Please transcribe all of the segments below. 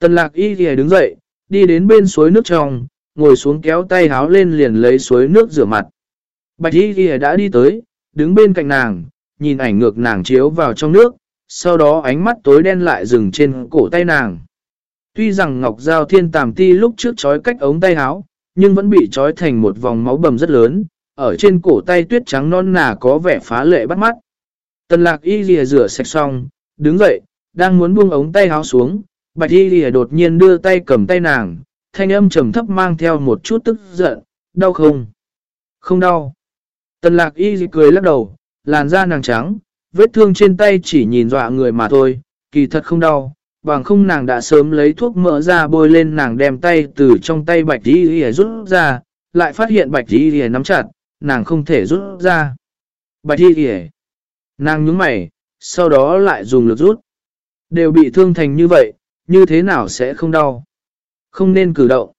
Tần lạc y thì đứng dậy, đi đến bên suối nước trong, ngồi xuống kéo tay háo lên liền lấy suối nước rửa mặt. Bạch y thì đã đi tới, đứng bên cạnh nàng, nhìn ảnh ngược nàng chiếu vào trong nước, sau đó ánh mắt tối đen lại dừng trên cổ tay nàng. Tuy rằng Ngọc Giao Thiên Tàm Ti lúc trước trói cách ống tay háo, nhưng vẫn bị trói thành một vòng máu bầm rất lớn, ở trên cổ tay tuyết trắng non nà có vẻ phá lệ bắt mắt. Tần lạc y lìa rửa sạch xong, đứng dậy, đang muốn buông ống tay háo xuống, bạch y lìa đột nhiên đưa tay cầm tay nàng, thanh âm trầm thấp mang theo một chút tức giận, đau không? Không đau. Tần lạc y cười lắc đầu, làn da nàng trắng, vết thương trên tay chỉ nhìn dọa người mà thôi, kỳ thật không đau, bằng không nàng đã sớm lấy thuốc mỡ ra bôi lên nàng đem tay từ trong tay bạch y lìa rút ra, lại phát hiện bạch y lìa nắm chặt, nàng không thể rút ra. Bạch y lìa. Nàng nhúng mày, sau đó lại dùng lực rút. Đều bị thương thành như vậy, như thế nào sẽ không đau? Không nên cử động.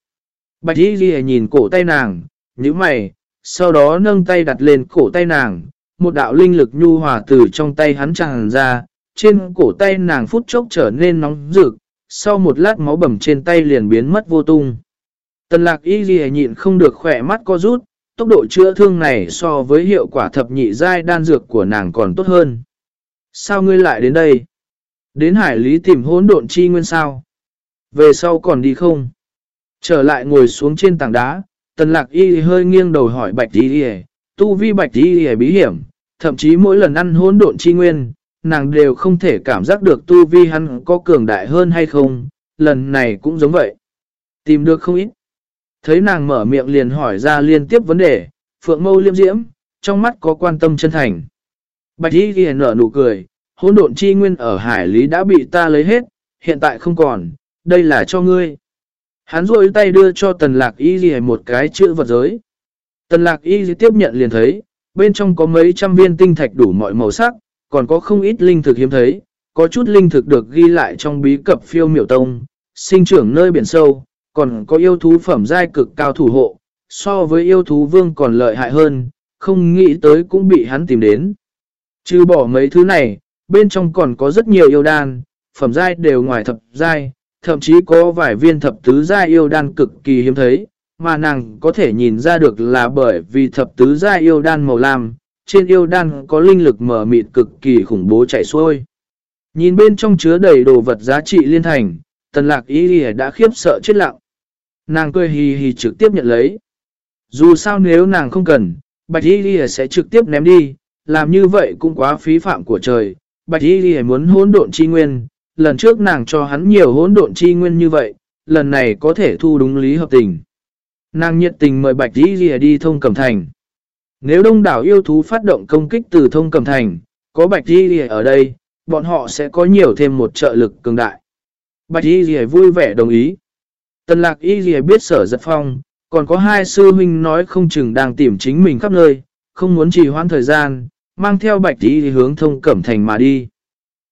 Bạch y ghi nhìn cổ tay nàng, nhíu mày, sau đó nâng tay đặt lên cổ tay nàng. Một đạo linh lực nhu hòa từ trong tay hắn tràn ra, trên cổ tay nàng phút chốc trở nên nóng rực, sau một lát máu bầm trên tay liền biến mất vô tung. Tần lạc y ghi nhịn không được khỏe mắt co rút, tốc độ chữa thương này so với hiệu quả thập nhị giai đan dược của nàng còn tốt hơn. Sao ngươi lại đến đây? Đến hải lý tìm hỗn độn chi nguyên sao? Về sau còn đi không? Trở lại ngồi xuống trên tảng đá, tần lạc y hơi nghiêng đầu hỏi bạch y tu vi bạch y bí hiểm, thậm chí mỗi lần ăn hỗn độn chi nguyên, nàng đều không thể cảm giác được tu vi hắn có cường đại hơn hay không, lần này cũng giống vậy. Tìm được không ít. Thấy nàng mở miệng liền hỏi ra liên tiếp vấn đề, phượng mâu liêm diễm, trong mắt có quan tâm chân thành. Bạch y y nở nụ cười, hỗn độn chi nguyên ở hải lý đã bị ta lấy hết, hiện tại không còn, đây là cho ngươi. Hắn rôi tay đưa cho tần lạc y gì một cái chữ vật giới. Tần lạc y gì tiếp nhận liền thấy, bên trong có mấy trăm viên tinh thạch đủ mọi màu sắc, còn có không ít linh thực hiếm thấy, có chút linh thực được ghi lại trong bí cập phiêu miểu tông, sinh trưởng nơi biển sâu, còn có yêu thú phẩm giai cực cao thủ hộ, so với yêu thú vương còn lợi hại hơn, không nghĩ tới cũng bị hắn tìm đến. Trừ bỏ mấy thứ này, bên trong còn có rất nhiều yêu đan, phẩm giai đều ngoài thập giai, thậm chí có vài viên thập tứ giai yêu đan cực kỳ hiếm thấy, mà nàng có thể nhìn ra được là bởi vì thập tứ giai yêu đan màu lam, trên yêu đan có linh lực mở mịt cực kỳ khủng bố chảy xuôi. Nhìn bên trong chứa đầy đồ vật giá trị liên thành, tần lạc ý đã khiếp sợ chết lặng. Nàng cười hì hì trực tiếp nhận lấy. Dù sao nếu nàng không cần, bạch y ghi sẽ trực tiếp ném đi, làm như vậy cũng quá phí phạm của trời. Bạch y ghi muốn hỗn độn chi nguyên, lần trước nàng cho hắn nhiều hỗn độn chi nguyên như vậy, lần này có thể thu đúng lý hợp tình. Nàng nhiệt tình mời bạch y ghi đi thông cẩm thành. Nếu đông đảo yêu thú phát động công kích từ thông cẩm thành, có bạch y ghi ở đây, bọn họ sẽ có nhiều thêm một trợ lực cường đại. Bạch y ghi vui vẻ đồng ý. Tần lạc y ghi biết sở giật phong, còn có hai sư huynh nói không chừng đang tìm chính mình khắp nơi, không muốn trì hoãn thời gian, mang theo bạch y hướng thông cẩm thành mà đi.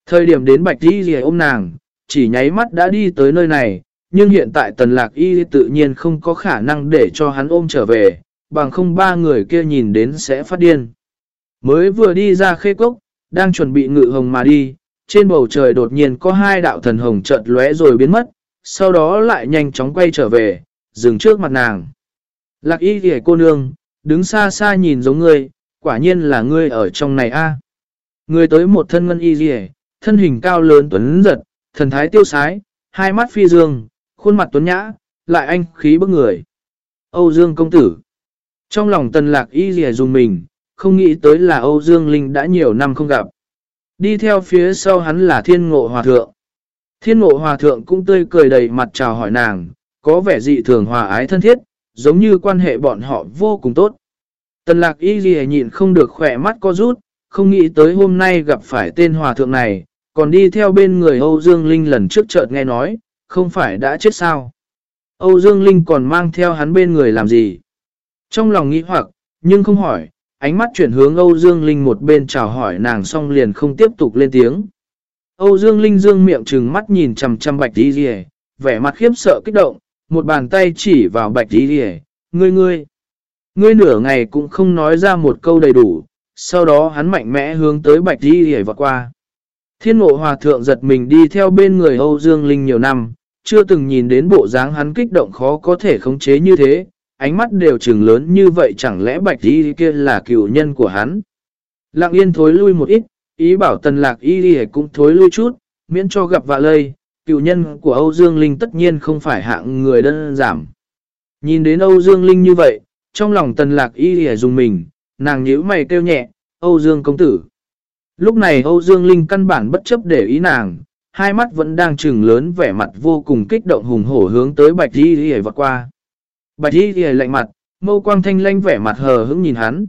Thời điểm đến bạch y ghi ôm nàng, chỉ nháy mắt đã đi tới nơi này, nhưng hiện tại tần lạc y tự nhiên không có khả năng để cho hắn ôm trở về, bằng không ba người kia nhìn đến sẽ phát điên. Mới vừa đi ra khê cốc, đang chuẩn bị ngự hồng mà đi, trên bầu trời đột nhiên có hai đạo thần hồng chợt lóe rồi biến mất, sau đó lại nhanh chóng quay trở về, dừng trước mặt nàng. Lạc y thì cô nương, đứng xa xa nhìn giống ngươi, quả nhiên là ngươi ở trong này a. À. Ngươi tới một thân ngân y dì thân hình cao lớn tuấn giật, thần thái tiêu sái, hai mắt phi dương, khuôn mặt tuấn nhã, lại anh khí bức người. Âu Dương công tử. Trong lòng tần lạc y dì dùng mình, không nghĩ tới là Âu Dương Linh đã nhiều năm không gặp. Đi theo phía sau hắn là thiên ngộ hòa thượng. Thiên ngộ hòa thượng cũng tươi cười đầy mặt chào hỏi nàng, có vẻ dị thường hòa ái thân thiết, giống như quan hệ bọn họ vô cùng tốt. Tần lạc y ghi nhịn không được khỏe mắt co rút, không nghĩ tới hôm nay gặp phải tên hòa thượng này, còn đi theo bên người Âu Dương Linh lần trước chợt nghe nói, không phải đã chết sao. Âu Dương Linh còn mang theo hắn bên người làm gì? Trong lòng nghĩ hoặc, nhưng không hỏi, ánh mắt chuyển hướng Âu Dương Linh một bên chào hỏi nàng xong liền không tiếp tục lên tiếng. Âu Dương Linh dương miệng trừng mắt nhìn chằm chằm bạch đi rìa, vẻ mặt khiếp sợ kích động, một bàn tay chỉ vào bạch đi rìa, ngươi ngươi. Ngươi nửa ngày cũng không nói ra một câu đầy đủ, sau đó hắn mạnh mẽ hướng tới bạch đi hề vọt qua. Thiên ngộ hòa thượng giật mình đi theo bên người Âu Dương Linh nhiều năm, chưa từng nhìn đến bộ dáng hắn kích động khó có thể khống chế như thế, ánh mắt đều trừng lớn như vậy chẳng lẽ bạch y kia là cựu nhân của hắn. Lặng yên thối lui một ít, ý bảo tần lạc y cũng thối lui chút, miễn cho gặp vạ lây, cựu nhân của Âu Dương Linh tất nhiên không phải hạng người đơn giảm. Nhìn đến Âu Dương Linh như vậy, trong lòng tần lạc y dùng mình, nàng nhíu mày kêu nhẹ, Âu Dương công tử. Lúc này Âu Dương Linh căn bản bất chấp để ý nàng, hai mắt vẫn đang trừng lớn vẻ mặt vô cùng kích động hùng hổ hướng tới Bạch Y lìa vọt qua. Bạch Y lìa lạnh mặt, mâu quang thanh lanh vẻ mặt hờ hững nhìn hắn.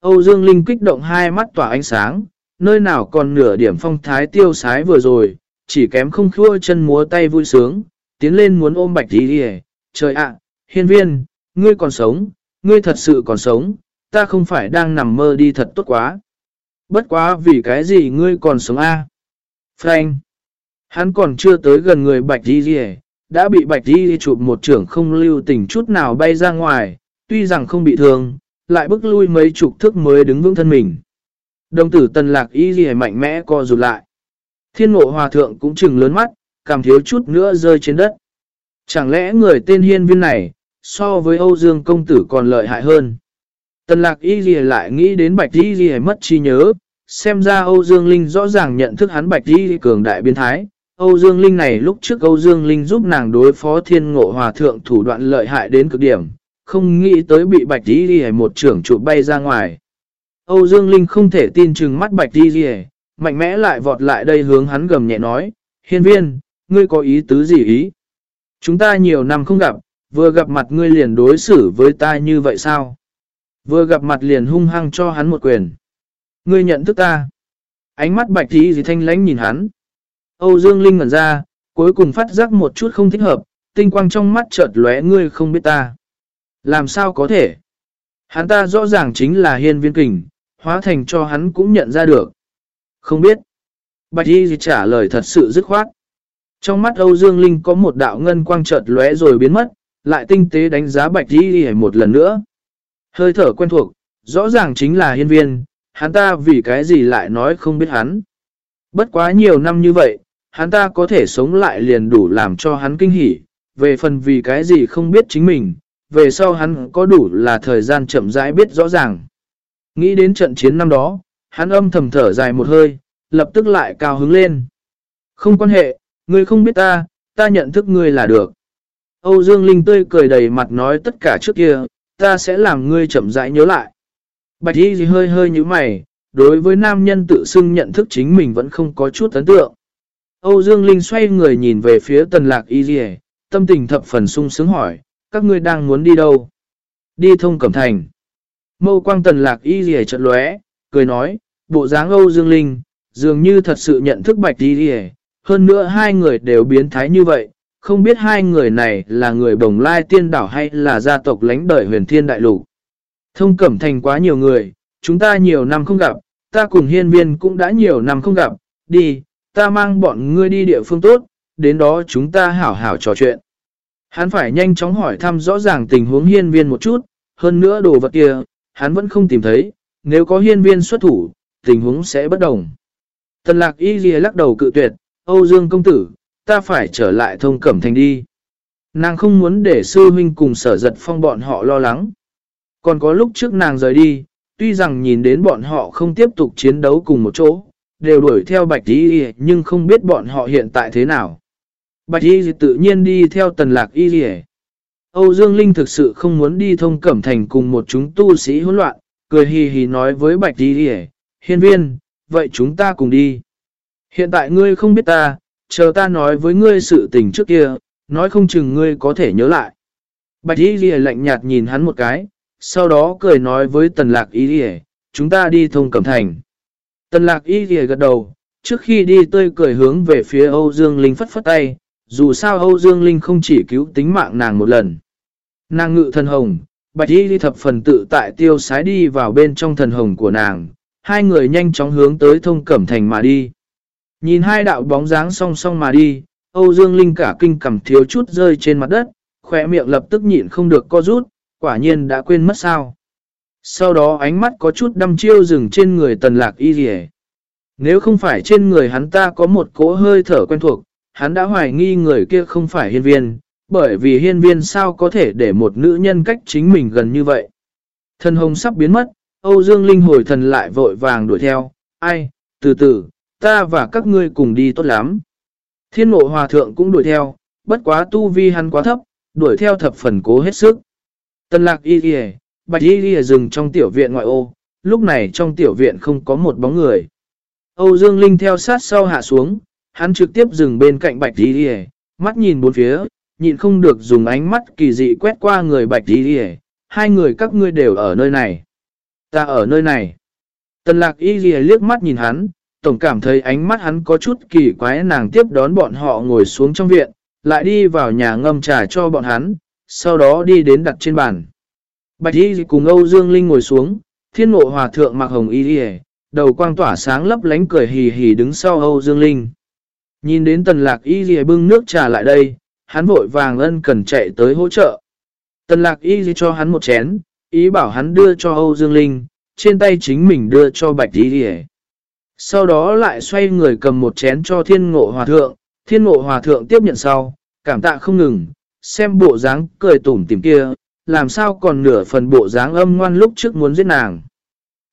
Âu Dương Linh kích động hai mắt tỏa ánh sáng, nơi nào còn nửa điểm phong thái tiêu sái vừa rồi, chỉ kém không khua chân múa tay vui sướng, tiến lên muốn ôm Bạch Y lìa Trời ạ, hiên viên, ngươi còn sống, ngươi thật sự còn sống, ta không phải đang nằm mơ đi thật tốt quá. Bất quá vì cái gì ngươi còn sống a Frank. Hắn còn chưa tới gần người Bạch Di Di, đã bị Bạch Di Di chụp một trưởng không lưu tình chút nào bay ra ngoài, tuy rằng không bị thương, lại bước lui mấy chục thước mới đứng vững thân mình. Đồng tử tần lạc y Di mạnh mẽ co rụt lại. Thiên ngộ hòa thượng cũng chừng lớn mắt, cảm thiếu chút nữa rơi trên đất. Chẳng lẽ người tên hiên viên này, so với Âu Dương công tử còn lợi hại hơn? Tần lạc y gì lại nghĩ đến bạch y gì mất trí nhớ, xem ra Âu Dương Linh rõ ràng nhận thức hắn bạch y cường đại biến thái. Âu Dương Linh này lúc trước Âu Dương Linh giúp nàng đối phó thiên ngộ hòa thượng thủ đoạn lợi hại đến cực điểm, không nghĩ tới bị bạch y gì một trưởng trụ bay ra ngoài. Âu Dương Linh không thể tin chừng mắt bạch y gì, mạnh mẽ lại vọt lại đây hướng hắn gầm nhẹ nói, hiên viên, ngươi có ý tứ gì ý? Chúng ta nhiều năm không gặp, vừa gặp mặt ngươi liền đối xử với ta như vậy sao? Vừa gặp mặt liền hung hăng cho hắn một quyền. Ngươi nhận thức ta. Ánh mắt bạch thí gì thanh lánh nhìn hắn. Âu Dương Linh ngẩn ra, cuối cùng phát giác một chút không thích hợp, tinh quang trong mắt chợt lóe ngươi không biết ta. Làm sao có thể? Hắn ta rõ ràng chính là hiên viên kình, hóa thành cho hắn cũng nhận ra được. Không biết. Bạch Y trả lời thật sự dứt khoát. Trong mắt Âu Dương Linh có một đạo ngân quang chợt lóe rồi biến mất, lại tinh tế đánh giá Bạch Y một lần nữa. Hơi thở quen thuộc, rõ ràng chính là hiên viên, hắn ta vì cái gì lại nói không biết hắn. Bất quá nhiều năm như vậy, hắn ta có thể sống lại liền đủ làm cho hắn kinh hỉ, về phần vì cái gì không biết chính mình, về sau hắn có đủ là thời gian chậm rãi biết rõ ràng. Nghĩ đến trận chiến năm đó, hắn âm thầm thở dài một hơi, lập tức lại cao hứng lên. Không quan hệ, ngươi không biết ta, ta nhận thức ngươi là được. Âu Dương Linh tươi cười đầy mặt nói tất cả trước kia, ta sẽ làm ngươi chậm rãi nhớ lại. Bạch y gì hơi hơi như mày, đối với nam nhân tự xưng nhận thức chính mình vẫn không có chút ấn tượng. Âu Dương Linh xoay người nhìn về phía tần lạc y gì tâm tình thập phần sung sướng hỏi, các ngươi đang muốn đi đâu? Đi thông cẩm thành. Mâu quang tần lạc y gì chợt lóe, cười nói, bộ dáng Âu Dương Linh, dường như thật sự nhận thức bạch y gì hơn nữa hai người đều biến thái như vậy, không biết hai người này là người bồng lai tiên đảo hay là gia tộc lãnh đời huyền thiên đại lục. Thông cẩm thành quá nhiều người, chúng ta nhiều năm không gặp, ta cùng hiên viên cũng đã nhiều năm không gặp, đi, ta mang bọn ngươi đi địa phương tốt, đến đó chúng ta hảo hảo trò chuyện. Hắn phải nhanh chóng hỏi thăm rõ ràng tình huống hiên viên một chút, hơn nữa đồ vật kia, hắn vẫn không tìm thấy, nếu có hiên viên xuất thủ, tình huống sẽ bất đồng. Tần lạc y ghi lắc đầu cự tuyệt, Âu Dương công tử, ta phải trở lại thông cẩm thành đi. Nàng không muốn để sư huynh cùng sở giật phong bọn họ lo lắng. Còn có lúc trước nàng rời đi, tuy rằng nhìn đến bọn họ không tiếp tục chiến đấu cùng một chỗ, đều đuổi theo Bạch Y nhưng không biết bọn họ hiện tại thế nào. Bạch Y tự nhiên đi theo tần lạc Y Âu Dương Linh thực sự không muốn đi thông cẩm thành cùng một chúng tu sĩ hỗn loạn, cười hì hì nói với Bạch Y Hiên viên, vậy chúng ta cùng đi. Hiện tại ngươi không biết ta, chờ ta nói với ngươi sự tình trước kia, nói không chừng ngươi có thể nhớ lại. Bạch Y Ghi lạnh nhạt nhìn hắn một cái, sau đó cười nói với Tần Lạc Y Ghi, chúng ta đi thông cẩm thành. Tần Lạc Y Ghi gật đầu, trước khi đi tươi cười hướng về phía Âu Dương Linh phất phất tay, dù sao Âu Dương Linh không chỉ cứu tính mạng nàng một lần. Nàng ngự thần hồng, Bạch Y Ghi thập phần tự tại tiêu sái đi vào bên trong thần hồng của nàng, hai người nhanh chóng hướng tới thông cẩm thành mà đi. Nhìn hai đạo bóng dáng song song mà đi, Âu Dương Linh cả kinh cầm thiếu chút rơi trên mặt đất, khỏe miệng lập tức nhịn không được co rút, quả nhiên đã quên mất sao. Sau đó ánh mắt có chút đăm chiêu dừng trên người tần lạc y rỉ. Nếu không phải trên người hắn ta có một cỗ hơi thở quen thuộc, hắn đã hoài nghi người kia không phải hiên viên, bởi vì hiên viên sao có thể để một nữ nhân cách chính mình gần như vậy. Thần hồng sắp biến mất, Âu Dương Linh hồi thần lại vội vàng đuổi theo, ai, từ từ, ta và các ngươi cùng đi tốt lắm. Thiên ngộ hòa thượng cũng đuổi theo, bất quá tu vi hắn quá thấp, đuổi theo thập phần cố hết sức. Tân lạc y ghi bạch y ghi dừng trong tiểu viện ngoại ô, lúc này trong tiểu viện không có một bóng người. Âu Dương Linh theo sát sau hạ xuống, hắn trực tiếp dừng bên cạnh bạch y ghi mắt nhìn bốn phía, nhịn không được dùng ánh mắt kỳ dị quét qua người bạch y ghi hai người các ngươi đều ở nơi này. Ta ở nơi này. Tần lạc y ghi liếc mắt nhìn hắn, tổng cảm thấy ánh mắt hắn có chút kỳ quái nàng tiếp đón bọn họ ngồi xuống trong viện, lại đi vào nhà ngâm trà cho bọn hắn, sau đó đi đến đặt trên bàn. Bạch y cùng Âu Dương Linh ngồi xuống, thiên ngộ hòa thượng mặc hồng y đi đầu quang tỏa sáng lấp lánh cười hì hì đứng sau Âu Dương Linh. Nhìn đến tần lạc y gì bưng nước trà lại đây, hắn vội vàng ân cần chạy tới hỗ trợ. Tần lạc y cho hắn một chén, ý bảo hắn đưa cho Âu Dương Linh, trên tay chính mình đưa cho bạch y đi sau đó lại xoay người cầm một chén cho thiên ngộ hòa thượng, thiên ngộ hòa thượng tiếp nhận sau, cảm tạ không ngừng, xem bộ dáng cười tủm tìm kia, làm sao còn nửa phần bộ dáng âm ngoan lúc trước muốn giết nàng.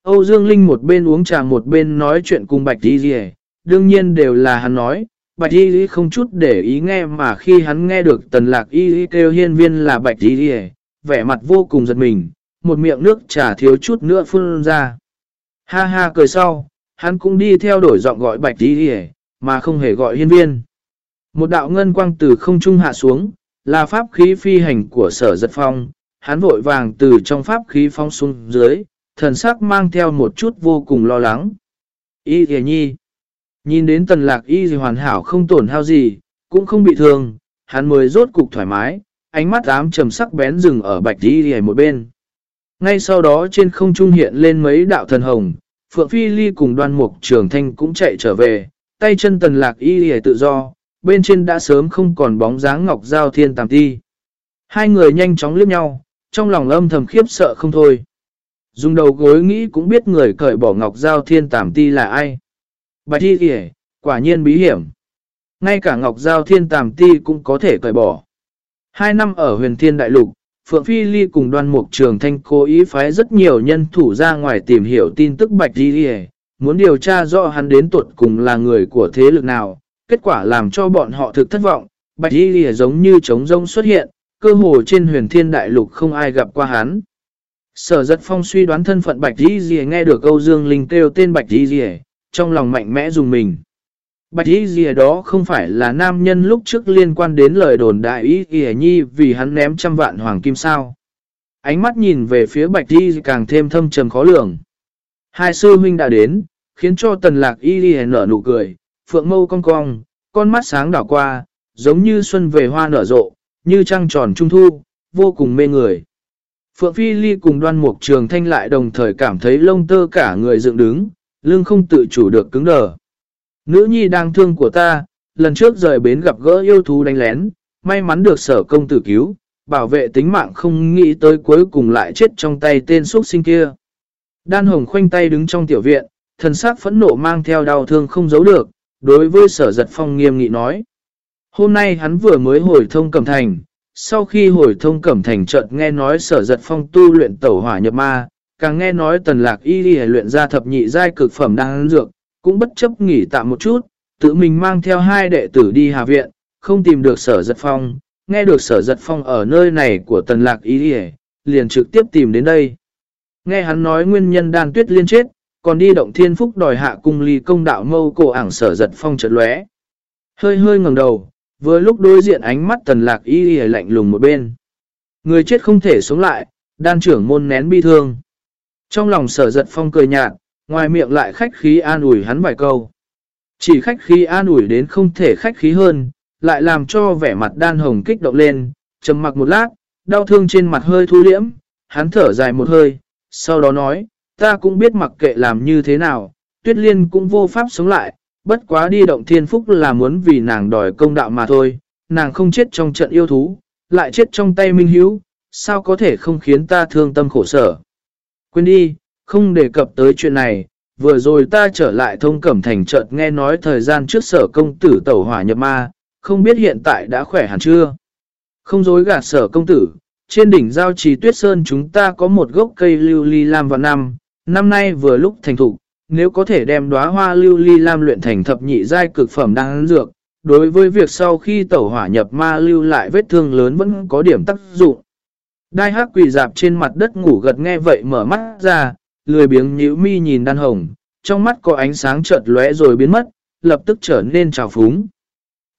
Âu Dương Linh một bên uống trà một bên nói chuyện cùng Bạch Y Ghi, đương nhiên đều là hắn nói, Bạch Y y không chút để ý nghe mà khi hắn nghe được tần lạc Y y kêu hiên viên là Bạch Y y, vẻ mặt vô cùng giật mình, một miệng nước trà thiếu chút nữa phun ra. Ha ha cười sau, hắn cũng đi theo đổi giọng gọi Bạch Y hề, mà không hề gọi hiên viên. Một đạo ngân quang từ không trung hạ xuống, là pháp khí phi hành của sở giật phong, hắn vội vàng từ trong pháp khí phong xuống dưới, thần sắc mang theo một chút vô cùng lo lắng. Y hề nhi, nhìn đến tần lạc y gì hoàn hảo không tổn hao gì, cũng không bị thương, hắn mới rốt cục thoải mái, ánh mắt ám trầm sắc bén rừng ở bạch y hề một bên. Ngay sau đó trên không trung hiện lên mấy đạo thần hồng, Phượng Phi Ly cùng đoan mục trường thanh cũng chạy trở về, tay chân tần lạc y hề tự do, bên trên đã sớm không còn bóng dáng ngọc giao thiên tàm ti. Hai người nhanh chóng liếc nhau, trong lòng âm thầm khiếp sợ không thôi. Dùng đầu gối nghĩ cũng biết người cởi bỏ ngọc giao thiên tàm ti là ai. Bạch y hề, quả nhiên bí hiểm. Ngay cả ngọc giao thiên tàm ti cũng có thể cởi bỏ. Hai năm ở huyền thiên đại lục, Phượng Phi Ly cùng đoan mục trường thanh cố ý phái rất nhiều nhân thủ ra ngoài tìm hiểu tin tức Bạch Di Ghi, muốn điều tra rõ hắn đến tuột cùng là người của thế lực nào, kết quả làm cho bọn họ thực thất vọng, Bạch Di Lìa giống như trống rông xuất hiện, cơ hồ trên huyền thiên đại lục không ai gặp qua hắn. Sở giật phong suy đoán thân phận Bạch Di Lìa nghe được Âu Dương Linh kêu tên Bạch Di Lìa, trong lòng mạnh mẽ dùng mình. Bạch Y gì đó không phải là nam nhân lúc trước liên quan đến lời đồn đại Y Lìa Nhi vì hắn ném trăm vạn hoàng kim sao. Ánh mắt nhìn về phía Bạch Y càng thêm thâm trầm khó lường. Hai sư huynh đã đến, khiến cho tần lạc Y Lìa nở nụ cười, phượng mâu cong cong, con mắt sáng đảo qua, giống như xuân về hoa nở rộ, như trăng tròn trung thu, vô cùng mê người. Phượng Phi Ly cùng đoan mục trường thanh lại đồng thời cảm thấy lông tơ cả người dựng đứng, lưng không tự chủ được cứng đờ. Nữ nhi đang thương của ta, lần trước rời bến gặp gỡ yêu thú đánh lén, may mắn được sở công tử cứu, bảo vệ tính mạng không nghĩ tới cuối cùng lại chết trong tay tên xuất sinh kia. Đan hồng khoanh tay đứng trong tiểu viện, thần sắc phẫn nộ mang theo đau thương không giấu được, đối với sở giật phong nghiêm nghị nói. Hôm nay hắn vừa mới hồi thông cẩm thành, sau khi hồi thông cẩm thành chợt nghe nói sở giật phong tu luyện tẩu hỏa nhập ma, càng nghe nói tần lạc y đi luyện ra thập nhị giai cực phẩm đang dược, cũng bất chấp nghỉ tạm một chút, tự mình mang theo hai đệ tử đi hà viện, không tìm được sở giật phong, nghe được sở giật phong ở nơi này của tần lạc ý đi liền trực tiếp tìm đến đây. Nghe hắn nói nguyên nhân đan tuyết liên chết, còn đi động thiên phúc đòi hạ cung ly công đạo mâu cổ ảng sở giật phong trật lóe. Hơi hơi ngẩng đầu, vừa lúc đối diện ánh mắt tần lạc y y lạnh lùng một bên. Người chết không thể sống lại, đan trưởng môn nén bi thương. Trong lòng sở giật phong cười nhạt, ngoài miệng lại khách khí an ủi hắn vài câu. Chỉ khách khí an ủi đến không thể khách khí hơn, lại làm cho vẻ mặt đan hồng kích động lên, trầm mặc một lát, đau thương trên mặt hơi thu liễm, hắn thở dài một hơi, sau đó nói, ta cũng biết mặc kệ làm như thế nào, tuyết liên cũng vô pháp sống lại, bất quá đi động thiên phúc là muốn vì nàng đòi công đạo mà thôi, nàng không chết trong trận yêu thú, lại chết trong tay minh hiếu, sao có thể không khiến ta thương tâm khổ sở. Quên đi, không đề cập tới chuyện này, vừa rồi ta trở lại thông cẩm thành trận nghe nói thời gian trước sở công tử tẩu hỏa nhập ma, không biết hiện tại đã khỏe hẳn chưa? Không dối gạt sở công tử, trên đỉnh giao trì tuyết sơn chúng ta có một gốc cây lưu ly lam vào năm, năm nay vừa lúc thành thục, nếu có thể đem đóa hoa lưu ly lam luyện thành thập nhị giai cực phẩm đang dược, đối với việc sau khi tẩu hỏa nhập ma lưu lại vết thương lớn vẫn có điểm tác dụng. Đai hắc quỳ dạp trên mặt đất ngủ gật nghe vậy mở mắt ra, lười biếng nhíu mi nhìn đan hồng, trong mắt có ánh sáng chợt lóe rồi biến mất, lập tức trở nên trào phúng.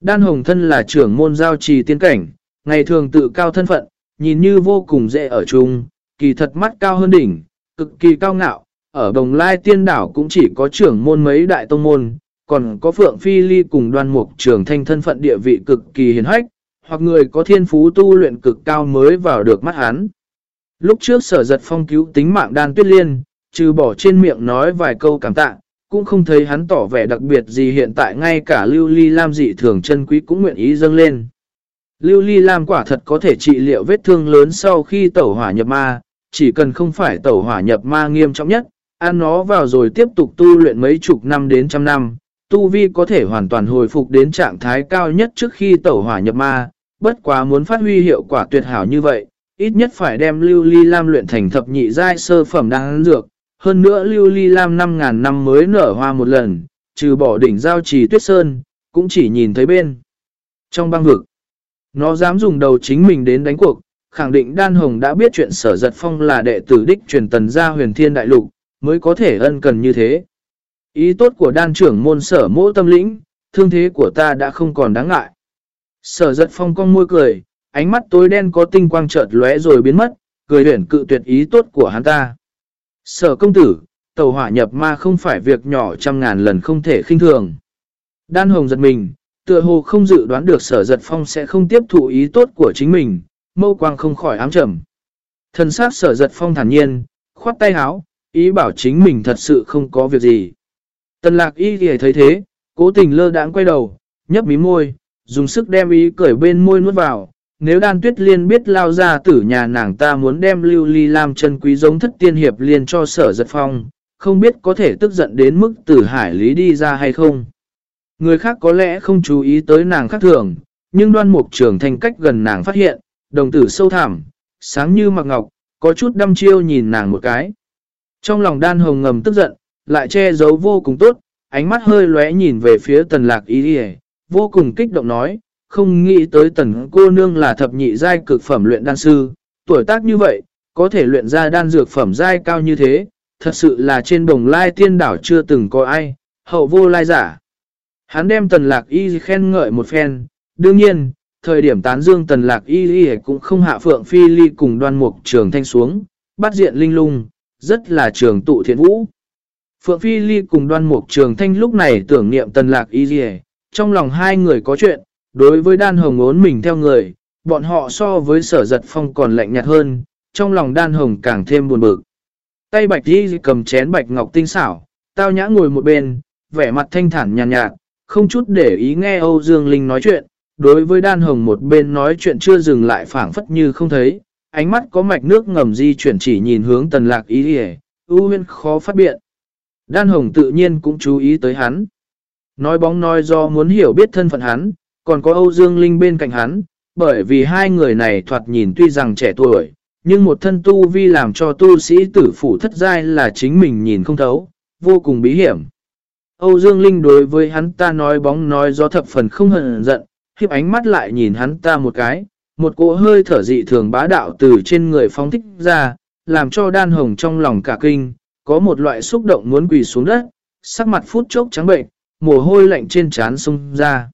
Đan hồng thân là trưởng môn giao trì tiên cảnh, ngày thường tự cao thân phận, nhìn như vô cùng dễ ở chung, kỳ thật mắt cao hơn đỉnh, cực kỳ cao ngạo, ở đồng lai tiên đảo cũng chỉ có trưởng môn mấy đại tông môn, còn có Phượng Phi Ly cùng đoan mục trưởng thanh thân phận địa vị cực kỳ hiền hách, hoặc người có thiên phú tu luyện cực cao mới vào được mắt hắn. Lúc trước sở giật phong cứu tính mạng đan tuyết liên, trừ bỏ trên miệng nói vài câu cảm tạ, cũng không thấy hắn tỏ vẻ đặc biệt gì hiện tại ngay cả lưu ly lam dị thường chân quý cũng nguyện ý dâng lên. Lưu ly lam quả thật có thể trị liệu vết thương lớn sau khi tẩu hỏa nhập ma, chỉ cần không phải tẩu hỏa nhập ma nghiêm trọng nhất, ăn nó vào rồi tiếp tục tu luyện mấy chục năm đến trăm năm, tu vi có thể hoàn toàn hồi phục đến trạng thái cao nhất trước khi tẩu hỏa nhập ma, bất quá muốn phát huy hiệu quả tuyệt hảo như vậy, ít nhất phải đem lưu ly lam luyện thành thập nhị giai sơ phẩm đang dược, hơn nữa lưu ly lam 5.000 năm mới nở hoa một lần, trừ bỏ đỉnh giao trì tuyết sơn, cũng chỉ nhìn thấy bên. Trong băng vực, nó dám dùng đầu chính mình đến đánh cuộc, khẳng định Đan Hồng đã biết chuyện sở giật phong là đệ tử đích truyền tần gia huyền thiên đại lục, mới có thể ân cần như thế. Ý tốt của đan trưởng môn sở mỗ tâm lĩnh, thương thế của ta đã không còn đáng ngại. Sở giật phong cong môi cười, ánh mắt tối đen có tinh quang chợt lóe rồi biến mất, cười huyển cự tuyệt ý tốt của hắn ta. Sở công tử, tàu hỏa nhập ma không phải việc nhỏ trăm ngàn lần không thể khinh thường. Đan hồng giật mình, tựa hồ không dự đoán được sở giật phong sẽ không tiếp thụ ý tốt của chính mình, mâu quang không khỏi ám trầm. Thần sát sở giật phong thản nhiên, khoát tay háo, ý bảo chính mình thật sự không có việc gì. Tần lạc y thì thấy thế, cố tình lơ đãng quay đầu, nhấp mí môi, dùng sức đem ý cởi bên môi nuốt vào. Nếu đan tuyết liên biết lao ra tử nhà nàng ta muốn đem lưu ly Lam chân quý giống thất tiên hiệp liên cho sở giật phong, không biết có thể tức giận đến mức tử hải lý đi ra hay không. Người khác có lẽ không chú ý tới nàng khác thường, nhưng đoan mục trường thành cách gần nàng phát hiện, đồng tử sâu thẳm, sáng như mặc ngọc, có chút đăm chiêu nhìn nàng một cái. Trong lòng đan hồng ngầm tức giận, lại che giấu vô cùng tốt, ánh mắt hơi lóe nhìn về phía tần lạc ý đi vô cùng kích động nói, không nghĩ tới tần cô nương là thập nhị giai cực phẩm luyện đan sư, tuổi tác như vậy, có thể luyện ra đan dược phẩm giai cao như thế, thật sự là trên đồng lai tiên đảo chưa từng có ai, hậu vô lai giả. Hắn đem tần lạc y khen ngợi một phen, đương nhiên, thời điểm tán dương tần lạc y y cũng không hạ phượng phi ly cùng đoan mục trường thanh xuống, bắt diện linh lung, rất là trường tụ thiện vũ. Phượng Phi Ly cùng đoan mục trường thanh lúc này tưởng niệm tần lạc y dì trong lòng hai người có chuyện, đối với đan hồng ốn mình theo người, bọn họ so với sở giật phong còn lạnh nhạt hơn, trong lòng đan hồng càng thêm buồn bực. Tay bạch y cầm chén bạch ngọc tinh xảo, tao nhã ngồi một bên, vẻ mặt thanh thản nhàn nhạt, nhạt, không chút để ý nghe Âu Dương Linh nói chuyện, đối với đan hồng một bên nói chuyện chưa dừng lại phảng phất như không thấy, ánh mắt có mạch nước ngầm di chuyển chỉ nhìn hướng tần lạc ý hề, ưu huyên khó phát biện. Đan hồng tự nhiên cũng chú ý tới hắn. Nói bóng nói do muốn hiểu biết thân phận hắn, còn có Âu Dương Linh bên cạnh hắn, bởi vì hai người này thoạt nhìn tuy rằng trẻ tuổi, nhưng một thân tu vi làm cho tu sĩ tử phủ thất giai là chính mình nhìn không thấu, vô cùng bí hiểm. Âu Dương Linh đối với hắn ta nói bóng nói gió thập phần không hận giận, khiếp ánh mắt lại nhìn hắn ta một cái, một cỗ hơi thở dị thường bá đạo từ trên người phóng thích ra, làm cho đan hồng trong lòng cả kinh, có một loại xúc động muốn quỳ xuống đất, sắc mặt phút chốc trắng bệnh, mồ hôi lạnh trên trán sung ra.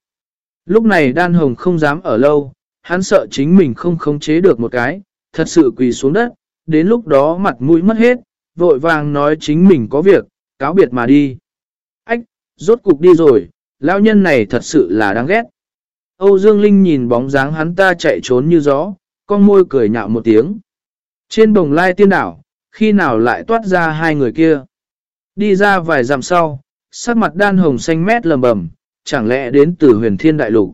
Lúc này đan hồng không dám ở lâu, hắn sợ chính mình không khống chế được một cái, thật sự quỳ xuống đất, đến lúc đó mặt mũi mất hết, vội vàng nói chính mình có việc, cáo biệt mà đi. Ách, rốt cục đi rồi, lão nhân này thật sự là đáng ghét. Âu Dương Linh nhìn bóng dáng hắn ta chạy trốn như gió, con môi cười nhạo một tiếng. Trên bồng lai tiên đảo, khi nào lại toát ra hai người kia. Đi ra vài dặm sau, sắc mặt đan hồng xanh mét lầm bầm, chẳng lẽ đến từ huyền thiên đại lục.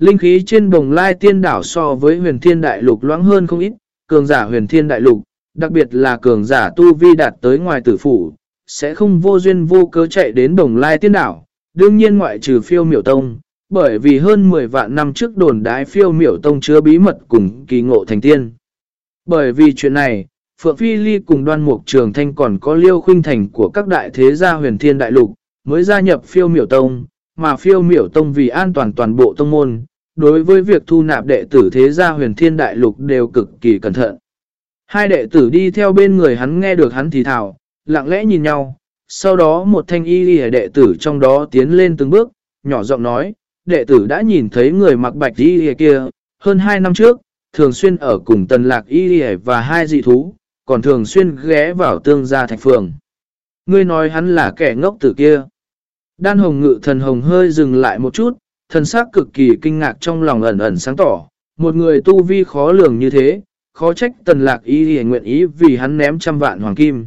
Linh khí trên bồng lai tiên đảo so với huyền thiên đại lục loãng hơn không ít, cường giả huyền thiên đại lục, đặc biệt là cường giả tu vi đạt tới ngoài tử phủ, sẽ không vô duyên vô cớ chạy đến bồng lai tiên đảo. Đương nhiên ngoại trừ phiêu miểu tông, bởi vì hơn 10 vạn năm trước đồn đái phiêu miểu tông chứa bí mật cùng kỳ ngộ thành tiên. Bởi vì chuyện này, Phượng Phi Ly cùng đoan mục trường thanh còn có liêu khuynh thành của các đại thế gia huyền thiên đại lục, mới gia nhập phiêu miểu tông, mà phiêu miểu tông vì an toàn toàn bộ tông môn, đối với việc thu nạp đệ tử thế gia huyền thiên đại lục đều cực kỳ cẩn thận. Hai đệ tử đi theo bên người hắn nghe được hắn thì thảo, lặng lẽ nhìn nhau, sau đó một thanh y lìa đệ tử trong đó tiến lên từng bước, nhỏ giọng nói, đệ tử đã nhìn thấy người mặc bạch y lìa kia, hơn hai năm trước, thường xuyên ở cùng tần lạc y lìa và hai dị thú, còn thường xuyên ghé vào tương gia thạch phường. Ngươi nói hắn là kẻ ngốc tử kia. Đan hồng ngự thần hồng hơi dừng lại một chút, thần sắc cực kỳ kinh ngạc trong lòng ẩn ẩn sáng tỏ. Một người tu vi khó lường như thế, khó trách tần lạc ý hề nguyện ý vì hắn ném trăm vạn hoàng kim.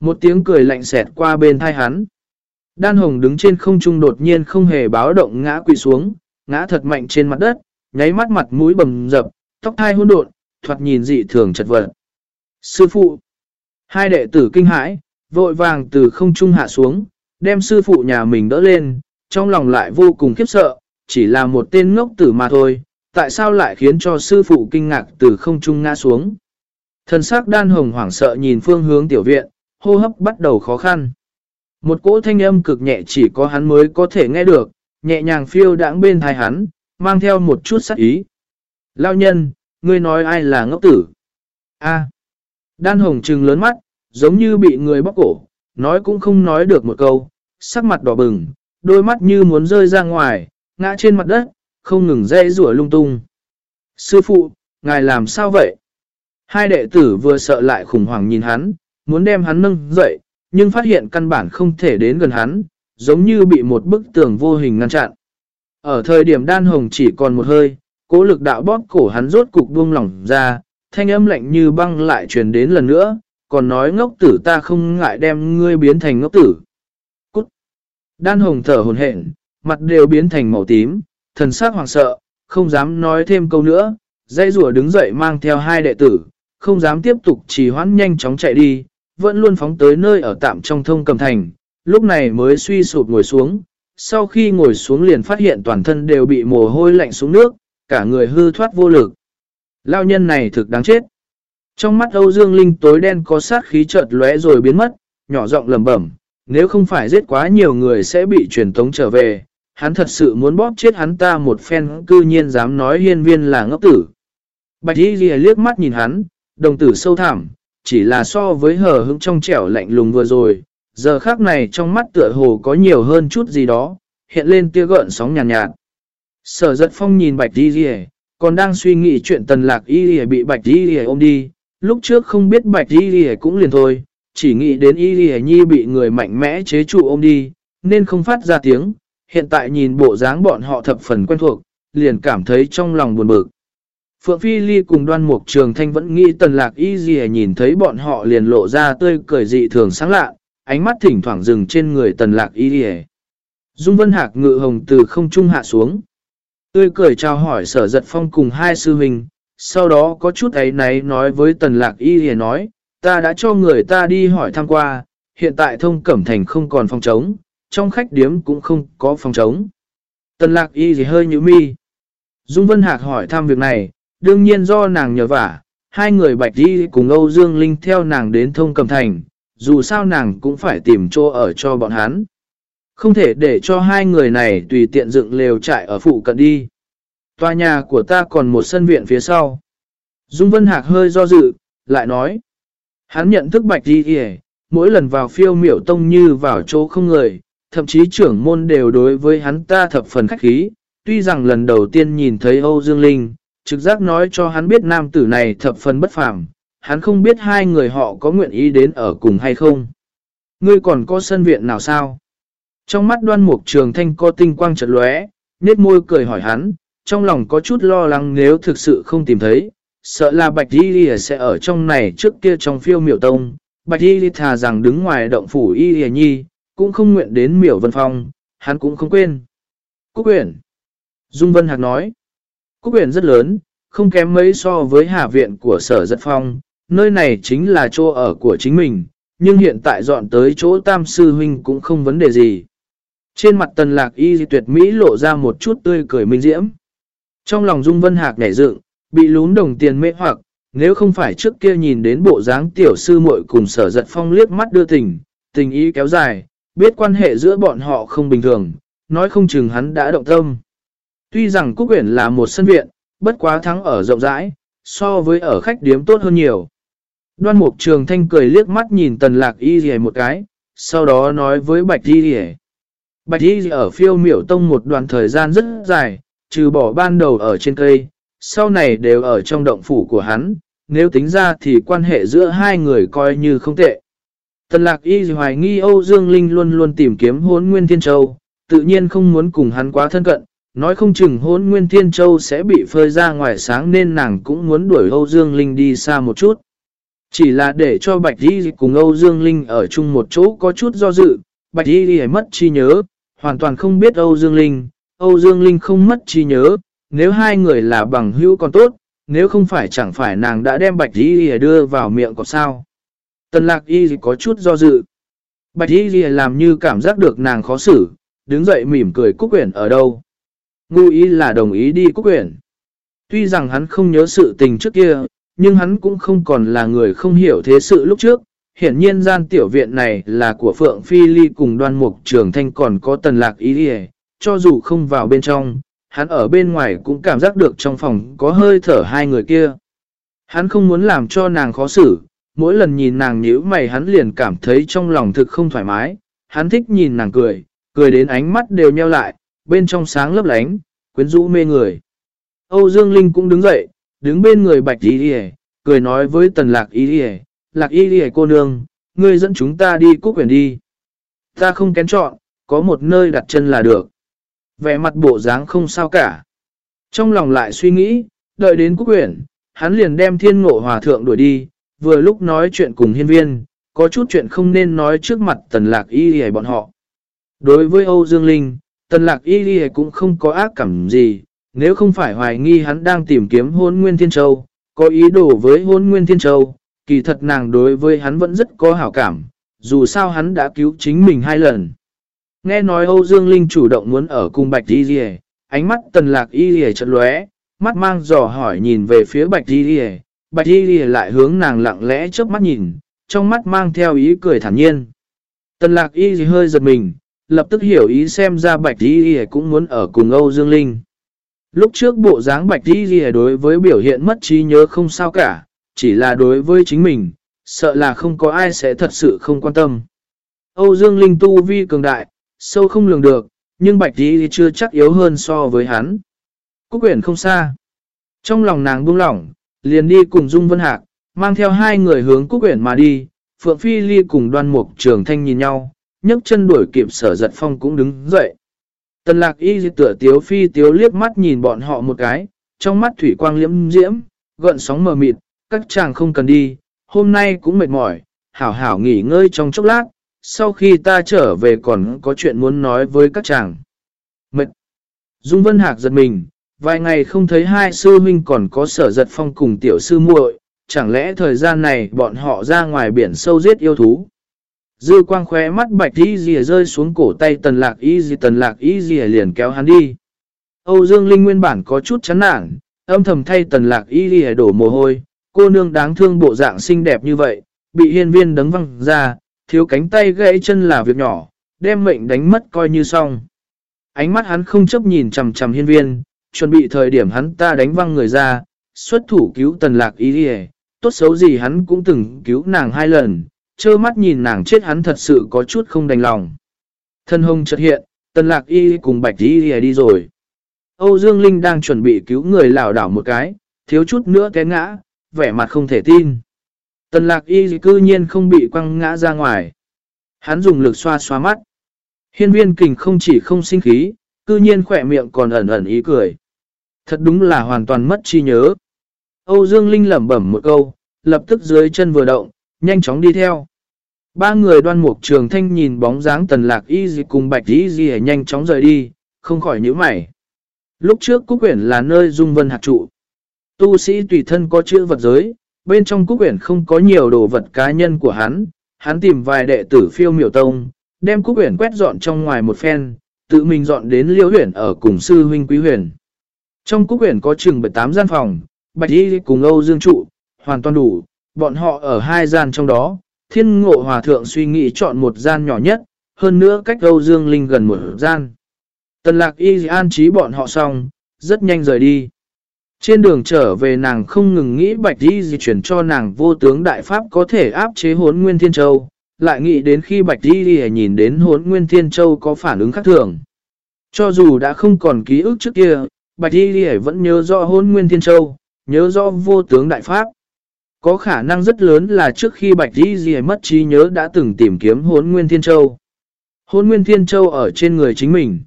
Một tiếng cười lạnh xẹt qua bên thai hắn. Đan hồng đứng trên không trung đột nhiên không hề báo động ngã quỵ xuống, ngã thật mạnh trên mặt đất, nháy mắt mặt mũi bầm dập, tóc thai hôn độn, thoạt nhìn dị thường chật vật. Sư phụ! Hai đệ tử kinh hãi, vội vàng từ không trung hạ xuống, đem sư phụ nhà mình đỡ lên, trong lòng lại vô cùng khiếp sợ, chỉ là một tên ngốc tử mà thôi, tại sao lại khiến cho sư phụ kinh ngạc từ không trung ngã xuống. Thần sắc đan hồng hoảng sợ nhìn phương hướng tiểu viện, hô hấp bắt đầu khó khăn. Một cỗ thanh âm cực nhẹ chỉ có hắn mới có thể nghe được, nhẹ nhàng phiêu đãng bên thai hắn, mang theo một chút sắc ý. Lao nhân, ngươi nói ai là ngốc tử? A. Đan hồng trừng lớn mắt, giống như bị người bóc cổ, nói cũng không nói được một câu, sắc mặt đỏ bừng, đôi mắt như muốn rơi ra ngoài, ngã trên mặt đất, không ngừng dây rủa lung tung. Sư phụ, ngài làm sao vậy? Hai đệ tử vừa sợ lại khủng hoảng nhìn hắn, muốn đem hắn nâng dậy, nhưng phát hiện căn bản không thể đến gần hắn, giống như bị một bức tường vô hình ngăn chặn. Ở thời điểm đan hồng chỉ còn một hơi, cố lực đạo bóp cổ hắn rốt cục buông lỏng ra, thanh âm lạnh như băng lại truyền đến lần nữa, còn nói ngốc tử ta không ngại đem ngươi biến thành ngốc tử. Đan hồng thở hồn hển, mặt đều biến thành màu tím, thần sắc hoàng sợ, không dám nói thêm câu nữa, dây rùa đứng dậy mang theo hai đệ tử, không dám tiếp tục trì hoãn nhanh chóng chạy đi, vẫn luôn phóng tới nơi ở tạm trong thông cầm thành, lúc này mới suy sụp ngồi xuống, sau khi ngồi xuống liền phát hiện toàn thân đều bị mồ hôi lạnh xuống nước, cả người hư thoát vô lực. Lao nhân này thực đáng chết. Trong mắt Âu Dương Linh tối đen có sát khí chợt lóe rồi biến mất, nhỏ giọng lầm bẩm, nếu không phải giết quá nhiều người sẽ bị truyền tống trở về, hắn thật sự muốn bóp chết hắn ta một phen cư nhiên dám nói hiên viên là ngốc tử. Bạch Y Ghi liếc mắt nhìn hắn, đồng tử sâu thẳm, chỉ là so với hờ hững trong trẻo lạnh lùng vừa rồi, giờ khác này trong mắt tựa hồ có nhiều hơn chút gì đó, hiện lên tia gợn sóng nhàn nhạt, nhạt. Sở giật phong nhìn Bạch Y Ghi còn đang suy nghĩ chuyện tần lạc Y Ghi bị Bạch Y Ghi ôm đi, lúc trước không biết Bạch Y Ghi cũng liền thôi, chỉ nghĩ đến Y Ghi Nhi bị người mạnh mẽ chế trụ ôm đi, nên không phát ra tiếng, hiện tại nhìn bộ dáng bọn họ thập phần quen thuộc, liền cảm thấy trong lòng buồn bực. Phượng Phi Ly cùng đoan mục trường thanh vẫn nghĩ tần lạc y gì nhìn thấy bọn họ liền lộ ra tươi cười dị thường sáng lạ, ánh mắt thỉnh thoảng dừng trên người tần lạc y gì Dung Vân Hạc ngự hồng từ không trung hạ xuống. Tươi cười chào hỏi sở giật phong cùng hai sư huynh, sau đó có chút ấy náy nói với tần lạc y gì nói, ta đã cho người ta đi hỏi thăm qua, hiện tại thông cẩm thành không còn phòng trống, trong khách điếm cũng không có phòng trống. Tần lạc y gì hơi như mi. Dung Vân Hạc hỏi thăm việc này, đương nhiên do nàng nhờ vả, hai người bạch đi cùng Âu Dương Linh theo nàng đến thông cầm thành, dù sao nàng cũng phải tìm chỗ ở cho bọn hắn. Không thể để cho hai người này tùy tiện dựng lều trại ở phụ cận đi. Tòa nhà của ta còn một sân viện phía sau. Dung Vân Hạc hơi do dự, lại nói. Hắn nhận thức bạch đi kìa, mỗi lần vào phiêu miểu tông như vào chỗ không người, thậm chí trưởng môn đều đối với hắn ta thập phần khách khí. Tuy rằng lần đầu tiên nhìn thấy Âu Dương Linh, trực giác nói cho hắn biết nam tử này thập phần bất phàm, hắn không biết hai người họ có nguyện ý đến ở cùng hay không. Ngươi còn có sân viện nào sao? Trong mắt đoan mục trường thanh có tinh quang chợt lóe, nết môi cười hỏi hắn, trong lòng có chút lo lắng nếu thực sự không tìm thấy, sợ là Bạch y lìa sẽ ở trong này trước kia trong phiêu miểu tông. Bạch y lìa thà rằng đứng ngoài động phủ Y Lìa Nhi, cũng không nguyện đến miểu vân phong, hắn cũng không quên. Cúc quyển. Dung Vân Hạc nói. Cúc quyển rất lớn, không kém mấy so với hạ viện của sở giật phong, nơi này chính là chỗ ở của chính mình, nhưng hiện tại dọn tới chỗ tam sư huynh cũng không vấn đề gì. Trên mặt tần lạc y tuyệt mỹ lộ ra một chút tươi cười minh diễm. Trong lòng Dung Vân Hạc nhảy dựng, bị lún đồng tiền mê hoặc, nếu không phải trước kia nhìn đến bộ dáng tiểu sư muội cùng sở giật phong liếc mắt đưa tình, tình ý kéo dài, biết quan hệ giữa bọn họ không bình thường, nói không chừng hắn đã động tâm. Tuy rằng Cúc Uyển là một sân viện, bất quá thắng ở rộng rãi, so với ở khách điếm tốt hơn nhiều. Đoan mục trường thanh cười liếc mắt nhìn tần lạc y gì một cái, sau đó nói với bạch y gì Bạch y ở phiêu miểu tông một đoạn thời gian rất dài, trừ bỏ ban đầu ở trên cây, sau này đều ở trong động phủ của hắn, nếu tính ra thì quan hệ giữa hai người coi như không tệ. Tần lạc y hoài nghi Âu Dương Linh luôn luôn tìm kiếm hốn Nguyên Thiên Châu, tự nhiên không muốn cùng hắn quá thân cận, nói không chừng hốn Nguyên Thiên Châu sẽ bị phơi ra ngoài sáng nên nàng cũng muốn đuổi Âu Dương Linh đi xa một chút. Chỉ là để cho Bạch Y cùng Âu Dương Linh ở chung một chỗ có chút do dự, Bạch Y mất chi nhớ, hoàn toàn không biết Âu Dương Linh, Âu Dương Linh không mất chi nhớ, nếu hai người là bằng hữu còn tốt, nếu không phải chẳng phải nàng đã đem Bạch Y đưa vào miệng có sao. Tần lạc Y có chút do dự. Bạch Y làm như cảm giác được nàng khó xử, đứng dậy mỉm cười Cúc Quyển ở đâu. Ngu ý là đồng ý đi Cúc Quyển. Tuy rằng hắn không nhớ sự tình trước kia, nhưng hắn cũng không còn là người không hiểu thế sự lúc trước. Hiển nhiên gian tiểu viện này là của Phượng Phi Ly cùng đoan mục trường thanh còn có tần lạc ý đi cho dù không vào bên trong, hắn ở bên ngoài cũng cảm giác được trong phòng có hơi thở hai người kia. Hắn không muốn làm cho nàng khó xử, mỗi lần nhìn nàng nhíu mày hắn liền cảm thấy trong lòng thực không thoải mái, hắn thích nhìn nàng cười, cười đến ánh mắt đều nheo lại, bên trong sáng lấp lánh, quyến rũ mê người. Âu Dương Linh cũng đứng dậy, đứng bên người bạch y đi cười nói với tần lạc y đi lạc y đi cô nương, ngươi dẫn chúng ta đi cúc quyển đi. Ta không kén chọn, có một nơi đặt chân là được. Vẻ mặt bộ dáng không sao cả. Trong lòng lại suy nghĩ, đợi đến quốc quyển, hắn liền đem thiên ngộ hòa thượng đuổi đi, vừa lúc nói chuyện cùng hiên viên, có chút chuyện không nên nói trước mặt tần lạc y đi bọn họ. Đối với Âu Dương Linh, tần lạc y đi cũng không có ác cảm gì, nếu không phải hoài nghi hắn đang tìm kiếm hôn Nguyên Thiên Châu, có ý đồ với hôn Nguyên Thiên Châu, kỳ thật nàng đối với hắn vẫn rất có hảo cảm, dù sao hắn đã cứu chính mình hai lần. Nghe nói Âu Dương Linh chủ động muốn ở cùng Bạch Y Dì ánh mắt tần lạc Y Dì chật lóe, mắt mang dò hỏi nhìn về phía Bạch Y Dì Bạch Y Dì lại hướng nàng lặng lẽ chớp mắt nhìn, trong mắt mang theo ý cười thản nhiên. Tần lạc Y Dì hơi giật mình, lập tức hiểu ý xem ra Bạch Y Dì cũng muốn ở cùng Âu Dương Linh. Lúc trước bộ dáng bạch Y Dì đối với biểu hiện mất trí nhớ không sao cả, chỉ là đối với chính mình, sợ là không có ai sẽ thật sự không quan tâm. Âu Dương Linh tu vi cường đại, sâu không lường được, nhưng bạch đi chưa chắc yếu hơn so với hắn. Cúc quyển không xa. Trong lòng nàng buông lỏng, liền đi cùng Dung Vân Hạc, mang theo hai người hướng Cúc quyển mà đi, Phượng Phi Ly cùng đoan mục trường thanh nhìn nhau, nhấc chân đuổi kịp sở giật phong cũng đứng dậy. Tần lạc y tựa tiếu phi tiếu liếc mắt nhìn bọn họ một cái, trong mắt thủy quang liễm diễm, gợn sóng mờ mịt, các chàng không cần đi, hôm nay cũng mệt mỏi, hảo hảo nghỉ ngơi trong chốc lát, sau khi ta trở về còn có chuyện muốn nói với các chàng. Mệt. Dung Vân Hạc giật mình, vài ngày không thấy hai sư huynh còn có sở giật phong cùng tiểu sư muội, chẳng lẽ thời gian này bọn họ ra ngoài biển sâu giết yêu thú. Dư quang khóe mắt bạch y dìa rơi xuống cổ tay tần lạc y dìa tần lạc y dìa liền kéo hắn đi. Âu Dương Linh nguyên bản có chút chán nản, âm thầm thay tần lạc y dìa đổ mồ hôi, cô nương đáng thương bộ dạng xinh đẹp như vậy, bị hiên viên đấng văng ra, thiếu cánh tay gãy chân là việc nhỏ, đem mệnh đánh mất coi như xong. Ánh mắt hắn không chấp nhìn chầm chầm hiên viên, chuẩn bị thời điểm hắn ta đánh văng người ra, xuất thủ cứu tần lạc y đi tốt xấu gì hắn cũng từng cứu nàng hai lần trơ mắt nhìn nàng chết hắn thật sự có chút không đành lòng. Thân hông chợt hiện, tần lạc y cùng bạch y đi rồi. Âu Dương Linh đang chuẩn bị cứu người lảo đảo một cái, thiếu chút nữa té ngã, vẻ mặt không thể tin. Tần lạc y cư nhiên không bị quăng ngã ra ngoài. Hắn dùng lực xoa xoa mắt. Hiên viên kình không chỉ không sinh khí, cư nhiên khỏe miệng còn ẩn ẩn ý cười. Thật đúng là hoàn toàn mất chi nhớ. Âu Dương Linh lẩm bẩm một câu, lập tức dưới chân vừa động, nhanh chóng đi theo. Ba người đoan mục trường thanh nhìn bóng dáng tần lạc y gì cùng bạch y gì nhanh chóng rời đi, không khỏi nhíu mày. Lúc trước cúc quyển là nơi dung vân hạt trụ. Tu sĩ tùy thân có chữ vật giới, bên trong cúc quyển không có nhiều đồ vật cá nhân của hắn. Hắn tìm vài đệ tử phiêu miểu tông, đem cúc quyển quét dọn trong ngoài một phen, tự mình dọn đến liễu huyền ở cùng sư huynh quý huyền. Trong cúc huyền có chừng 7-8 gian phòng, Bạch Y cùng Âu Dương Trụ, hoàn toàn đủ, bọn họ ở hai gian trong đó, thiên ngộ hòa thượng suy nghĩ chọn một gian nhỏ nhất, hơn nữa cách Âu Dương Linh gần một gian. Tần lạc y an trí bọn họ xong, rất nhanh rời đi. Trên đường trở về nàng không ngừng nghĩ bạch y di chuyển cho nàng vô tướng đại pháp có thể áp chế hốn nguyên thiên châu, lại nghĩ đến khi bạch y di nhìn đến hốn nguyên thiên châu có phản ứng khác thường. Cho dù đã không còn ký ức trước kia, bạch y di vẫn nhớ rõ hốn nguyên thiên châu, nhớ rõ vô tướng đại pháp. Có khả năng rất lớn là trước khi bạch y di mất trí nhớ đã từng tìm kiếm hốn nguyên thiên châu. Hốn nguyên thiên châu ở trên người chính mình.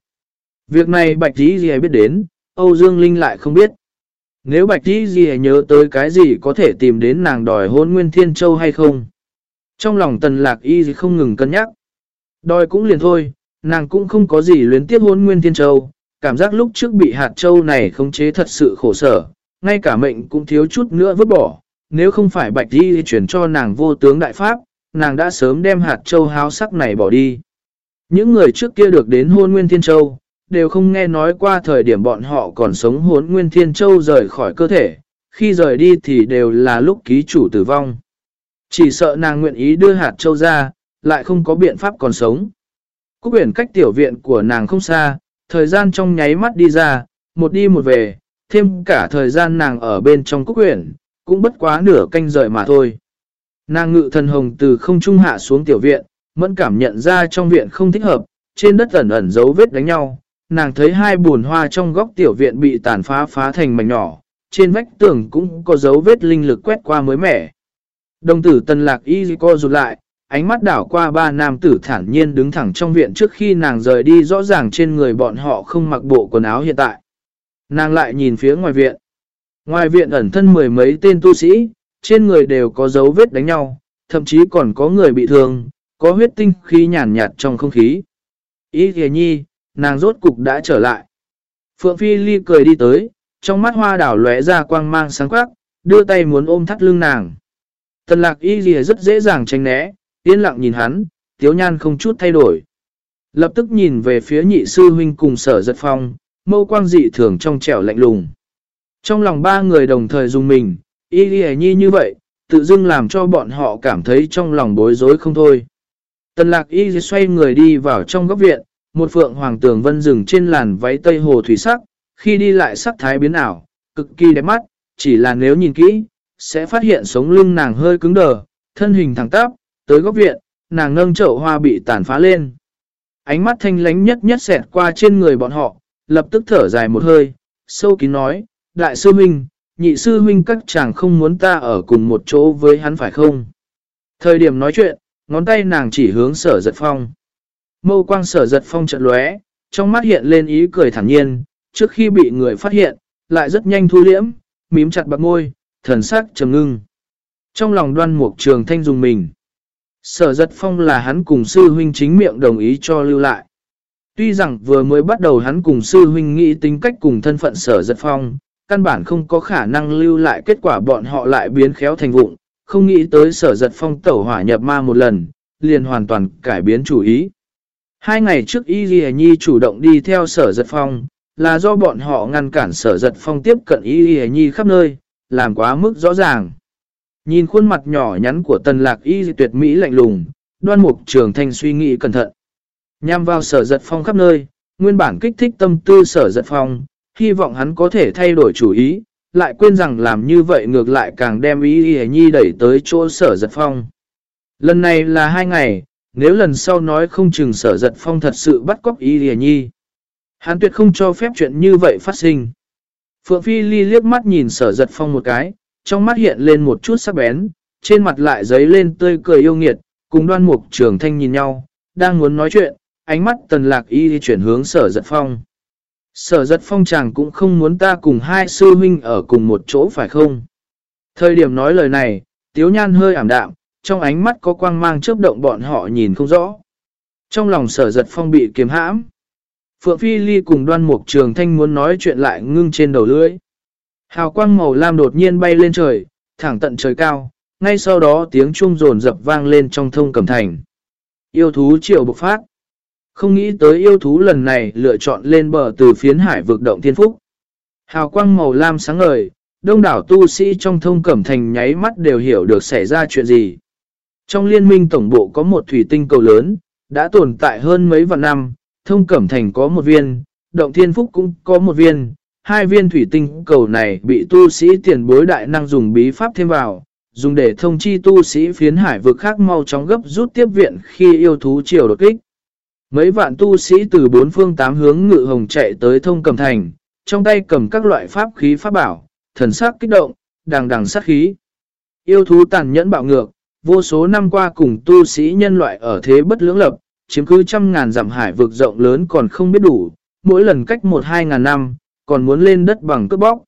Việc này Bạch đi Di biết đến, Âu Dương Linh lại không biết. Nếu Bạch Tí Di nhớ tới cái gì có thể tìm đến nàng đòi hôn Nguyên Thiên Châu hay không? Trong lòng tần lạc y không ngừng cân nhắc. Đòi cũng liền thôi, nàng cũng không có gì luyến tiếp hôn Nguyên Thiên Châu. Cảm giác lúc trước bị hạt châu này khống chế thật sự khổ sở, ngay cả mệnh cũng thiếu chút nữa vứt bỏ. Nếu không phải Bạch Di chuyển cho nàng vô tướng đại pháp, nàng đã sớm đem hạt châu háo sắc này bỏ đi. Những người trước kia được đến hôn Nguyên Thiên Châu, đều không nghe nói qua thời điểm bọn họ còn sống hốn Nguyên Thiên Châu rời khỏi cơ thể, khi rời đi thì đều là lúc ký chủ tử vong. Chỉ sợ nàng nguyện ý đưa hạt châu ra, lại không có biện pháp còn sống. Cúc biển cách tiểu viện của nàng không xa, thời gian trong nháy mắt đi ra, một đi một về, thêm cả thời gian nàng ở bên trong cúc biển, cũng bất quá nửa canh rời mà thôi. Nàng ngự thần hồng từ không trung hạ xuống tiểu viện, mẫn cảm nhận ra trong viện không thích hợp, trên đất ẩn ẩn dấu vết đánh nhau, nàng thấy hai buồn hoa trong góc tiểu viện bị tàn phá phá thành mảnh nhỏ, trên vách tường cũng có dấu vết linh lực quét qua mới mẻ. Đồng tử tần lạc y co rụt lại, ánh mắt đảo qua ba nam tử thản nhiên đứng thẳng trong viện trước khi nàng rời đi rõ ràng trên người bọn họ không mặc bộ quần áo hiện tại. Nàng lại nhìn phía ngoài viện. Ngoài viện ẩn thân mười mấy tên tu sĩ, trên người đều có dấu vết đánh nhau, thậm chí còn có người bị thương, có huyết tinh khí nhàn nhạt trong không khí. Ý thề nhi, nàng rốt cục đã trở lại. Phượng Phi Ly cười đi tới, trong mắt hoa đảo lóe ra quang mang sáng quắc, đưa tay muốn ôm thắt lưng nàng. Tần lạc y gì rất dễ dàng tránh né, yên lặng nhìn hắn, tiếu nhan không chút thay đổi. Lập tức nhìn về phía nhị sư huynh cùng sở giật phong, mâu quang dị thường trong trẻo lạnh lùng. Trong lòng ba người đồng thời dùng mình, y gì nhi như vậy, tự dưng làm cho bọn họ cảm thấy trong lòng bối rối không thôi. Tần lạc y xoay người đi vào trong góc viện, một phượng hoàng tường vân rừng trên làn váy tây hồ thủy sắc, khi đi lại sắc thái biến ảo, cực kỳ đẹp mắt, chỉ là nếu nhìn kỹ, sẽ phát hiện sống lưng nàng hơi cứng đờ, thân hình thẳng tắp, tới góc viện, nàng nâng chậu hoa bị tàn phá lên. Ánh mắt thanh lánh nhất nhất xẹt qua trên người bọn họ, lập tức thở dài một hơi, sâu kín nói, Đại sư huynh, nhị sư huynh các chàng không muốn ta ở cùng một chỗ với hắn phải không? Thời điểm nói chuyện, ngón tay nàng chỉ hướng sở giật phong. Mâu quang sở giật phong trận lóe, trong mắt hiện lên ý cười thản nhiên, trước khi bị người phát hiện, lại rất nhanh thu liễm, mím chặt bạc môi, thần sắc trầm ngưng. Trong lòng đoan mục trường thanh dùng mình. Sở giật phong là hắn cùng sư huynh chính miệng đồng ý cho lưu lại. Tuy rằng vừa mới bắt đầu hắn cùng sư huynh nghĩ tính cách cùng thân phận sở giật phong, căn bản không có khả năng lưu lại kết quả bọn họ lại biến khéo thành vụng, không nghĩ tới sở giật phong tẩu hỏa nhập ma một lần, liền hoàn toàn cải biến chủ ý. Hai ngày trước Y Ghi Nhi chủ động đi theo sở giật phong, là do bọn họ ngăn cản sở giật phong tiếp cận Y Ghi Nhi khắp nơi, làm quá mức rõ ràng. Nhìn khuôn mặt nhỏ nhắn của tần lạc Y tuyệt mỹ lạnh lùng, đoan mục trường thanh suy nghĩ cẩn thận. Nhằm vào sở giật phong khắp nơi, nguyên bản kích thích tâm tư sở giật phong, hy vọng hắn có thể thay đổi chủ ý, lại quên rằng làm như vậy ngược lại càng đem Y Ghi Nhi đẩy tới chỗ sở giật phong. Lần này là hai ngày, nếu lần sau nói không chừng sở giật phong thật sự bắt cóc y lìa nhi. Hắn tuyệt không cho phép chuyện như vậy phát sinh. Phượng Phi Ly liếc mắt nhìn sở giật phong một cái, trong mắt hiện lên một chút sắc bén, trên mặt lại giấy lên tươi cười yêu nghiệt, cùng đoan mục trường thanh nhìn nhau, đang muốn nói chuyện, ánh mắt tần lạc y chuyển hướng sở giật phong. Sở giật phong chàng cũng không muốn ta cùng hai sư huynh ở cùng một chỗ phải không? Thời điểm nói lời này, tiếu nhan hơi ảm đạm, trong ánh mắt có quang mang chớp động bọn họ nhìn không rõ. Trong lòng sở giật phong bị kiếm hãm. Phượng Phi Ly cùng đoan mục trường thanh muốn nói chuyện lại ngưng trên đầu lưỡi. Hào quang màu lam đột nhiên bay lên trời, thẳng tận trời cao, ngay sau đó tiếng chuông rồn dập vang lên trong thông cẩm thành. Yêu thú triệu bộc phát. Không nghĩ tới yêu thú lần này lựa chọn lên bờ từ phiến hải vực động thiên phúc. Hào quang màu lam sáng ngời, đông đảo tu sĩ trong thông cẩm thành nháy mắt đều hiểu được xảy ra chuyện gì. Trong liên minh tổng bộ có một thủy tinh cầu lớn, đã tồn tại hơn mấy vạn năm, thông cẩm thành có một viên, động thiên phúc cũng có một viên. Hai viên thủy tinh cầu này bị tu sĩ tiền bối đại năng dùng bí pháp thêm vào, dùng để thông chi tu sĩ phiến hải vực khác mau chóng gấp rút tiếp viện khi yêu thú chiều đột kích. Mấy vạn tu sĩ từ bốn phương tám hướng ngự hồng chạy tới thông cầm thành, trong tay cầm các loại pháp khí pháp bảo, thần sắc kích động, đằng đằng sát khí. Yêu thú tàn nhẫn bạo ngược, vô số năm qua cùng tu sĩ nhân loại ở thế bất lưỡng lập, chiếm cứ trăm ngàn dặm hải vực rộng lớn còn không biết đủ, mỗi lần cách một hai ngàn năm, còn muốn lên đất bằng cướp bóc.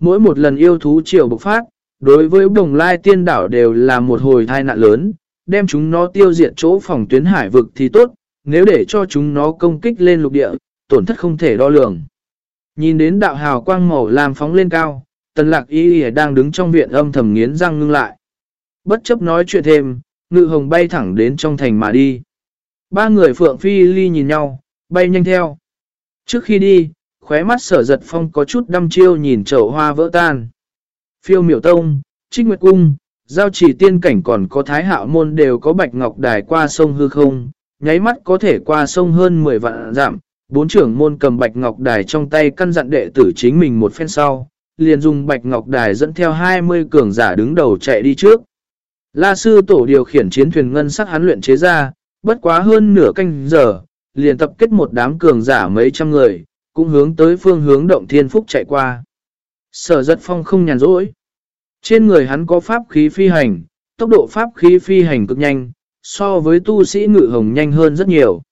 Mỗi một lần yêu thú chiều bộc phát, đối với đồng lai tiên đảo đều là một hồi thai nạn lớn, đem chúng nó tiêu diệt chỗ phòng tuyến hải vực thì tốt, nếu để cho chúng nó công kích lên lục địa, tổn thất không thể đo lường. Nhìn đến đạo hào quang màu làm phóng lên cao, tần lạc y đang đứng trong viện âm thầm nghiến răng ngưng lại. Bất chấp nói chuyện thêm, ngự hồng bay thẳng đến trong thành mà đi. Ba người phượng phi ly nhìn nhau, bay nhanh theo. Trước khi đi, khóe mắt sở giật phong có chút đăm chiêu nhìn chậu hoa vỡ tan. Phiêu miểu tông, trích nguyệt cung, giao chỉ tiên cảnh còn có thái hạo môn đều có bạch ngọc đài qua sông hư không, nháy mắt có thể qua sông hơn 10 vạn giảm. Bốn trưởng môn cầm bạch ngọc đài trong tay căn dặn đệ tử chính mình một phen sau, liền dùng bạch ngọc đài dẫn theo 20 cường giả đứng đầu chạy đi trước. La sư tổ điều khiển chiến thuyền ngân sắc hắn luyện chế ra, bất quá hơn nửa canh giờ, liền tập kết một đám cường giả mấy trăm người, cũng hướng tới phương hướng động thiên phúc chạy qua. Sở giật phong không nhàn rỗi. Trên người hắn có pháp khí phi hành, tốc độ pháp khí phi hành cực nhanh, so với tu sĩ ngự hồng nhanh hơn rất nhiều.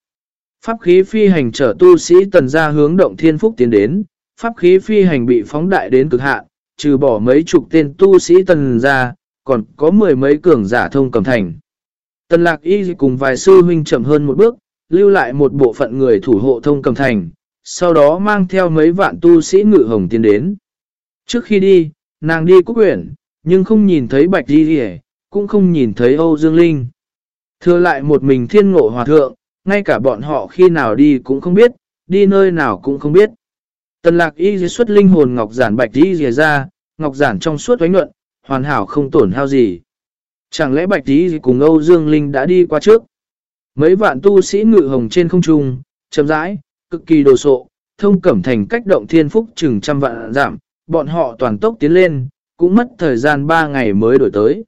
Pháp khí phi hành chở tu sĩ tần ra hướng động thiên phúc tiến đến, pháp khí phi hành bị phóng đại đến cực hạn, trừ bỏ mấy chục tên tu sĩ tần ra, còn có mười mấy cường giả thông cầm thành. Tần lạc y cùng vài sư huynh chậm hơn một bước, lưu lại một bộ phận người thủ hộ thông cầm thành, sau đó mang theo mấy vạn tu sĩ ngự hồng tiến đến. Trước khi đi, nàng đi quốc quyển, nhưng không nhìn thấy bạch đi đi cũng không nhìn thấy Âu Dương Linh. Thừa lại một mình thiên ngộ hòa thượng, ngay cả bọn họ khi nào đi cũng không biết, đi nơi nào cũng không biết. Tần lạc y dưới xuất linh hồn ngọc giản bạch đi dìa ra, ngọc giản trong suốt oánh nhuận, hoàn hảo không tổn hao gì. Chẳng lẽ bạch Tí cùng Âu Dương Linh đã đi qua trước? Mấy vạn tu sĩ ngự hồng trên không trung, chậm rãi, cực kỳ đồ sộ, thông cẩm thành cách động thiên phúc chừng trăm vạn giảm, bọn họ toàn tốc tiến lên, cũng mất thời gian 3 ngày mới đổi tới.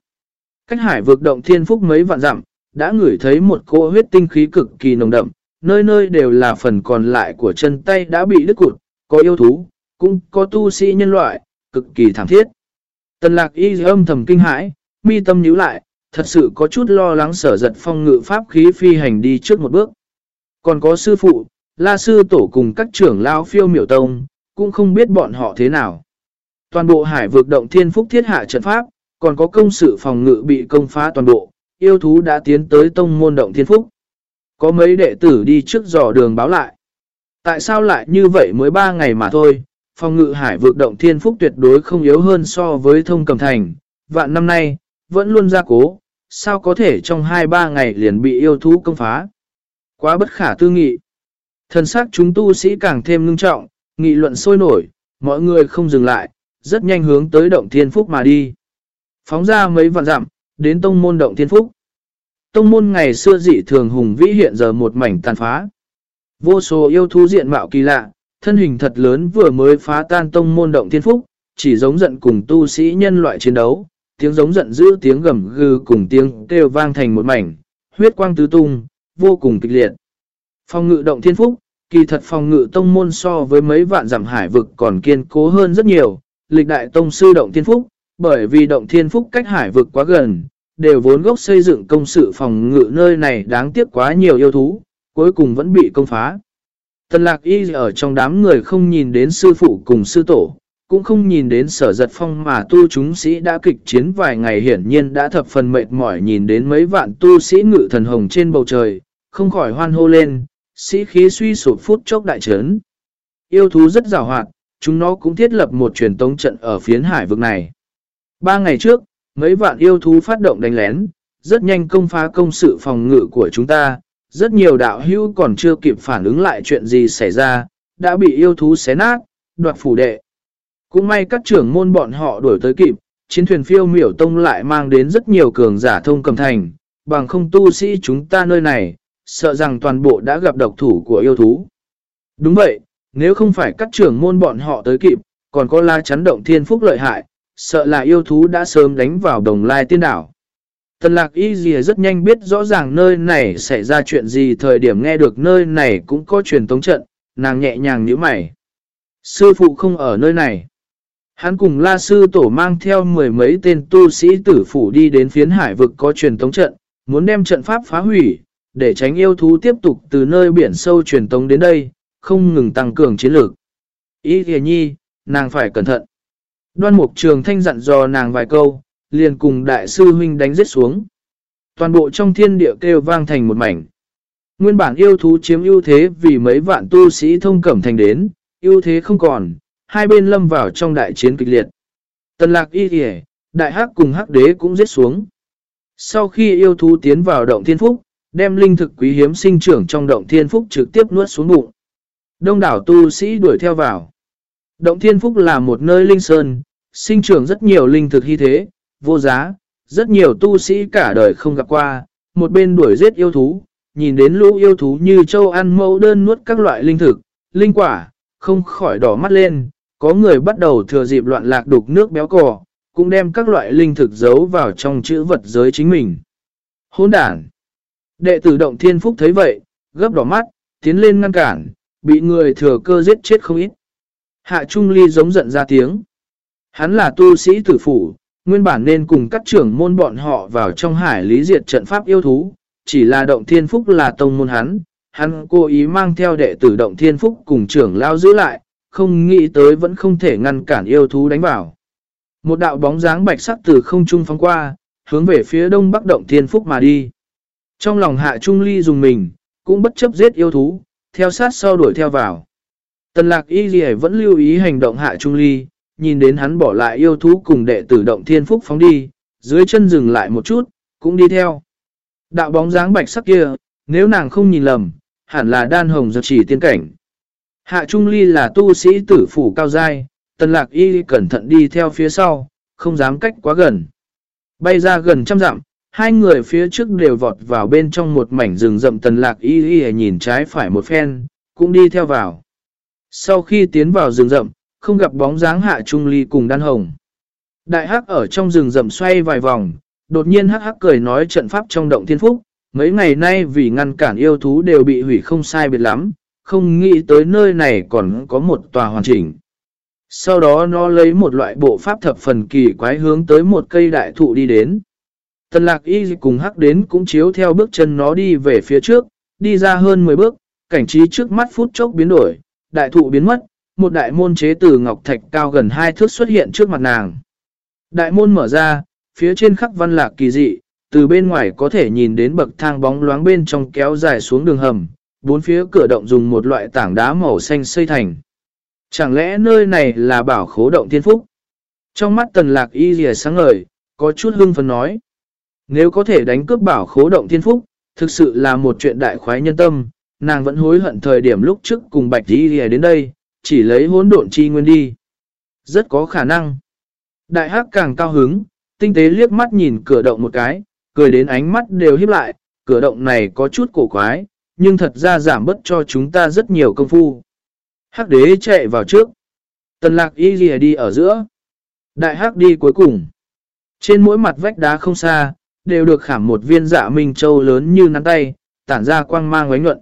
Cách hải vượt động thiên phúc mấy vạn dặm, đã ngửi thấy một cỗ huyết tinh khí cực kỳ nồng đậm, nơi nơi đều là phần còn lại của chân tay đã bị đứt cụt, có yêu thú, cũng có tu sĩ nhân loại, cực kỳ thảm thiết. Tần lạc y âm thầm kinh hãi, mi tâm nhíu lại, thật sự có chút lo lắng sở giật phong ngự pháp khí phi hành đi trước một bước. Còn có sư phụ, la sư tổ cùng các trưởng lao phiêu miểu tông, cũng không biết bọn họ thế nào. Toàn bộ hải vực động thiên phúc thiết hạ trận pháp, còn có công sự phòng ngự bị công phá toàn bộ, yêu thú đã tiến tới tông môn động thiên phúc. Có mấy đệ tử đi trước dò đường báo lại. Tại sao lại như vậy mới 3 ngày mà thôi, phòng ngự hải vượt động thiên phúc tuyệt đối không yếu hơn so với thông cầm thành. Vạn năm nay, vẫn luôn ra cố, sao có thể trong 2-3 ngày liền bị yêu thú công phá. Quá bất khả tư nghị. Thần sắc chúng tu sĩ càng thêm ngưng trọng, nghị luận sôi nổi, mọi người không dừng lại, rất nhanh hướng tới động thiên phúc mà đi. Phóng ra mấy vạn dặm, đến tông môn động thiên phúc. Tông môn ngày xưa dị thường hùng vĩ hiện giờ một mảnh tàn phá. Vô số yêu thú diện mạo kỳ lạ, thân hình thật lớn vừa mới phá tan tông môn động thiên phúc, chỉ giống giận cùng tu sĩ nhân loại chiến đấu, tiếng giống giận dữ tiếng gầm gừ cùng tiếng kêu vang thành một mảnh, huyết quang tứ tung, vô cùng kịch liệt. Phòng ngự động thiên phúc, kỳ thật phòng ngự tông môn so với mấy vạn giảm hải vực còn kiên cố hơn rất nhiều, lịch đại tông sư động thiên phúc, bởi vì động thiên phúc cách hải vực quá gần, đều vốn gốc xây dựng công sự phòng ngự nơi này đáng tiếc quá nhiều yêu thú, cuối cùng vẫn bị công phá. Tần lạc y ở trong đám người không nhìn đến sư phụ cùng sư tổ, cũng không nhìn đến sở giật phong mà tu chúng sĩ đã kịch chiến vài ngày hiển nhiên đã thập phần mệt mỏi nhìn đến mấy vạn tu sĩ ngự thần hồng trên bầu trời, không khỏi hoan hô lên, sĩ khí suy sụp phút chốc đại trấn. Yêu thú rất rào hoạt, chúng nó cũng thiết lập một truyền tống trận ở phiến hải vực này. Ba ngày trước, mấy vạn yêu thú phát động đánh lén, rất nhanh công phá công sự phòng ngự của chúng ta, rất nhiều đạo hữu còn chưa kịp phản ứng lại chuyện gì xảy ra, đã bị yêu thú xé nát, đoạt phủ đệ. Cũng may các trưởng môn bọn họ đuổi tới kịp, chiến thuyền phiêu miểu tông lại mang đến rất nhiều cường giả thông cầm thành, bằng không tu sĩ chúng ta nơi này, sợ rằng toàn bộ đã gặp độc thủ của yêu thú. Đúng vậy, nếu không phải các trưởng môn bọn họ tới kịp, còn có la chắn động thiên phúc lợi hại, sợ là yêu thú đã sớm đánh vào đồng lai tiên đảo. Tần lạc y gì rất nhanh biết rõ ràng nơi này xảy ra chuyện gì thời điểm nghe được nơi này cũng có truyền tống trận, nàng nhẹ nhàng như mày. Sư phụ không ở nơi này. Hắn cùng la sư tổ mang theo mười mấy tên tu sĩ tử phủ đi đến phiến hải vực có truyền tống trận, muốn đem trận pháp phá hủy, để tránh yêu thú tiếp tục từ nơi biển sâu truyền tống đến đây, không ngừng tăng cường chiến lược. Ý kìa nhi, nàng phải cẩn thận. Đoan mục trường thanh dặn dò nàng vài câu, liền cùng đại sư huynh đánh giết xuống. Toàn bộ trong thiên địa kêu vang thành một mảnh. Nguyên bản yêu thú chiếm ưu thế vì mấy vạn tu sĩ thông cẩm thành đến, ưu thế không còn, hai bên lâm vào trong đại chiến kịch liệt. Tần lạc y kìa, đại hắc cùng hắc đế cũng giết xuống. Sau khi yêu thú tiến vào động thiên phúc, đem linh thực quý hiếm sinh trưởng trong động thiên phúc trực tiếp nuốt xuống bụng. Đông đảo tu sĩ đuổi theo vào. Động thiên phúc là một nơi linh sơn, sinh trưởng rất nhiều linh thực hy thế, vô giá, rất nhiều tu sĩ cả đời không gặp qua, một bên đuổi giết yêu thú, nhìn đến lũ yêu thú như châu ăn mẫu đơn nuốt các loại linh thực, linh quả, không khỏi đỏ mắt lên, có người bắt đầu thừa dịp loạn lạc đục nước béo cò, cũng đem các loại linh thực giấu vào trong chữ vật giới chính mình. Hôn đản! Đệ tử động thiên phúc thấy vậy, gấp đỏ mắt, tiến lên ngăn cản, bị người thừa cơ giết chết không ít. Hạ Trung Ly giống giận ra tiếng. Hắn là tu sĩ tử phủ, nguyên bản nên cùng các trưởng môn bọn họ vào trong hải lý diệt trận pháp yêu thú, chỉ là động thiên phúc là tông môn hắn, hắn cố ý mang theo đệ tử động thiên phúc cùng trưởng lao giữ lại, không nghĩ tới vẫn không thể ngăn cản yêu thú đánh vào. Một đạo bóng dáng bạch sắc từ không trung phóng qua, hướng về phía đông bắc động thiên phúc mà đi. Trong lòng hạ trung ly dùng mình, cũng bất chấp giết yêu thú, theo sát sau đuổi theo vào. Tần lạc y gì vẫn lưu ý hành động hạ trung ly, nhìn đến hắn bỏ lại yêu thú cùng đệ tử động thiên phúc phóng đi, dưới chân dừng lại một chút, cũng đi theo. Đạo bóng dáng bạch sắc kia, nếu nàng không nhìn lầm, hẳn là đan hồng giật chỉ tiên cảnh. Hạ Trung Ly là tu sĩ tử phủ cao dai, tần lạc y cẩn thận đi theo phía sau, không dám cách quá gần. Bay ra gần trăm dặm, hai người phía trước đều vọt vào bên trong một mảnh rừng rậm tần lạc y y nhìn trái phải một phen, cũng đi theo vào. Sau khi tiến vào rừng rậm, không gặp bóng dáng hạ trung ly cùng đan hồng. Đại hắc ở trong rừng rậm xoay vài vòng, đột nhiên hắc hắc cười nói trận pháp trong động thiên phúc, mấy ngày nay vì ngăn cản yêu thú đều bị hủy không sai biệt lắm, không nghĩ tới nơi này còn có một tòa hoàn chỉnh. Sau đó nó lấy một loại bộ pháp thập phần kỳ quái hướng tới một cây đại thụ đi đến. Tần lạc y cùng hắc đến cũng chiếu theo bước chân nó đi về phía trước, đi ra hơn 10 bước, cảnh trí trước mắt phút chốc biến đổi, đại thụ biến mất, một đại môn chế từ ngọc thạch cao gần hai thước xuất hiện trước mặt nàng. Đại môn mở ra, phía trên khắc văn lạc kỳ dị, từ bên ngoài có thể nhìn đến bậc thang bóng loáng bên trong kéo dài xuống đường hầm, bốn phía cửa động dùng một loại tảng đá màu xanh xây thành. Chẳng lẽ nơi này là bảo khố động thiên phúc? Trong mắt tần lạc y rìa sáng ngời, có chút hưng phấn nói. Nếu có thể đánh cướp bảo khố động thiên phúc, thực sự là một chuyện đại khoái nhân tâm, nàng vẫn hối hận thời điểm lúc trước cùng bạch y rìa đến đây, chỉ lấy hỗn độn chi nguyên đi. Rất có khả năng. Đại hắc càng cao hứng, tinh tế liếc mắt nhìn cửa động một cái, cười đến ánh mắt đều híp lại, cửa động này có chút cổ quái, nhưng thật ra giảm bớt cho chúng ta rất nhiều công phu. Hắc đế chạy vào trước. Tần lạc y ghi đi ở giữa. Đại hắc đi cuối cùng. Trên mỗi mặt vách đá không xa, đều được khảm một viên dạ minh châu lớn như nắm tay, tản ra quang mang ngoánh nhuận.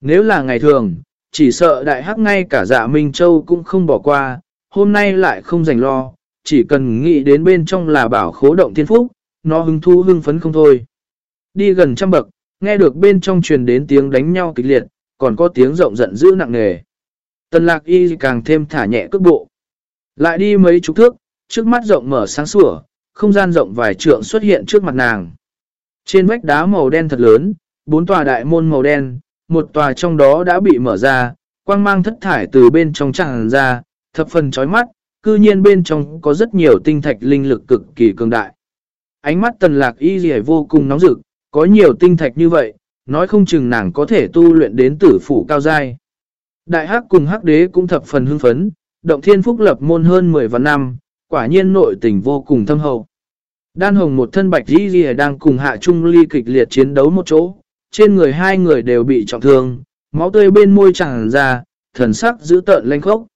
Nếu là ngày thường, chỉ sợ đại hắc ngay cả dạ Minh Châu cũng không bỏ qua, hôm nay lại không dành lo, chỉ cần nghĩ đến bên trong là bảo khố động thiên phúc, nó hứng thu hưng phấn không thôi. Đi gần trăm bậc, nghe được bên trong truyền đến tiếng đánh nhau kịch liệt, còn có tiếng rộng giận dữ nặng nề. Tần lạc y càng thêm thả nhẹ cước bộ. Lại đi mấy chục thước, trước mắt rộng mở sáng sủa, không gian rộng vài trượng xuất hiện trước mặt nàng. Trên vách đá màu đen thật lớn, bốn tòa đại môn màu đen, một tòa trong đó đã bị mở ra, quang mang thất thải từ bên trong tràn ra, thập phần chói mắt, cư nhiên bên trong có rất nhiều tinh thạch linh lực cực kỳ cường đại. Ánh mắt tần lạc y dì vô cùng nóng rực, có nhiều tinh thạch như vậy, nói không chừng nàng có thể tu luyện đến tử phủ cao giai. Đại hắc cùng hắc đế cũng thập phần hưng phấn, động thiên phúc lập môn hơn 10 vạn năm, quả nhiên nội tình vô cùng thâm hậu. Đan hồng một thân bạch y di đang cùng hạ trung ly kịch liệt chiến đấu một chỗ, trên người hai người đều bị trọng thương, máu tươi bên môi chẳng ra, thần sắc giữ tợn lanh khốc.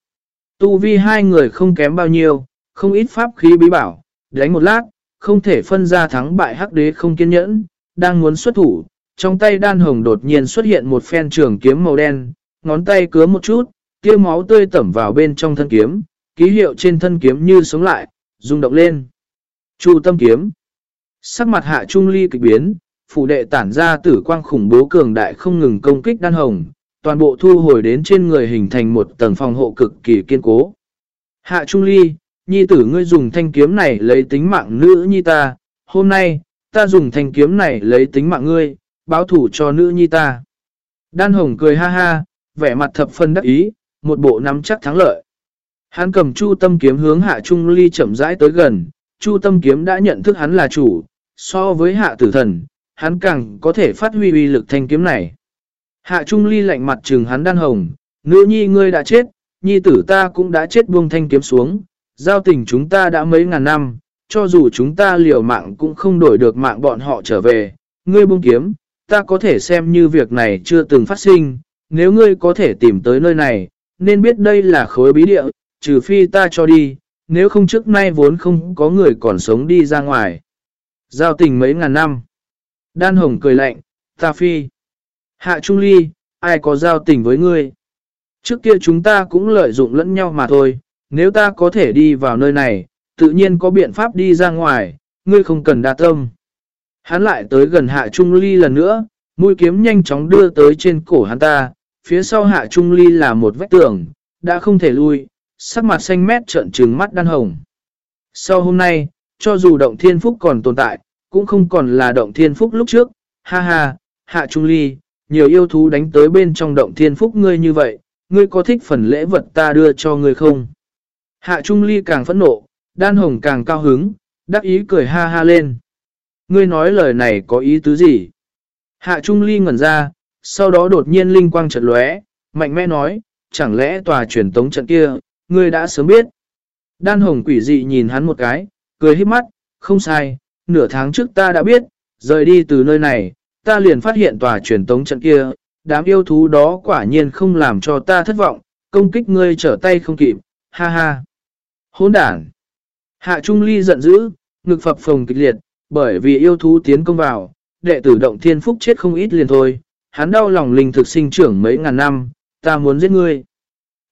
Tu vi hai người không kém bao nhiêu, không ít pháp khí bí bảo, đánh một lát, không thể phân ra thắng bại hắc đế không kiên nhẫn, đang muốn xuất thủ, trong tay đan hồng đột nhiên xuất hiện một phen trường kiếm màu đen, ngón tay cứa một chút, kia máu tươi tẩm vào bên trong thân kiếm, ký hiệu trên thân kiếm như sống lại, rung động lên. Chu tâm kiếm. Sắc mặt hạ trung ly kịch biến, phủ đệ tản ra tử quang khủng bố cường đại không ngừng công kích đan hồng, toàn bộ thu hồi đến trên người hình thành một tầng phòng hộ cực kỳ kiên cố. Hạ trung ly, nhi tử ngươi dùng thanh kiếm này lấy tính mạng nữ nhi ta, hôm nay, ta dùng thanh kiếm này lấy tính mạng ngươi, báo thủ cho nữ nhi ta. Đan hồng cười ha ha, vẻ mặt thập phân đắc ý, một bộ nắm chắc thắng lợi. Hắn cầm chu tâm kiếm hướng hạ trung ly chậm rãi tới gần, chu tâm kiếm đã nhận thức hắn là chủ, so với hạ tử thần, hắn càng có thể phát huy uy lực thanh kiếm này. Hạ trung ly lạnh mặt trừng hắn đan hồng, nữ nhi ngươi đã chết, nhi tử ta cũng đã chết buông thanh kiếm xuống, giao tình chúng ta đã mấy ngàn năm, cho dù chúng ta liều mạng cũng không đổi được mạng bọn họ trở về, ngươi buông kiếm, ta có thể xem như việc này chưa từng phát sinh, nếu ngươi có thể tìm tới nơi này, nên biết đây là khối bí địa, trừ phi ta cho đi, nếu không trước nay vốn không có người còn sống đi ra ngoài. Giao tình mấy ngàn năm. Đan hồng cười lạnh, ta phi. Hạ Trung Ly, ai có giao tình với ngươi? Trước kia chúng ta cũng lợi dụng lẫn nhau mà thôi, nếu ta có thể đi vào nơi này, tự nhiên có biện pháp đi ra ngoài, ngươi không cần đa tâm. Hắn lại tới gần Hạ Trung Ly lần nữa, mũi kiếm nhanh chóng đưa tới trên cổ hắn ta, phía sau Hạ Trung Ly là một vách tường, đã không thể lui, sắc mặt xanh mét trợn trừng mắt đan hồng. Sau hôm nay, cho dù động thiên phúc còn tồn tại, cũng không còn là động thiên phúc lúc trước, ha ha, Hạ Trung Ly, nhiều yêu thú đánh tới bên trong động thiên phúc ngươi như vậy, ngươi có thích phần lễ vật ta đưa cho ngươi không? Hạ Trung Ly càng phẫn nộ, đan hồng càng cao hứng, đắc ý cười ha ha lên. Ngươi nói lời này có ý tứ gì? Hạ Trung Ly ngẩn ra, sau đó đột nhiên linh quang chợt lóe, mạnh mẽ nói, chẳng lẽ tòa truyền tống trận kia, ngươi đã sớm biết. Đan hồng quỷ dị nhìn hắn một cái, cười hít mắt, không sai, nửa tháng trước ta đã biết, rời đi từ nơi này, ta liền phát hiện tòa truyền tống trận kia, đám yêu thú đó quả nhiên không làm cho ta thất vọng, công kích ngươi trở tay không kịp, ha ha. Hôn đản. Hạ Trung Ly giận dữ, ngực phập phồng kịch liệt, bởi vì yêu thú tiến công vào, đệ tử động thiên phúc chết không ít liền thôi, hắn đau lòng linh thực sinh trưởng mấy ngàn năm, ta muốn giết ngươi.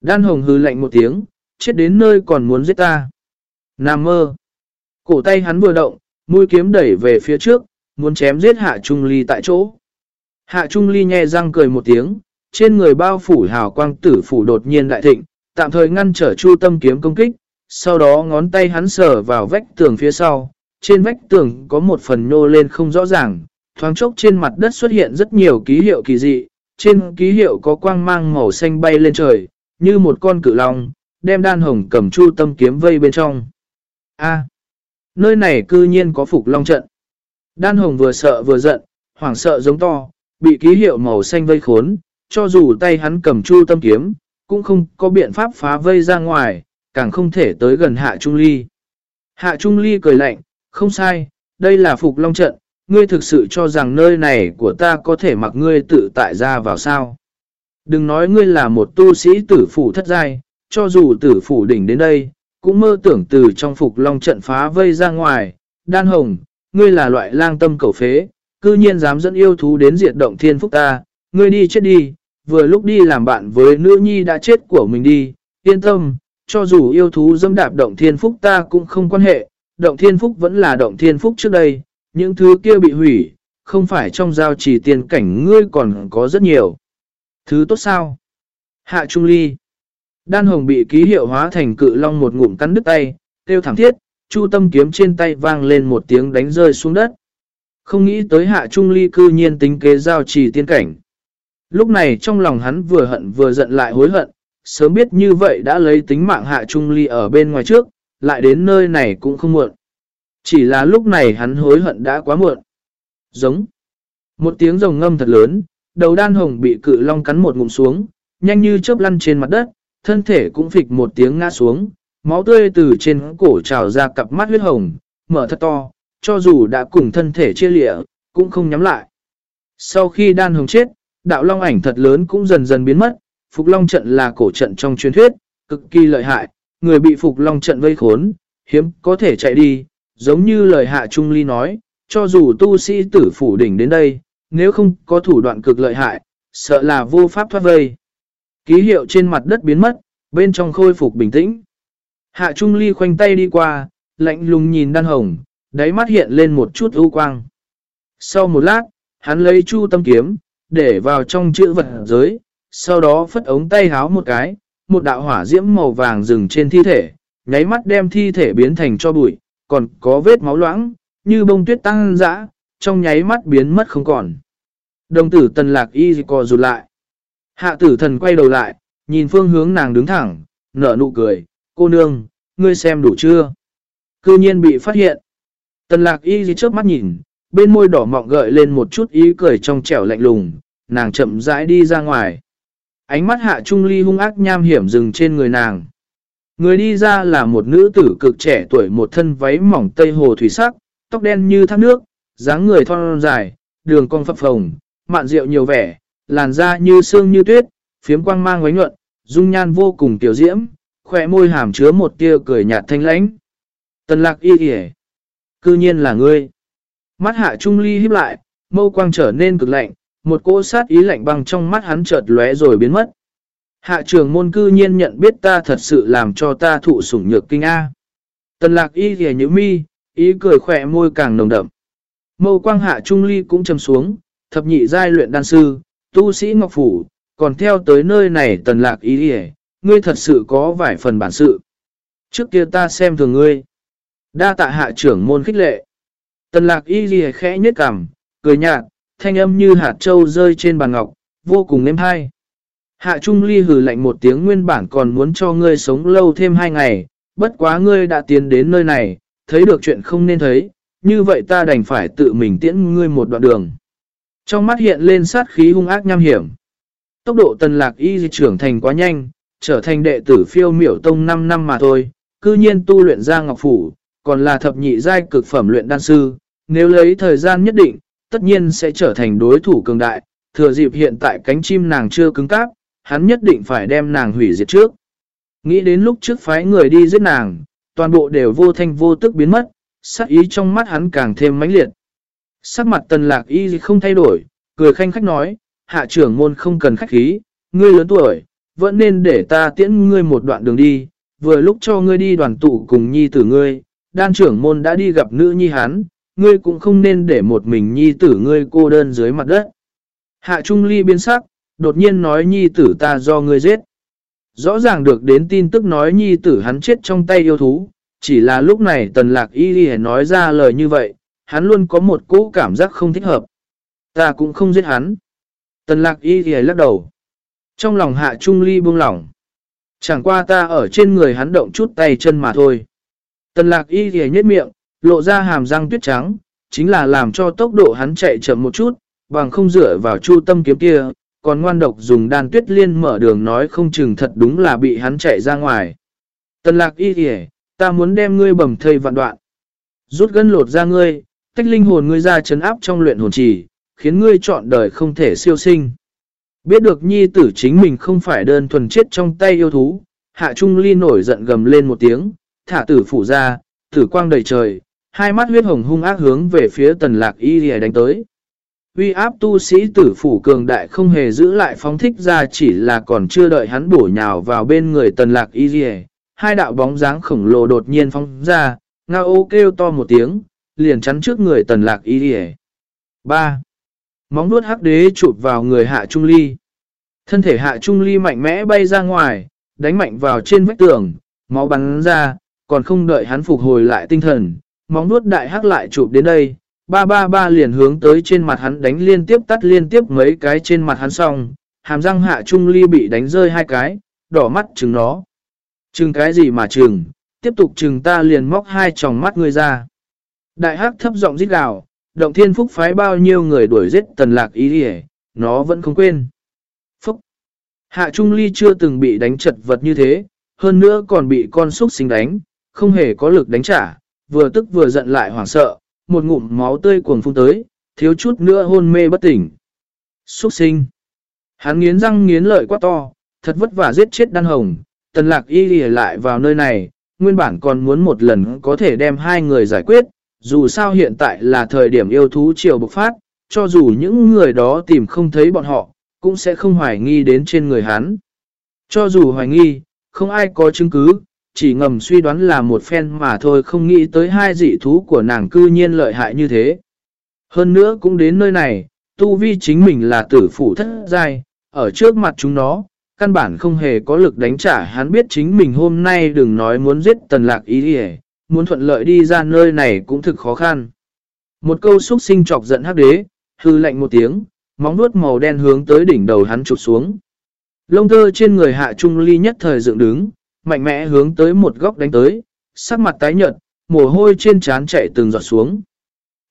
Đan hồng hư lạnh một tiếng, chết đến nơi còn muốn giết ta. Nam mơ. Cổ tay hắn vừa động, mũi kiếm đẩy về phía trước, muốn chém giết Hạ Trung Ly tại chỗ. Hạ Trung Ly nhe răng cười một tiếng, trên người bao phủ hào quang tử phủ đột nhiên đại thịnh, tạm thời ngăn trở chu tâm kiếm công kích, sau đó ngón tay hắn sờ vào vách tường phía sau, trên vách tường có một phần nhô lên không rõ ràng, thoáng chốc trên mặt đất xuất hiện rất nhiều ký hiệu kỳ dị, trên ký hiệu có quang mang màu xanh bay lên trời, như một con cự long, đem đan hồng cầm chu tâm kiếm vây bên trong. A, nơi này cư nhiên có phục long trận. Đan hồng vừa sợ vừa giận, hoảng sợ giống to, bị ký hiệu màu xanh vây khốn, cho dù tay hắn cầm chu tâm kiếm, cũng không có biện pháp phá vây ra ngoài, càng không thể tới gần Hạ Trung Ly. Hạ Trung Ly cười lạnh, không sai, đây là Phục Long Trận, ngươi thực sự cho rằng nơi này của ta có thể mặc ngươi tự tại ra vào sao. Đừng nói ngươi là một tu sĩ tử phủ thất giai, cho dù tử phủ đỉnh đến đây, cũng mơ tưởng từ trong Phục Long Trận phá vây ra ngoài, đan hồng, ngươi là loại lang tâm cầu phế, cư nhiên dám dẫn yêu thú đến diệt động thiên phúc ta, ngươi đi chết đi, vừa lúc đi làm bạn với nữ nhi đã chết của mình đi, yên tâm, cho dù yêu thú dâm đạp động thiên phúc ta cũng không quan hệ, động thiên phúc vẫn là động thiên phúc trước đây, những thứ kia bị hủy, không phải trong giao trì tiền cảnh ngươi còn có rất nhiều. Thứ tốt sao? Hạ Trung Ly. Đan hồng bị ký hiệu hóa thành cự long một ngụm cắn đứt tay, tiêu thẳng thiết, chu tâm kiếm trên tay vang lên một tiếng đánh rơi xuống đất. Không nghĩ tới hạ trung ly cư nhiên tính kế giao trì tiên cảnh. Lúc này trong lòng hắn vừa hận vừa giận lại hối hận, sớm biết như vậy đã lấy tính mạng hạ trung ly ở bên ngoài trước, lại đến nơi này cũng không muộn. Chỉ là lúc này hắn hối hận đã quá muộn. Giống. Một tiếng rồng ngâm thật lớn, đầu đan hồng bị cự long cắn một ngụm xuống, nhanh như chớp lăn trên mặt đất, thân thể cũng phịch một tiếng ngã xuống, máu tươi từ trên cổ trào ra cặp mắt huyết hồng, mở thật to, cho dù đã cùng thân thể chia lịa, cũng không nhắm lại. Sau khi đan hồng chết, đạo long ảnh thật lớn cũng dần dần biến mất, Phục Long trận là cổ trận trong truyền thuyết, cực kỳ lợi hại, người bị Phục Long trận vây khốn, hiếm có thể chạy đi, giống như lời Hạ Trung Ly nói, cho dù tu sĩ tử phủ đỉnh đến đây, nếu không có thủ đoạn cực lợi hại, sợ là vô pháp thoát vây. Ký hiệu trên mặt đất biến mất, bên trong khôi phục bình tĩnh. Hạ Trung Ly khoanh tay đi qua, lạnh lùng nhìn đan hồng, đáy mắt hiện lên một chút ưu quang. Sau một lát, hắn lấy chu tâm kiếm, để vào trong chữ vật giới, sau đó phất ống tay háo một cái, một đạo hỏa diễm màu vàng dừng trên thi thể, nháy mắt đem thi thể biến thành cho bụi, còn có vết máu loãng, như bông tuyết tăng dã, trong nháy mắt biến mất không còn. Đồng tử tần lạc y co rụt lại. Hạ tử thần quay đầu lại, nhìn phương hướng nàng đứng thẳng, nở nụ cười, cô nương, ngươi xem đủ chưa? Cư nhiên bị phát hiện. Tần lạc y gì trước mắt nhìn, bên môi đỏ mọng gợi lên một chút ý cười trong trẻo lạnh lùng, nàng chậm rãi đi ra ngoài. Ánh mắt hạ trung ly hung ác nham hiểm dừng trên người nàng. Người đi ra là một nữ tử cực trẻ tuổi một thân váy mỏng tây hồ thủy sắc, tóc đen như thác nước, dáng người thon dài, đường cong phập phồng, mạn rượu nhiều vẻ, làn da như xương như tuyết, phiếm quang mang ngoánh nhuận, dung nhan vô cùng tiểu diễm, khỏe môi hàm chứa một tia cười nhạt thanh lãnh. Tần lạc y kìa. Cư nhiên là ngươi. Mắt hạ trung ly híp lại, mâu quang trở nên cực lạnh, một cỗ sát ý lạnh băng trong mắt hắn chợt lóe rồi biến mất. Hạ trường môn cư nhiên nhận biết ta thật sự làm cho ta thụ sủng nhược kinh A. Tần lạc y kìa như mi, ý cười khỏe môi càng nồng đậm. Mâu quang hạ trung ly cũng trầm xuống, thập nhị giai luyện đan sư, tu sĩ ngọc phủ, còn theo tới nơi này tần lạc ý đi ngươi thật sự có vài phần bản sự. Trước kia ta xem thường ngươi. Đa tạ hạ trưởng môn khích lệ. Tần lạc y ghi khẽ nhất cằm, cười nhạt, thanh âm như hạt trâu rơi trên bàn ngọc, vô cùng nêm hay. Hạ Trung Ly hừ lạnh một tiếng nguyên bản còn muốn cho ngươi sống lâu thêm hai ngày, bất quá ngươi đã tiến đến nơi này, thấy được chuyện không nên thấy, như vậy ta đành phải tự mình tiễn ngươi một đoạn đường. Trong mắt hiện lên sát khí hung ác nham hiểm. Tốc độ tần lạc y di trưởng thành quá nhanh, trở thành đệ tử phiêu miểu tông 5 năm mà thôi, cư nhiên tu luyện ra ngọc phủ, còn là thập nhị giai cực phẩm luyện đan sư, nếu lấy thời gian nhất định, tất nhiên sẽ trở thành đối thủ cường đại, thừa dịp hiện tại cánh chim nàng chưa cứng cáp, hắn nhất định phải đem nàng hủy diệt trước. Nghĩ đến lúc trước phái người đi giết nàng, toàn bộ đều vô thanh vô tức biến mất, sắc ý trong mắt hắn càng thêm mãnh liệt. Sắc mặt tần lạc y không thay đổi, cười khanh khách nói, hạ trưởng môn không cần khách khí, ngươi lớn tuổi, vẫn nên để ta tiễn ngươi một đoạn đường đi, vừa lúc cho ngươi đi đoàn tụ cùng nhi tử ngươi, đan trưởng môn đã đi gặp nữ nhi hắn, ngươi cũng không nên để một mình nhi tử ngươi cô đơn dưới mặt đất. Hạ Trung Ly biến sắc, đột nhiên nói nhi tử ta do ngươi giết. Rõ ràng được đến tin tức nói nhi tử hắn chết trong tay yêu thú, chỉ là lúc này tần lạc y đi nói ra lời như vậy, hắn luôn có một cỗ cảm giác không thích hợp. Ta cũng không giết hắn. Tần lạc y thì lắc đầu. Trong lòng hạ trung ly buông lỏng. Chẳng qua ta ở trên người hắn động chút tay chân mà thôi. Tần lạc y thì nhét miệng, lộ ra hàm răng tuyết trắng, chính là làm cho tốc độ hắn chạy chậm một chút, bằng không dựa vào chu tâm kiếm kia, còn ngoan độc dùng đan tuyết liên mở đường nói không chừng thật đúng là bị hắn chạy ra ngoài. Tần lạc y thì ta muốn đem ngươi bầm thây vạn đoạn. Rút gân lột ra ngươi, tách linh hồn ngươi ra chấn áp trong luyện hồn trì, khiến ngươi chọn đời không thể siêu sinh. Biết được nhi tử chính mình không phải đơn thuần chết trong tay yêu thú, hạ trung ly nổi giận gầm lên một tiếng, thả tử phủ ra, tử quang đầy trời, hai mắt huyết hồng hung ác hướng về phía tần lạc y rìa đánh tới. Uy áp tu sĩ tử phủ cường đại không hề giữ lại phóng thích ra chỉ là còn chưa đợi hắn bổ nhào vào bên người tần lạc y rìa. Hai đạo bóng dáng khổng lồ đột nhiên phóng ra, ngao ô kêu to một tiếng, liền chắn trước người tần lạc y đi 3. Móng nuốt hắc đế chụp vào người hạ trung ly. Thân thể hạ trung ly mạnh mẽ bay ra ngoài, đánh mạnh vào trên vách tường, máu bắn ra, còn không đợi hắn phục hồi lại tinh thần. Móng nuốt đại hắc lại chụp đến đây, ba ba ba liền hướng tới trên mặt hắn đánh liên tiếp tắt liên tiếp mấy cái trên mặt hắn xong, hàm răng hạ trung ly bị đánh rơi hai cái, đỏ mắt chừng nó. Chừng cái gì mà chừng, tiếp tục chừng ta liền móc hai tròng mắt ngươi ra. Đại hắc thấp giọng rít gào, động thiên phúc phái bao nhiêu người đuổi giết tần lạc ý đi nó vẫn không quên. Phúc! Hạ Trung Ly chưa từng bị đánh chật vật như thế, hơn nữa còn bị con súc sinh đánh, không hề có lực đánh trả, vừa tức vừa giận lại hoảng sợ, một ngụm máu tươi cuồng phun tới, thiếu chút nữa hôn mê bất tỉnh. Súc sinh! Hắn nghiến răng nghiến lợi quá to, thật vất vả giết chết đan hồng, tần lạc y lì lại vào nơi này, nguyên bản còn muốn một lần có thể đem hai người giải quyết, dù sao hiện tại là thời điểm yêu thú chiều bộc phát, cho dù những người đó tìm không thấy bọn họ, cũng sẽ không hoài nghi đến trên người hắn. Cho dù hoài nghi, không ai có chứng cứ, chỉ ngầm suy đoán là một phen mà thôi không nghĩ tới hai dị thú của nàng cư nhiên lợi hại như thế. Hơn nữa cũng đến nơi này, tu vi chính mình là tử phủ thất giai, ở trước mặt chúng nó, căn bản không hề có lực đánh trả hắn biết chính mình hôm nay đừng nói muốn giết tần lạc ý đi muốn thuận lợi đi ra nơi này cũng thực khó khăn. Một câu xúc sinh chọc giận hắc đế, hư lạnh một tiếng, móng nuốt màu đen hướng tới đỉnh đầu hắn chụp xuống. Lông tơ trên người hạ trung ly nhất thời dựng đứng, mạnh mẽ hướng tới một góc đánh tới, sắc mặt tái nhợt, mồ hôi trên trán chạy từng giọt xuống.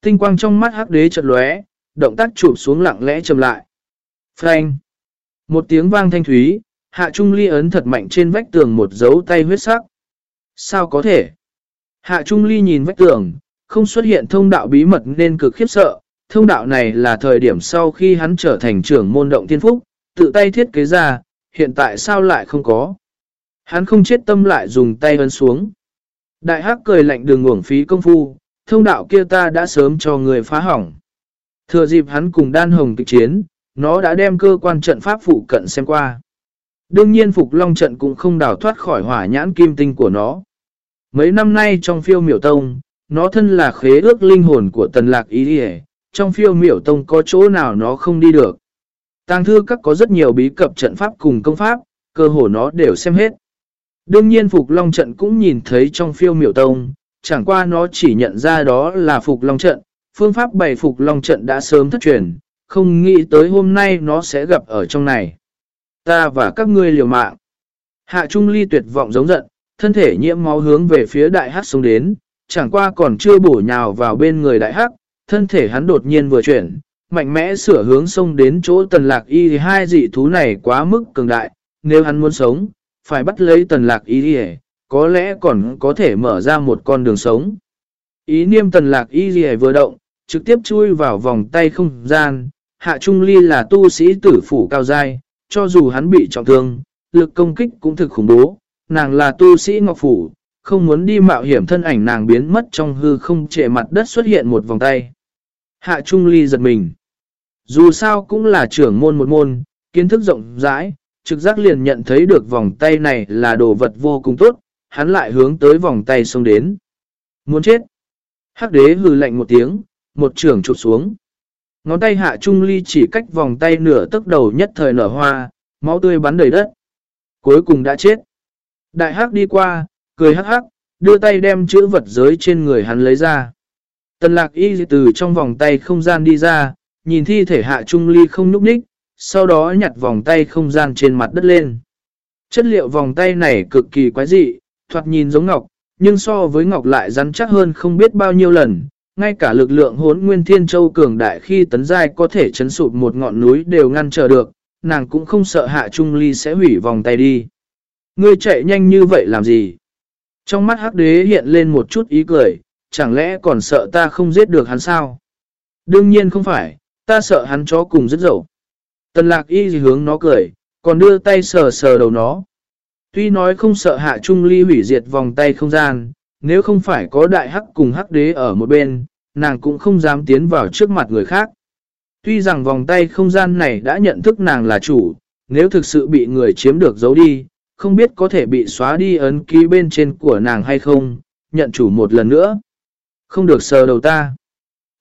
Tinh quang trong mắt hắc đế chợt lóe, động tác chụp xuống lặng lẽ chậm lại. Phanh! Một tiếng vang thanh thúy, hạ trung ly ấn thật mạnh trên vách tường một dấu tay huyết sắc. Sao có thể? Hạ trung ly nhìn vách tường, không xuất hiện thông đạo bí mật nên cực khiếp sợ. Thông đạo này là thời điểm sau khi hắn trở thành trưởng môn động thiên phúc, tự tay thiết kế ra, hiện tại sao lại không có. Hắn không chết tâm lại dùng tay ấn xuống. Đại hắc cười lạnh đường uổng phí công phu, thông đạo kia ta đã sớm cho người phá hỏng. Thừa dịp hắn cùng đan hồng kịch chiến, nó đã đem cơ quan trận pháp phụ cận xem qua. Đương nhiên Phục Long trận cũng không đào thoát khỏi hỏa nhãn kim tinh của nó. Mấy năm nay trong phiêu miểu tông, nó thân là khế ước linh hồn của tần lạc ý địa, trong phiêu miểu tông có chỗ nào nó không đi được. Tàng thư các có rất nhiều bí cập trận pháp cùng công pháp, cơ hồ nó đều xem hết. Đương nhiên Phục Long trận cũng nhìn thấy trong phiêu miểu tông, chẳng qua nó chỉ nhận ra đó là Phục Long trận, phương pháp bày Phục Long trận đã sớm thất truyền, không nghĩ tới hôm nay nó sẽ gặp ở trong này. Ta và các ngươi liều mạng. Hạ Trung Ly tuyệt vọng giống giận, thân thể nhiễm máu hướng về phía đại hắc xuống đến, chẳng qua còn chưa bổ nhào vào bên người đại hắc, thân thể hắn đột nhiên vừa chuyển, mạnh mẽ sửa hướng sông đến chỗ tần lạc y thì hai dị thú này quá mức cường đại, nếu hắn muốn sống, phải bắt lấy tần lạc y thì có lẽ còn có thể mở ra một con đường sống. Ý niêm tần lạc y thì vừa động, trực tiếp chui vào vòng tay không gian, Hạ Trung Ly là tu sĩ tử phủ cao giai, cho dù hắn bị trọng thương, lực công kích cũng thực khủng bố, nàng là tu sĩ ngọc phủ, không muốn đi mạo hiểm thân ảnh nàng biến mất trong hư không trệ mặt đất xuất hiện một vòng tay. Hạ Trung Ly giật mình. Dù sao cũng là trưởng môn một môn, kiến thức rộng rãi, trực giác liền nhận thấy được vòng tay này là đồ vật vô cùng tốt, hắn lại hướng tới vòng tay xông đến. Muốn chết. Hắc đế hừ lạnh một tiếng, một trưởng chụp xuống. Ngón tay hạ trung ly chỉ cách vòng tay nửa tấc đầu nhất thời nở hoa, máu tươi bắn đầy đất. Cuối cùng đã chết. Đại hắc đi qua, cười hắc hắc, đưa tay đem chữ vật giới trên người hắn lấy ra. Tần lạc y từ trong vòng tay không gian đi ra, nhìn thi thể hạ trung ly không núp ních, sau đó nhặt vòng tay không gian trên mặt đất lên. Chất liệu vòng tay này cực kỳ quái dị, thoạt nhìn giống ngọc, nhưng so với ngọc lại rắn chắc hơn không biết bao nhiêu lần, ngay cả lực lượng hốn nguyên thiên châu cường đại khi tấn giai có thể chấn sụp một ngọn núi đều ngăn trở được, nàng cũng không sợ hạ trung ly sẽ hủy vòng tay đi. Ngươi chạy nhanh như vậy làm gì? Trong mắt hắc đế hiện lên một chút ý cười, chẳng lẽ còn sợ ta không giết được hắn sao? Đương nhiên không phải, ta sợ hắn chó cùng rất dậu. Tần lạc y gì hướng nó cười, còn đưa tay sờ sờ đầu nó. Tuy nói không sợ hạ trung ly hủy diệt vòng tay không gian, nếu không phải có đại hắc cùng hắc đế ở một bên, nàng cũng không dám tiến vào trước mặt người khác. Tuy rằng vòng tay không gian này đã nhận thức nàng là chủ, nếu thực sự bị người chiếm được giấu đi, không biết có thể bị xóa đi ấn ký bên trên của nàng hay không, nhận chủ một lần nữa. Không được sờ đầu ta.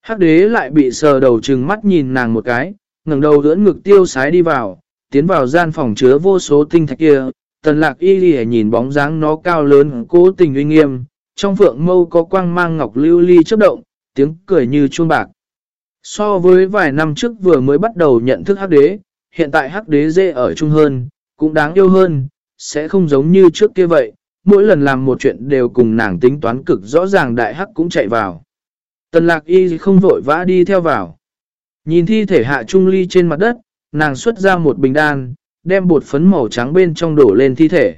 Hắc đế lại bị sờ đầu trừng mắt nhìn nàng một cái, ngẩng đầu dưỡng ngực tiêu sái đi vào, tiến vào gian phòng chứa vô số tinh thạch kia. Tần lạc y lì nhìn bóng dáng nó cao lớn, cố tình uy nghiêm, trong phượng mâu có quang mang ngọc lưu ly chấp động, tiếng cười như chuông bạc. So với vài năm trước vừa mới bắt đầu nhận thức hắc đế, hiện tại hắc đế dễ ở chung hơn, cũng đáng yêu hơn, sẽ không giống như trước kia vậy, mỗi lần làm một chuyện đều cùng nàng tính toán cực rõ ràng đại hắc cũng chạy vào. Tần lạc y không vội vã đi theo vào. Nhìn thi thể hạ trung ly trên mặt đất, nàng xuất ra một bình đan, đem bột phấn màu trắng bên trong đổ lên thi thể.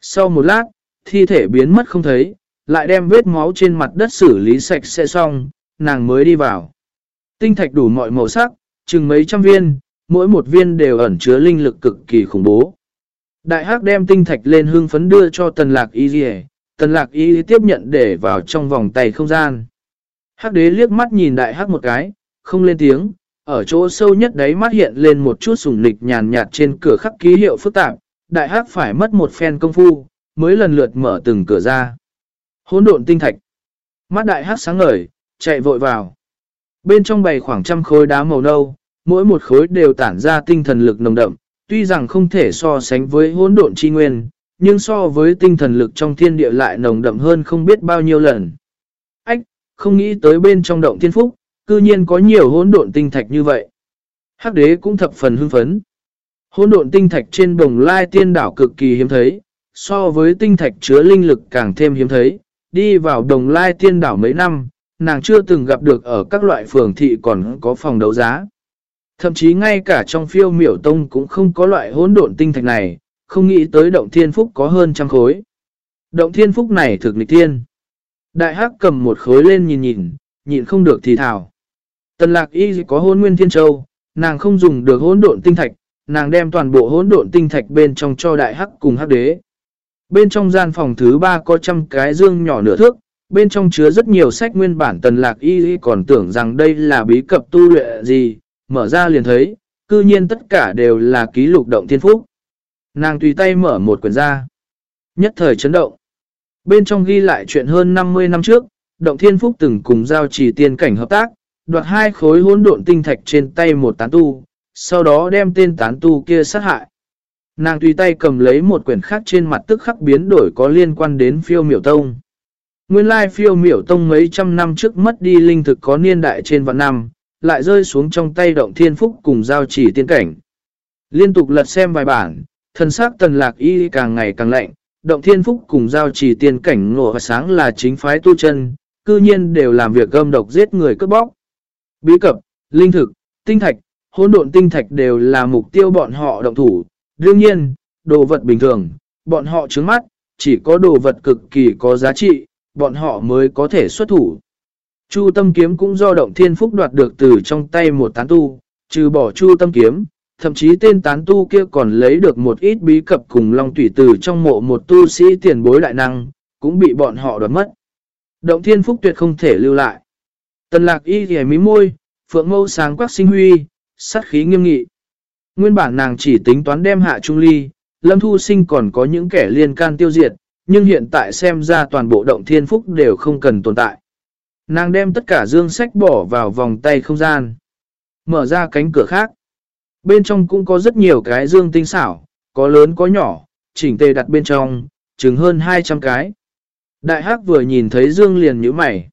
Sau một lát, thi thể biến mất không thấy, lại đem vết máu trên mặt đất xử lý sạch sẽ xong, nàng mới đi vào. Tinh thạch đủ mọi màu sắc, chừng mấy trăm viên, mỗi một viên đều ẩn chứa linh lực cực kỳ khủng bố. Đại hắc đem tinh thạch lên hương phấn đưa cho tần lạc y dì tần lạc y tiếp nhận để vào trong vòng tay không gian. Hắc đế liếc mắt nhìn đại hắc một cái, không lên tiếng, ở chỗ sâu nhất đấy mắt hiện lên một chút sùng nịch nhàn nhạt trên cửa khắc ký hiệu phức tạp, đại hắc phải mất một phen công phu, mới lần lượt mở từng cửa ra. Hỗn độn tinh thạch. Mắt đại hắc sáng ngời, chạy vội vào. Bên trong bày khoảng trăm khối đá màu nâu, mỗi một khối đều tản ra tinh thần lực nồng đậm, tuy rằng không thể so sánh với hỗn độn chi nguyên, nhưng so với tinh thần lực trong thiên địa lại nồng đậm hơn không biết bao nhiêu lần. Ách, không nghĩ tới bên trong động thiên phúc, cư nhiên có nhiều hỗn độn tinh thạch như vậy. Hắc đế cũng thập phần hưng phấn. Hỗn độn tinh thạch trên đồng lai tiên đảo cực kỳ hiếm thấy, so với tinh thạch chứa linh lực càng thêm hiếm thấy, đi vào đồng lai tiên đảo mấy năm, nàng chưa từng gặp được ở các loại phường thị còn có phòng đấu giá. Thậm chí ngay cả trong phiêu miểu tông cũng không có loại hỗn độn tinh thạch này, không nghĩ tới động thiên phúc có hơn trăm khối. Động thiên phúc này thực nghịch thiên. Đại hắc cầm một khối lên nhìn nhìn, nhìn không được thì thảo. Tần lạc y có hôn nguyên thiên châu, nàng không dùng được hỗn độn tinh thạch, nàng đem toàn bộ hỗn độn tinh thạch bên trong cho đại hắc cùng hắc đế. Bên trong gian phòng thứ ba có trăm cái dương nhỏ nửa thước, bên trong chứa rất nhiều sách nguyên bản tần lạc y còn tưởng rằng đây là bí cập tu luyện gì, mở ra liền thấy, cư nhiên tất cả đều là ký lục động thiên phúc. Nàng tùy tay mở một quyển ra. Nhất thời chấn động. Bên trong ghi lại chuyện hơn 50 năm trước, động thiên phúc từng cùng giao trì tiên cảnh hợp tác, đoạt hai khối hỗn độn tinh thạch trên tay một tán tu, sau đó đem tên tán tu kia sát hại. Nàng tùy tay cầm lấy một quyển khác trên mặt tức khắc biến đổi có liên quan đến phiêu miểu tông. Nguyên lai phiêu miểu tông mấy trăm năm trước mất đi linh thực có niên đại trên vạn năm, lại rơi xuống trong tay động thiên phúc cùng giao chỉ tiên cảnh. Liên tục lật xem vài bản, thần sắc tần lạc y càng ngày càng lạnh, động thiên phúc cùng giao chỉ tiên cảnh ngộ và sáng là chính phái tu chân, cư nhiên đều làm việc gâm độc giết người cướp bóc. Bí cập, linh thực, tinh thạch, hỗn độn tinh thạch đều là mục tiêu bọn họ động thủ. Đương nhiên, đồ vật bình thường, bọn họ trứng mắt, chỉ có đồ vật cực kỳ có giá trị, bọn họ mới có thể xuất thủ. Chu tâm kiếm cũng do động thiên phúc đoạt được từ trong tay một tán tu, trừ bỏ chu tâm kiếm, thậm chí tên tán tu kia còn lấy được một ít bí cập cùng long tủy từ trong mộ một tu sĩ tiền bối đại năng, cũng bị bọn họ đoạt mất. Động thiên phúc tuyệt không thể lưu lại. Tần lạc y ghẻ mí môi, phượng mâu sáng quắc sinh huy, sát khí nghiêm nghị. Nguyên bản nàng chỉ tính toán đem hạ trung ly, lâm thu sinh còn có những kẻ liên can tiêu diệt, nhưng hiện tại xem ra toàn bộ động thiên phúc đều không cần tồn tại. Nàng đem tất cả dương sách bỏ vào vòng tay không gian. Mở ra cánh cửa khác. Bên trong cũng có rất nhiều cái dương tinh xảo, có lớn có nhỏ, chỉnh tề đặt bên trong, chừng hơn 200 cái. Đại hắc vừa nhìn thấy dương liền như mày.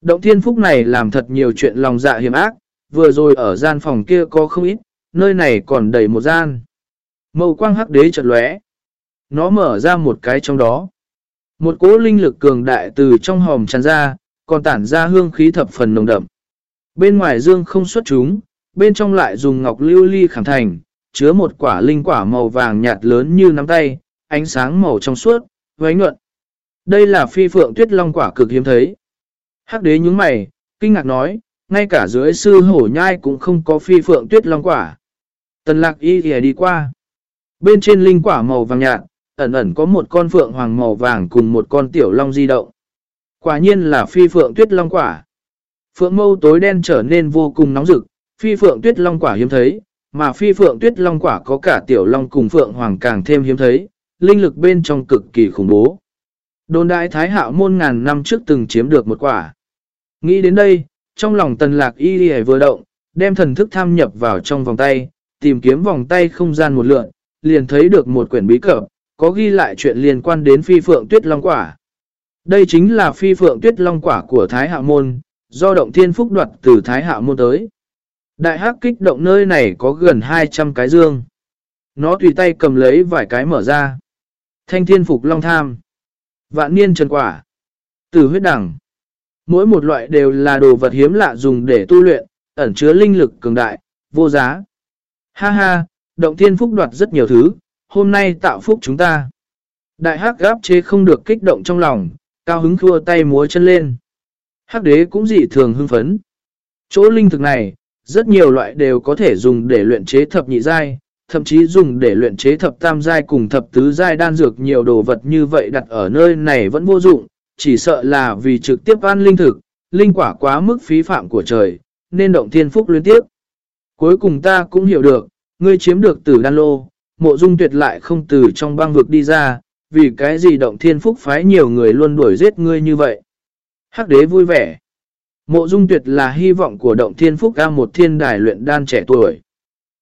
Động thiên phúc này làm thật nhiều chuyện lòng dạ hiểm ác, vừa rồi ở gian phòng kia có không ít, nơi này còn đầy một gian. Màu quang hắc đế chợt lóe. Nó mở ra một cái trong đó. Một cỗ linh lực cường đại từ trong hòm tràn ra, còn tản ra hương khí thập phần nồng đậm. Bên ngoài dương không xuất chúng, bên trong lại dùng ngọc lưu ly khảm thành, chứa một quả linh quả màu vàng nhạt lớn như nắm tay, ánh sáng màu trong suốt, vánh nhuận. Đây là phi phượng tuyết long quả cực hiếm thấy. Hắc đế nhúng mày, kinh ngạc nói, ngay cả dưới sư hổ nhai cũng không có phi phượng tuyết long quả. Tần lạc y thì đi qua. Bên trên linh quả màu vàng nhạt, ẩn ẩn có một con phượng hoàng màu vàng cùng một con tiểu long di động. Quả nhiên là phi phượng tuyết long quả. Phượng mâu tối đen trở nên vô cùng nóng rực, phi phượng tuyết long quả hiếm thấy, mà phi phượng tuyết long quả có cả tiểu long cùng phượng hoàng càng thêm hiếm thấy, linh lực bên trong cực kỳ khủng bố. Đồn đại thái hạo môn ngàn năm trước từng chiếm được một quả. Nghĩ đến đây, trong lòng tần lạc y đi vừa động, đem thần thức tham nhập vào trong vòng tay, tìm kiếm vòng tay không gian một lượn, liền thấy được một quyển bí cập, có ghi lại chuyện liên quan đến phi phượng tuyết long quả. Đây chính là phi phượng tuyết long quả của Thái Hạ Môn, do động thiên phúc đoạt từ Thái Hạ Môn tới. Đại hắc kích động nơi này có gần 200 cái dương. Nó tùy tay cầm lấy vài cái mở ra. Thanh thiên phục long tham. Vạn niên trần quả. Tử huyết đẳng. Mỗi một loại đều là đồ vật hiếm lạ dùng để tu luyện, ẩn chứa linh lực cường đại, vô giá. Ha ha, động thiên phúc đoạt rất nhiều thứ, hôm nay tạo phúc chúng ta. Đại hắc gáp chế không được kích động trong lòng, cao hứng thua tay múa chân lên. Hắc đế cũng dị thường hưng phấn. Chỗ linh thực này, rất nhiều loại đều có thể dùng để luyện chế thập nhị giai, thậm chí dùng để luyện chế thập tam giai cùng thập tứ giai đan dược nhiều đồ vật như vậy đặt ở nơi này vẫn vô dụng, chỉ sợ là vì trực tiếp ăn linh thực, linh quả quá mức phí phạm của trời, nên động thiên phúc liên tiếp. Cuối cùng ta cũng hiểu được, ngươi chiếm được tử đan lô, mộ dung tuyệt lại không từ trong băng vực đi ra, vì cái gì động thiên phúc phái nhiều người luôn đuổi giết ngươi như vậy. Hắc đế vui vẻ. Mộ dung tuyệt là hy vọng của động thiên phúc ca một thiên đài luyện đan trẻ tuổi.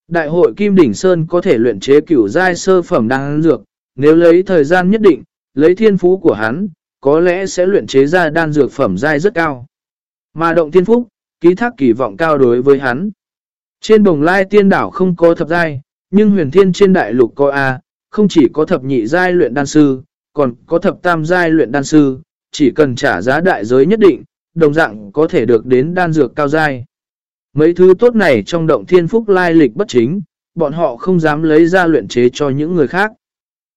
Đại hội Kim Đỉnh Sơn có thể luyện chế cửu giai sơ phẩm đan dược, nếu lấy thời gian nhất định, lấy thiên phú của hắn, có lẽ sẽ luyện chế ra đan dược phẩm giai rất cao. Mà động thiên phúc, ký thác kỳ vọng cao đối với hắn. Trên bồng lai tiên đảo không có thập giai, nhưng huyền thiên trên đại lục có A, không chỉ có thập nhị giai luyện đan sư, còn có thập tam giai luyện đan sư, chỉ cần trả giá đại giới nhất định, đồng dạng có thể được đến đan dược cao giai. Mấy thứ tốt này trong động thiên phúc lai lịch bất chính, bọn họ không dám lấy ra luyện chế cho những người khác.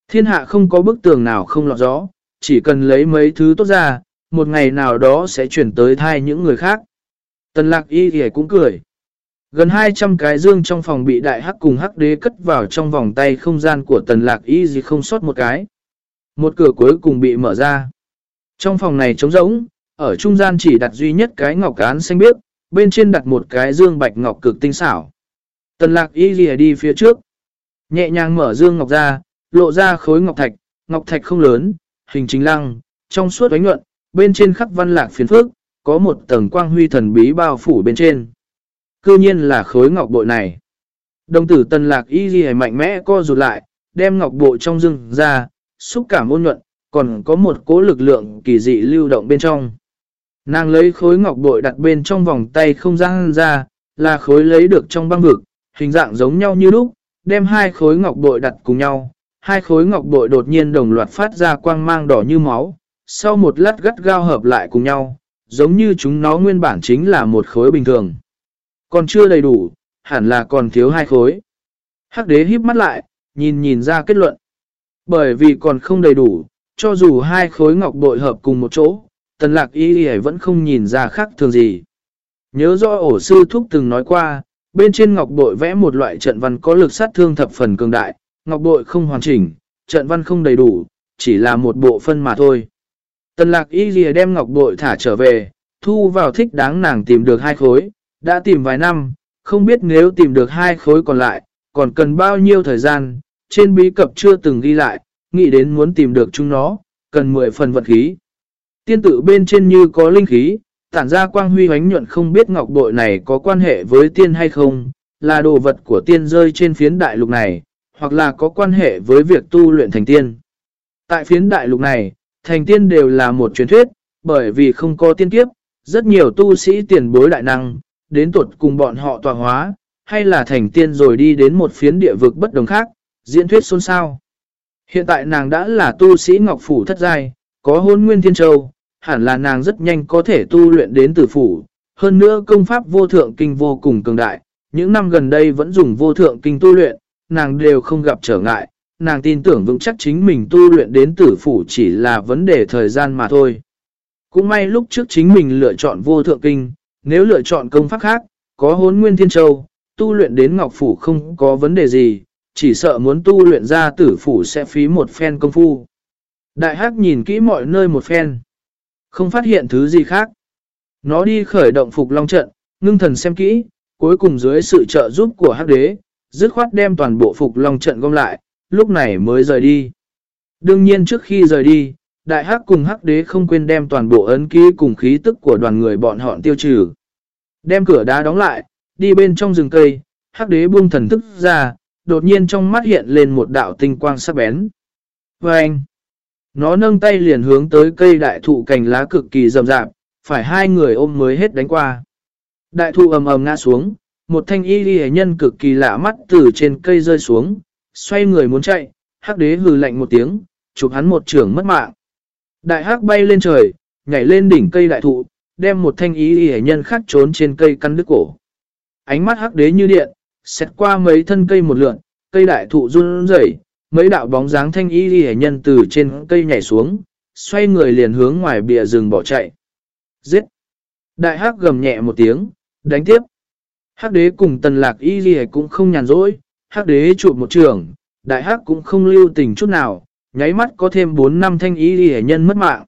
Thiên hạ không có bức tường nào không lọt gió, chỉ cần lấy mấy thứ tốt ra, một ngày nào đó sẽ chuyển tới thai những người khác. Tần lạc y thì cũng cười. Gần 200 cái dương trong phòng bị đại hắc cùng hắc đế cất vào trong vòng tay không gian của tần lạc y gì không sót một cái. Một cửa cuối cùng bị mở ra. Trong phòng này trống rỗng, ở trung gian chỉ đặt duy nhất cái ngọc án xanh biếc, bên trên đặt một cái dương bạch ngọc cực tinh xảo. Tần lạc y gì đi phía trước. Nhẹ nhàng mở dương ngọc ra, lộ ra khối ngọc thạch, ngọc thạch không lớn, hình chính lăng, trong suốt ánh nhuận, bên trên khắc văn lạc phiền phước, có một tầng quang huy thần bí bao phủ bên trên. Cư nhiên là khối ngọc bội này. Đồng tử tần lạc y ghi mạnh mẽ co rụt lại, đem ngọc bội trong rừng ra, xúc cảm ôn nhuận, còn có một cố lực lượng kỳ dị lưu động bên trong. Nàng lấy khối ngọc bội đặt bên trong vòng tay không gian ra, là khối lấy được trong băng vực, hình dạng giống nhau như lúc, đem hai khối ngọc bội đặt cùng nhau. Hai khối ngọc bội đột nhiên đồng loạt phát ra quang mang đỏ như máu, sau một lát gắt gao hợp lại cùng nhau, giống như chúng nó nguyên bản chính là một khối bình thường. Còn chưa đầy đủ, hẳn là còn thiếu hai khối. Hắc đế híp mắt lại, nhìn nhìn ra kết luận. Bởi vì còn không đầy đủ, cho dù hai khối ngọc bội hợp cùng một chỗ, tần lạc y y vẫn không nhìn ra khác thường gì. Nhớ rõ ổ sư thúc từng nói qua, bên trên ngọc bội vẽ một loại trận văn có lực sát thương thập phần cường đại, ngọc bội không hoàn chỉnh, trận văn không đầy đủ, chỉ là một bộ phân mà thôi. Tần lạc y y đem ngọc bội thả trở về, thu vào thích đáng nàng tìm được hai khối, đã tìm vài năm, không biết nếu tìm được hai khối còn lại, còn cần bao nhiêu thời gian, trên bí cập chưa từng ghi lại, nghĩ đến muốn tìm được chúng nó, cần 10 phần vật khí. Tiên tử bên trên như có linh khí, tản ra quang huy hoánh nhuận không biết ngọc bội này có quan hệ với tiên hay không, là đồ vật của tiên rơi trên phiến đại lục này, hoặc là có quan hệ với việc tu luyện thành tiên. Tại phiến đại lục này, thành tiên đều là một truyền thuyết, bởi vì không có tiên kiếp, rất nhiều tu sĩ tiền bối đại năng, đến tuột cùng bọn họ tọa hóa, hay là thành tiên rồi đi đến một phiến địa vực bất đồng khác, diễn thuyết xôn xao. Hiện tại nàng đã là tu sĩ Ngọc Phủ thất giai, có hôn nguyên thiên châu, hẳn là nàng rất nhanh có thể tu luyện đến tử phủ. Hơn nữa công pháp vô thượng kinh vô cùng cường đại, những năm gần đây vẫn dùng vô thượng kinh tu luyện, nàng đều không gặp trở ngại, nàng tin tưởng vững chắc chính mình tu luyện đến tử phủ chỉ là vấn đề thời gian mà thôi. Cũng may lúc trước chính mình lựa chọn vô thượng kinh, nếu lựa chọn công pháp khác, có hốn nguyên thiên châu, tu luyện đến ngọc phủ không có vấn đề gì, chỉ sợ muốn tu luyện ra tử phủ sẽ phí một phen công phu. Đại hắc nhìn kỹ mọi nơi một phen, không phát hiện thứ gì khác. Nó đi khởi động phục long trận, ngưng thần xem kỹ, cuối cùng dưới sự trợ giúp của hắc đế, dứt khoát đem toàn bộ phục long trận gom lại, lúc này mới rời đi. Đương nhiên trước khi rời đi, đại hắc cùng hắc đế không quên đem toàn bộ ấn ký cùng khí tức của đoàn người bọn họ tiêu trừ. Đem cửa đá đóng lại, đi bên trong rừng cây, hắc đế buông thần thức ra, đột nhiên trong mắt hiện lên một đạo tinh quang sắc bén. Và anh, nó nâng tay liền hướng tới cây đại thụ cành lá cực kỳ rậm rạp, phải hai người ôm mới hết đánh qua. Đại thụ ầm ầm ngã xuống, một thanh y ghi nhân cực kỳ lạ mắt từ trên cây rơi xuống, xoay người muốn chạy, hắc đế hừ lạnh một tiếng, chụp hắn một trường mất mạng. Đại hắc bay lên trời, nhảy lên đỉnh cây đại thụ, đem một thanh ý y nhân khác trốn trên cây căn đứt cổ. Ánh mắt hắc đế như điện, xét qua mấy thân cây một lượn, cây đại thụ run rẩy, mấy đạo bóng dáng thanh y y nhân từ trên cây nhảy xuống, xoay người liền hướng ngoài bìa rừng bỏ chạy. Giết! Đại hắc gầm nhẹ một tiếng, đánh tiếp. Hắc đế cùng tần lạc y y cũng không nhàn rỗi, hắc đế chụp một trường, đại hắc cũng không lưu tình chút nào, nháy mắt có thêm 4 năm thanh y ghi nhân mất mạng.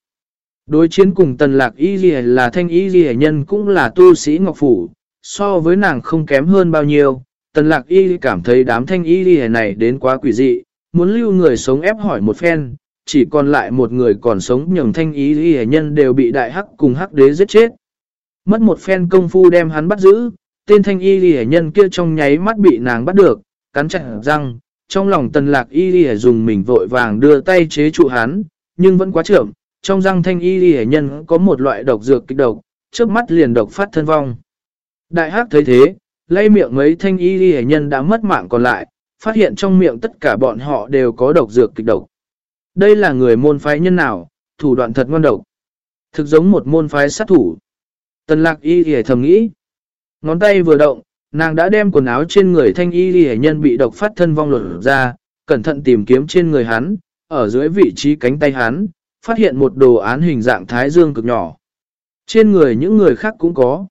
Đối chiến cùng tần lạc y ghi là thanh y ghi nhân cũng là tu sĩ ngọc phủ, so với nàng không kém hơn bao nhiêu. Tần lạc y cảm thấy đám thanh y ghi này đến quá quỷ dị, muốn lưu người sống ép hỏi một phen, chỉ còn lại một người còn sống nhường thanh y ghi nhân đều bị đại hắc cùng hắc đế giết chết. Mất một phen công phu đem hắn bắt giữ, tên thanh y ghi nhân kia trong nháy mắt bị nàng bắt được, cắn chặt răng, trong lòng tần lạc y lì dùng mình vội vàng đưa tay chế trụ hắn, nhưng vẫn quá trưởng, trong răng thanh y lì nhân có một loại độc dược kích độc, trước mắt liền độc phát thân vong. Đại hắc thấy thế, lay miệng mấy thanh y lì nhân đã mất mạng còn lại, phát hiện trong miệng tất cả bọn họ đều có độc dược kịch độc. Đây là người môn phái nhân nào, thủ đoạn thật ngon độc. Thực giống một môn phái sát thủ. Tần lạc y lì thầm nghĩ. Ngón tay vừa động, nàng đã đem quần áo trên người thanh y ghi nhân bị độc phát thân vong lột ra, cẩn thận tìm kiếm trên người hắn, ở dưới vị trí cánh tay hắn, phát hiện một đồ án hình dạng thái dương cực nhỏ. Trên người những người khác cũng có.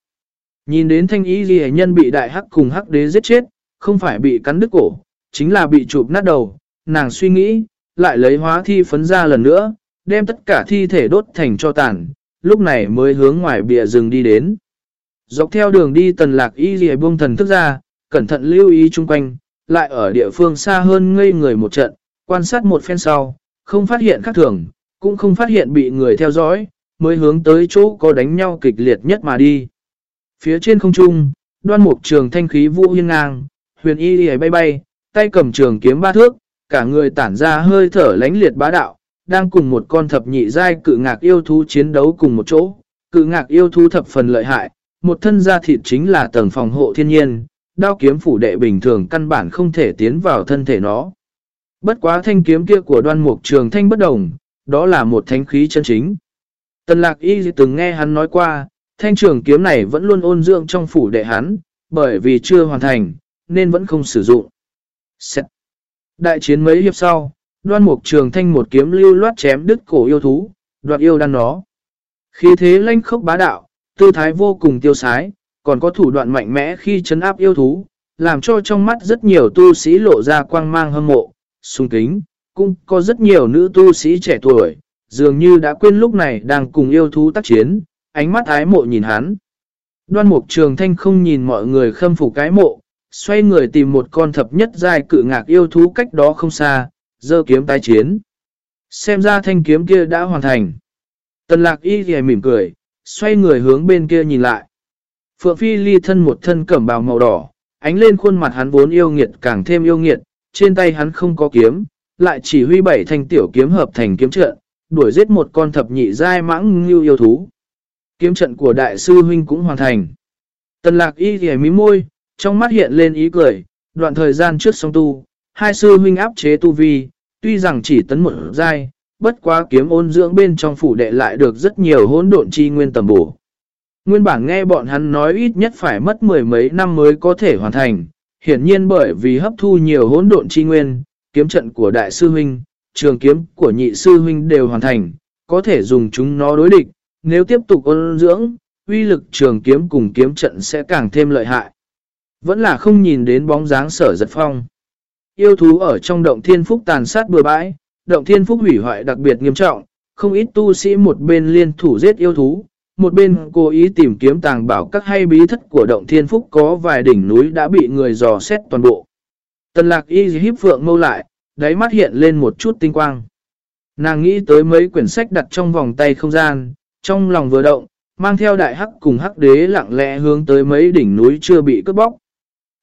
Nhìn đến thanh y ghi nhân bị đại hắc cùng hắc đế giết chết, không phải bị cắn đứt cổ, chính là bị chụp nát đầu, nàng suy nghĩ, lại lấy hóa thi phấn ra lần nữa, đem tất cả thi thể đốt thành cho tàn, lúc này mới hướng ngoài bìa rừng đi đến. Dọc theo đường đi tần lạc y dì buông thần thức ra, cẩn thận lưu ý chung quanh, lại ở địa phương xa hơn ngây người một trận, quan sát một phen sau, không phát hiện khác thường, cũng không phát hiện bị người theo dõi, mới hướng tới chỗ có đánh nhau kịch liệt nhất mà đi. Phía trên không trung, đoan mục trường thanh khí vũ hiên ngang, huyền y đi bay bay, tay cầm trường kiếm ba thước, cả người tản ra hơi thở lánh liệt bá đạo, đang cùng một con thập nhị giai cự ngạc yêu thú chiến đấu cùng một chỗ. Cự ngạc yêu thú thập phần lợi hại, một thân da thịt chính là tầng phòng hộ thiên nhiên, đao kiếm phủ đệ bình thường căn bản không thể tiến vào thân thể nó. Bất quá thanh kiếm kia của đoan mục trường thanh bất đồng, đó là một thánh khí chân chính. Tần lạc y từng nghe hắn nói qua, thanh trường kiếm này vẫn luôn ôn dưỡng trong phủ đệ hắn, bởi vì chưa hoàn thành, nên vẫn không sử dụng. Xét. Đại chiến mấy hiệp sau, đoan mục trường thanh một kiếm lưu loát chém đứt cổ yêu thú, đoạt yêu đan nó. Khi thế lanh khốc bá đạo, tư thái vô cùng tiêu sái, còn có thủ đoạn mạnh mẽ khi chấn áp yêu thú, làm cho trong mắt rất nhiều tu sĩ lộ ra quang mang hâm mộ, sung kính, cũng có rất nhiều nữ tu sĩ trẻ tuổi, dường như đã quên lúc này đang cùng yêu thú tác chiến, ánh mắt ái mộ nhìn hắn. Đoan mục trường thanh không nhìn mọi người khâm phục cái mộ, xoay người tìm một con thập nhất dài cự ngạc yêu thú cách đó không xa, dơ kiếm tái chiến. Xem ra thanh kiếm kia đã hoàn thành. Tần lạc y thì mỉm cười, xoay người hướng bên kia nhìn lại. Phượng Phi ly thân một thân cẩm bào màu đỏ, ánh lên khuôn mặt hắn vốn yêu nghiệt càng thêm yêu nghiệt, trên tay hắn không có kiếm, lại chỉ huy bảy thanh tiểu kiếm hợp thành kiếm trận, đuổi giết một con thập nhị giai mãng như yêu thú. Kiếm trận của đại sư huynh cũng hoàn thành. Tần lạc y ghẻ mí môi, trong mắt hiện lên ý cười, đoạn thời gian trước song tu, hai sư huynh áp chế tu vi, tuy rằng chỉ tấn một giai, bất quá kiếm ôn dưỡng bên trong phủ đệ lại được rất nhiều hỗn độn chi nguyên tầm bổ. Nguyên bản nghe bọn hắn nói ít nhất phải mất mười mấy năm mới có thể hoàn thành, hiển nhiên bởi vì hấp thu nhiều hỗn độn chi nguyên, kiếm trận của đại sư huynh, trường kiếm của nhị sư huynh đều hoàn thành, có thể dùng chúng nó đối địch, nếu tiếp tục ôn dưỡng, uy lực trường kiếm cùng kiếm trận sẽ càng thêm lợi hại. Vẫn là không nhìn đến bóng dáng sở giật phong. Yêu thú ở trong động thiên phúc tàn sát bừa bãi, động thiên phúc hủy hoại đặc biệt nghiêm trọng, không ít tu sĩ một bên liên thủ giết yêu thú, một bên cố ý tìm kiếm tàng bảo các hay bí thất của động thiên phúc có vài đỉnh núi đã bị người dò xét toàn bộ. Tần lạc y hiếp phượng mâu lại, đáy mắt hiện lên một chút tinh quang. Nàng nghĩ tới mấy quyển sách đặt trong vòng tay không gian, trong lòng vừa động, mang theo đại hắc cùng hắc đế lặng lẽ hướng tới mấy đỉnh núi chưa bị cướp bóc.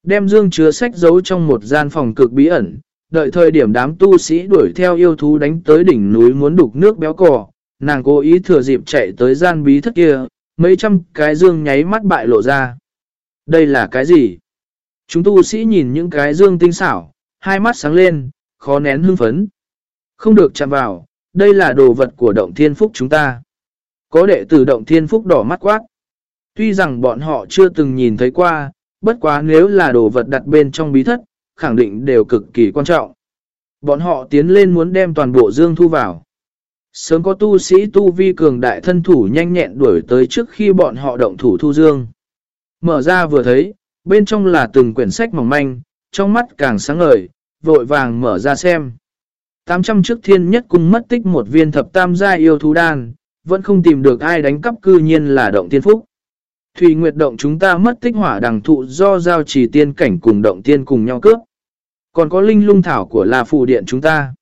Đem dương chứa sách giấu trong một gian phòng cực bí ẩn, đợi thời điểm đám tu sĩ đuổi theo yêu thú đánh tới đỉnh núi muốn đục nước béo cỏ nàng cố ý thừa dịp chạy tới gian bí thất kia, mấy trăm cái dương nháy mắt bại lộ ra. Đây là cái gì? Chúng tu sĩ nhìn những cái dương tinh xảo, hai mắt sáng lên, khó nén hưng phấn. Không được chạm vào, đây là đồ vật của động thiên phúc chúng ta. Có đệ tử động thiên phúc đỏ mắt quát. Tuy rằng bọn họ chưa từng nhìn thấy qua, bất quá nếu là đồ vật đặt bên trong bí thất, khẳng định đều cực kỳ quan trọng. Bọn họ tiến lên muốn đem toàn bộ dương thu vào. Sớm có tu sĩ tu vi cường đại thân thủ nhanh nhẹn đuổi tới trước khi bọn họ động thủ thu dương. Mở ra vừa thấy, bên trong là từng quyển sách mỏng manh, trong mắt càng sáng ngời, vội vàng mở ra xem. 800 trước thiên nhất cung mất tích một viên thập tam gia yêu thú đan, vẫn không tìm được ai đánh cắp cư nhiên là động tiên phúc. Thủy Nguyệt động chúng ta mất tích hỏa đằng thụ do giao trì tiên cảnh cùng động tiên cùng nhau cướp. Còn có linh lung thảo của là phù điện chúng ta.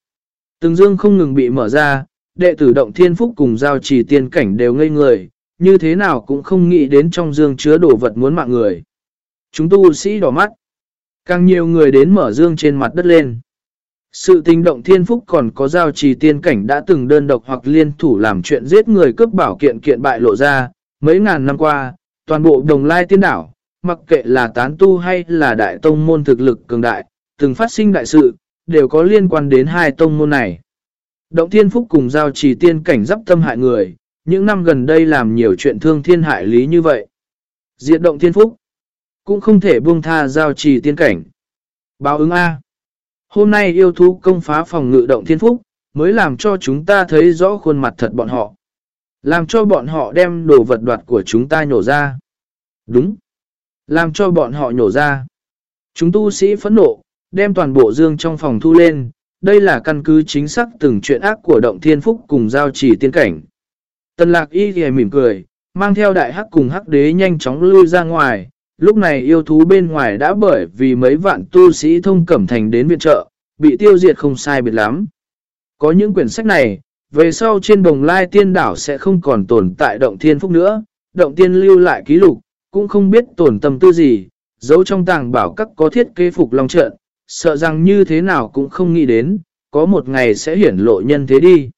Từng dương không ngừng bị mở ra, đệ tử động thiên phúc cùng giao trì tiên cảnh đều ngây người, như thế nào cũng không nghĩ đến trong dương chứa đồ vật muốn mạng người. Chúng tu sĩ đỏ mắt. Càng nhiều người đến mở dương trên mặt đất lên. Sự tình động thiên phúc còn có giao trì tiên cảnh đã từng đơn độc hoặc liên thủ làm chuyện giết người cướp bảo kiện kiện bại lộ ra. Mấy ngàn năm qua, toàn bộ đồng lai tiên đảo, mặc kệ là tán tu hay là đại tông môn thực lực cường đại, từng phát sinh đại sự, đều có liên quan đến hai tông môn này. Động thiên phúc cùng giao trì tiên cảnh dắp tâm hại người, những năm gần đây làm nhiều chuyện thương thiên hại lý như vậy. Diệt động thiên phúc, cũng không thể buông tha giao trì tiên cảnh. Báo ứng A. Hôm nay yêu thú công phá phòng ngự động thiên phúc, mới làm cho chúng ta thấy rõ khuôn mặt thật bọn họ. Làm cho bọn họ đem đồ vật đoạt của chúng ta nhổ ra. Đúng. Làm cho bọn họ nhổ ra. Chúng tu sĩ phẫn nộ, đem toàn bộ dương trong phòng thu lên. Đây là căn cứ chính xác từng chuyện ác của động thiên phúc cùng giao chỉ tiên cảnh. Tần lạc y thì mỉm cười, mang theo đại hắc cùng hắc đế nhanh chóng lui ra ngoài. Lúc này yêu thú bên ngoài đã bởi vì mấy vạn tu sĩ thông cẩm thành đến viện trợ, bị tiêu diệt không sai biệt lắm. Có những quyển sách này, về sau trên đồng lai tiên đảo sẽ không còn tồn tại động thiên phúc nữa, động tiên lưu lại ký lục, cũng không biết tổn tâm tư gì, giấu trong tàng bảo các có thiết kế phục long trận, sợ rằng như thế nào cũng không nghĩ đến, có một ngày sẽ hiển lộ nhân thế đi.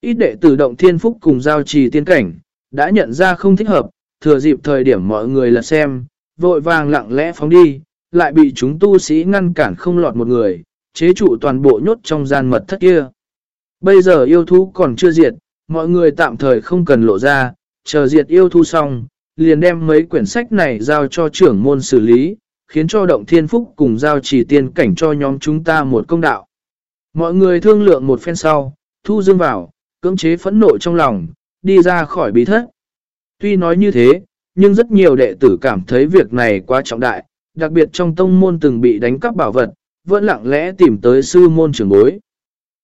Ít đệ tử động thiên phúc cùng giao trì tiên cảnh, đã nhận ra không thích hợp, thừa dịp thời điểm mọi người là xem, vội vàng lặng lẽ phóng đi, lại bị chúng tu sĩ ngăn cản không lọt một người, chế trụ toàn bộ nhốt trong gian mật thất kia. Bây giờ yêu thú còn chưa diệt, mọi người tạm thời không cần lộ ra, chờ diệt yêu thú xong, liền đem mấy quyển sách này giao cho trưởng môn xử lý, khiến cho động thiên phúc cùng giao chỉ tiên cảnh cho nhóm chúng ta một công đạo. Mọi người thương lượng một phen sau, thu dương vào, cưỡng chế phẫn nộ trong lòng, đi ra khỏi bí thất. Tuy nói như thế, nhưng rất nhiều đệ tử cảm thấy việc này quá trọng đại, đặc biệt trong tông môn từng bị đánh cắp bảo vật, vẫn lặng lẽ tìm tới sư môn trưởng bối.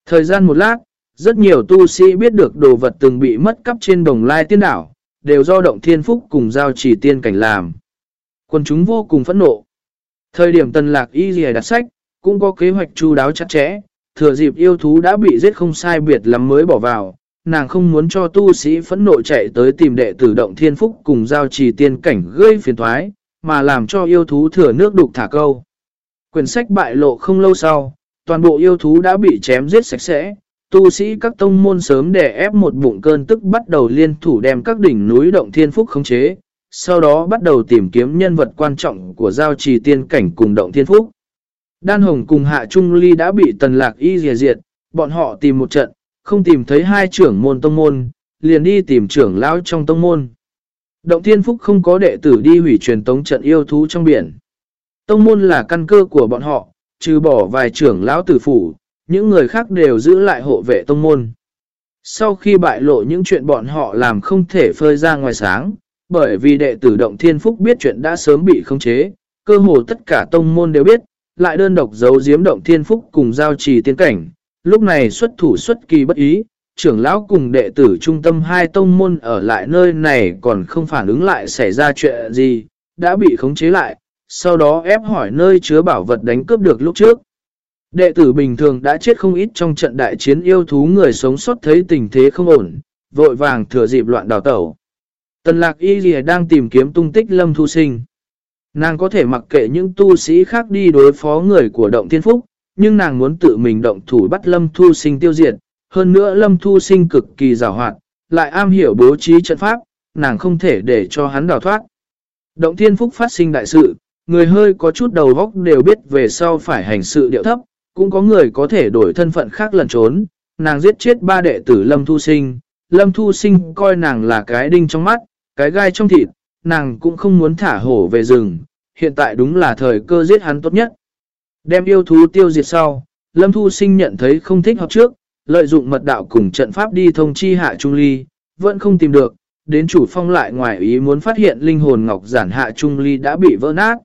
Thời gian một lát, rất nhiều tu sĩ biết được đồ vật từng bị mất cắp trên đồng lai tiên đảo, đều do động thiên phúc cùng giao chỉ tiên cảnh làm. Quân chúng vô cùng phẫn nộ. Thời điểm tần lạc y dì đặt sách, cũng có kế hoạch chu đáo chặt chẽ, thừa dịp yêu thú đã bị giết không sai biệt lắm mới bỏ vào, nàng không muốn cho tu sĩ phẫn nộ chạy tới tìm đệ tử động thiên phúc cùng giao trì tiên cảnh gây phiền thoái, mà làm cho yêu thú thừa nước đục thả câu. Quyển sách bại lộ không lâu sau, toàn bộ yêu thú đã bị chém giết sạch sẽ, tu sĩ các tông môn sớm để ép một bụng cơn tức bắt đầu liên thủ đem các đỉnh núi động thiên phúc khống chế, sau đó bắt đầu tìm kiếm nhân vật quan trọng của giao trì tiên cảnh cùng động thiên phúc. Đan Hồng cùng Hạ Trung Ly đã bị tần lạc y dìa diệt, bọn họ tìm một trận, không tìm thấy hai trưởng môn tông môn, liền đi tìm trưởng lão trong tông môn. Động thiên phúc không có đệ tử đi hủy truyền tống trận yêu thú trong biển. Tông môn là căn cơ của bọn họ, trừ bỏ vài trưởng lão tử phủ, những người khác đều giữ lại hộ vệ tông môn. Sau khi bại lộ những chuyện bọn họ làm không thể phơi ra ngoài sáng, bởi vì đệ tử Động Thiên Phúc biết chuyện đã sớm bị khống chế, cơ hồ tất cả tông môn đều biết, lại đơn độc giấu giếm Động Thiên Phúc cùng giao trì tiên cảnh. Lúc này xuất thủ xuất kỳ bất ý, trưởng lão cùng đệ tử trung tâm hai tông môn ở lại nơi này còn không phản ứng lại xảy ra chuyện gì, đã bị khống chế lại, sau đó ép hỏi nơi chứa bảo vật đánh cướp được lúc trước. Đệ tử bình thường đã chết không ít trong trận đại chiến yêu thú người sống sót thấy tình thế không ổn, vội vàng thừa dịp loạn đào tẩu. Tần lạc y gì đang tìm kiếm tung tích lâm thu sinh. Nàng có thể mặc kệ những tu sĩ khác đi đối phó người của động thiên phúc, nhưng nàng muốn tự mình động thủ bắt lâm thu sinh tiêu diệt. Hơn nữa lâm thu sinh cực kỳ rào hoạt, lại am hiểu bố trí trận pháp, nàng không thể để cho hắn đào thoát. Động thiên phúc phát sinh đại sự, người hơi có chút đầu góc đều biết về sau phải hành sự điệu thấp, cũng có người có thể đổi thân phận khác lần trốn, nàng giết chết ba đệ tử Lâm Thu Sinh, Lâm Thu Sinh coi nàng là cái đinh trong mắt, cái gai trong thịt, nàng cũng không muốn thả hổ về rừng, hiện tại đúng là thời cơ giết hắn tốt nhất. Đem yêu thú tiêu diệt sau, Lâm Thu Sinh nhận thấy không thích hợp trước, lợi dụng mật đạo cùng trận pháp đi thông chi hạ Trung Ly, vẫn không tìm được, đến chủ phong lại ngoài ý muốn phát hiện linh hồn ngọc giản hạ Trung Ly đã bị vỡ nát.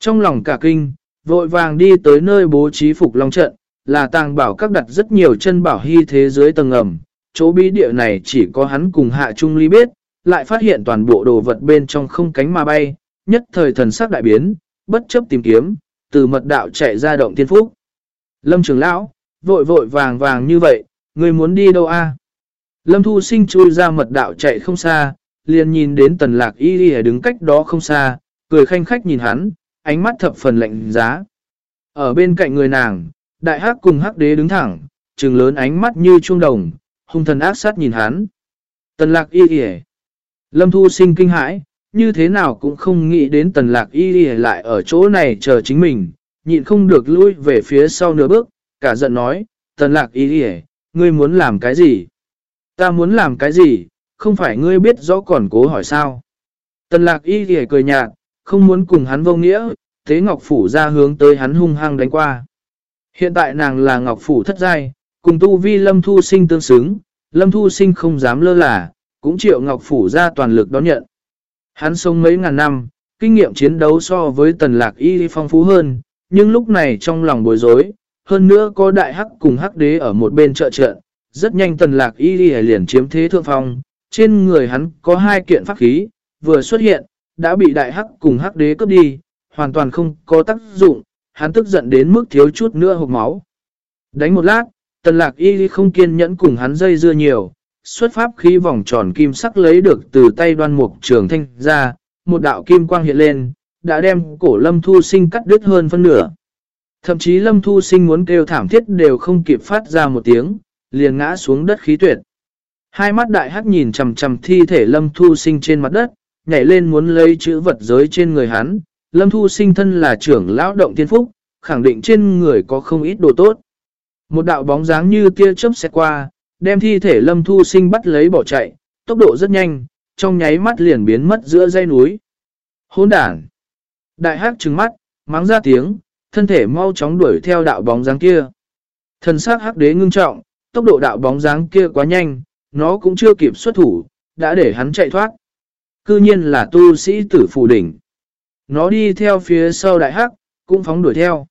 Trong lòng cả kinh, vội vàng đi tới nơi bố trí phục long trận, là tàng bảo các đặt rất nhiều chân bảo hy thế giới tầng ẩm chỗ bí địa này chỉ có hắn cùng hạ Trung Ly biết, lại phát hiện toàn bộ đồ vật bên trong không cánh mà bay, nhất thời thần sắc đại biến, bất chấp tìm kiếm, từ mật đạo chạy ra động thiên phúc. Lâm trưởng lão, vội vội vàng vàng như vậy, người muốn đi đâu a? Lâm Thu Sinh chui ra mật đạo chạy không xa, liền nhìn đến tần lạc y đi đứng cách đó không xa, cười khanh khách nhìn hắn, ánh mắt thập phần lạnh giá. Ở bên cạnh người nàng, đại hắc cùng hắc đế đứng thẳng, trừng lớn ánh mắt như trung đồng, hung thần ác sát nhìn hắn. Tần lạc y đi Lâm Thu Sinh kinh hãi, như thế nào cũng không nghĩ đến tần lạc y đi lại ở chỗ này chờ chính mình, nhịn không được lui về phía sau nửa bước, cả giận nói, tần lạc y đi ngươi muốn làm cái gì? Ta muốn làm cái gì, không phải ngươi biết rõ còn cố hỏi sao. Tần lạc y đi cười nhạt, không muốn cùng hắn vô nghĩa, thế Ngọc Phủ ra hướng tới hắn hung hăng đánh qua. Hiện tại nàng là Ngọc Phủ thất giai, cùng tu vi Lâm Thu Sinh tương xứng, Lâm Thu Sinh không dám lơ là, cũng triệu Ngọc Phủ ra toàn lực đón nhận. Hắn sống mấy ngàn năm, kinh nghiệm chiến đấu so với tần lạc y phong phú hơn, nhưng lúc này trong lòng bối rối, hơn nữa có đại hắc cùng hắc đế ở một bên trợ trận, rất nhanh tần lạc y liền chiếm thế thượng phong, trên người hắn có hai kiện pháp khí, vừa xuất hiện, đã bị đại hắc cùng hắc đế cướp đi, hoàn toàn không có tác dụng, hắn tức giận đến mức thiếu chút nữa hộp máu. Đánh một lát, tần lạc y không kiên nhẫn cùng hắn dây dưa nhiều, xuất pháp khí vòng tròn kim sắc lấy được từ tay đoan mục trường thanh ra, một đạo kim quang hiện lên, đã đem cổ lâm thu sinh cắt đứt hơn phân nửa. Thậm chí lâm thu sinh muốn kêu thảm thiết đều không kịp phát ra một tiếng, liền ngã xuống đất khí tuyệt. Hai mắt đại hắc nhìn chầm chầm thi thể lâm thu sinh trên mặt đất, nhảy lên muốn lấy chữ vật giới trên người hắn. Lâm thu sinh thân là trưởng lão động tiên phúc, khẳng định trên người có không ít đồ tốt. Một đạo bóng dáng như tia chớp xét qua, đem thi thể lâm thu sinh bắt lấy bỏ chạy, tốc độ rất nhanh, trong nháy mắt liền biến mất giữa dây núi. Hôn đản! Đại hắc trừng mắt, mắng ra tiếng, thân thể mau chóng đuổi theo đạo bóng dáng kia. Thần sắc hắc đế ngưng trọng, tốc độ đạo bóng dáng kia quá nhanh, nó cũng chưa kịp xuất thủ, đã để hắn chạy thoát. Cư nhiên là tu sĩ tử phù đỉnh. Nó đi theo phía sau đại hắc, cũng phóng đuổi theo.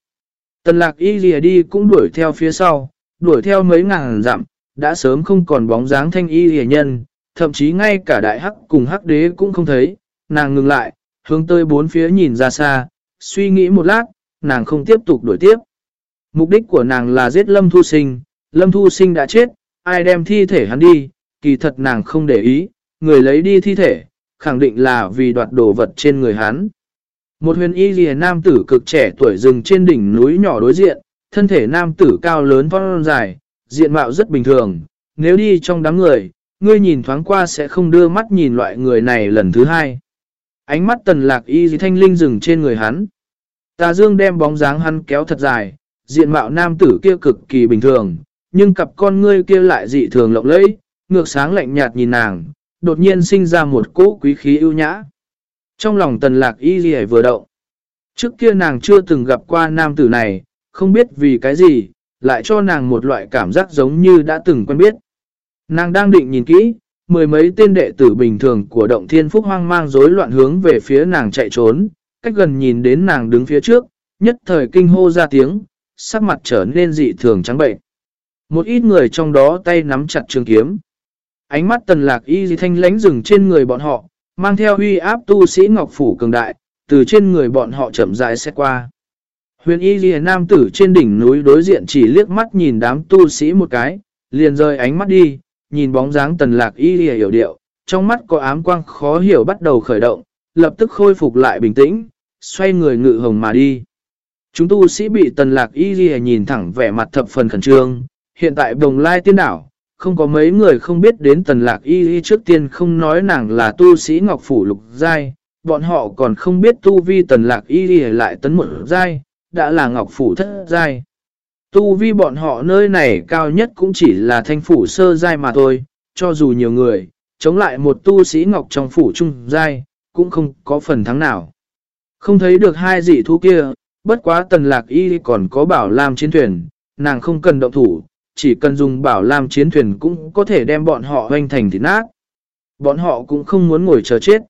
Tần lạc y lìa đi cũng đuổi theo phía sau, đuổi theo mấy ngàn dặm, đã sớm không còn bóng dáng thanh y hề nhân, thậm chí ngay cả đại hắc cùng hắc đế cũng không thấy, nàng ngừng lại, hướng tới bốn phía nhìn ra xa, suy nghĩ một lát, nàng không tiếp tục đuổi tiếp. Mục đích của nàng là giết Lâm Thu Sinh, Lâm Thu Sinh đã chết, ai đem thi thể hắn đi, kỳ thật nàng không để ý, người lấy đi thi thể, khẳng định là vì đoạt đồ vật trên người hắn. Một huyền y lìa nam tử cực trẻ tuổi rừng trên đỉnh núi nhỏ đối diện, thân thể nam tử cao lớn phong dài, diện mạo rất bình thường, nếu đi trong đám người, ngươi nhìn thoáng qua sẽ không đưa mắt nhìn loại người này lần thứ hai. Ánh mắt tần lạc y thanh linh dừng trên người hắn. Tà dương đem bóng dáng hắn kéo thật dài, diện mạo nam tử kia cực kỳ bình thường, nhưng cặp con ngươi kia lại dị thường lộng lẫy, ngược sáng lạnh nhạt nhìn nàng, đột nhiên sinh ra một cỗ quý khí ưu nhã. Trong lòng tần lạc y gì vừa động. Trước kia nàng chưa từng gặp qua nam tử này, không biết vì cái gì, lại cho nàng một loại cảm giác giống như đã từng quen biết. Nàng đang định nhìn kỹ, mười mấy tên đệ tử bình thường của động thiên phúc hoang mang rối loạn hướng về phía nàng chạy trốn, cách gần nhìn đến nàng đứng phía trước, nhất thời kinh hô ra tiếng, sắc mặt trở nên dị thường trắng bệnh. Một ít người trong đó tay nắm chặt trường kiếm. Ánh mắt tần lạc y thanh lánh rừng trên người bọn họ, mang theo huy áp tu sĩ ngọc phủ cường đại, từ trên người bọn họ chậm rãi xét qua. Huyền y ghi nam tử trên đỉnh núi đối diện chỉ liếc mắt nhìn đám tu sĩ một cái, liền rơi ánh mắt đi, nhìn bóng dáng tần lạc y ghi hiểu điệu, trong mắt có ám quang khó hiểu bắt đầu khởi động, lập tức khôi phục lại bình tĩnh, xoay người ngự hồng mà đi. Chúng tu sĩ bị tần lạc y ghi nhìn thẳng vẻ mặt thập phần khẩn trương, hiện tại đồng lai tiên đảo, không có mấy người không biết đến tần lạc y ghi trước tiên không nói nàng là tu sĩ ngọc phủ lục giai, bọn họ còn không biết tu vi tần lạc y ghi lại tấn một giai, đã là ngọc phủ thất giai. Tu vi bọn họ nơi này cao nhất cũng chỉ là thanh phủ sơ giai mà thôi, cho dù nhiều người, chống lại một tu sĩ ngọc trong phủ trung giai, cũng không có phần thắng nào. Không thấy được hai dị thú kia, bất quá tần lạc y còn có bảo lam chiến thuyền, nàng không cần động thủ, chỉ cần dùng bảo lam chiến thuyền cũng có thể đem bọn họ hoành thành thịt nát. Bọn họ cũng không muốn ngồi chờ chết.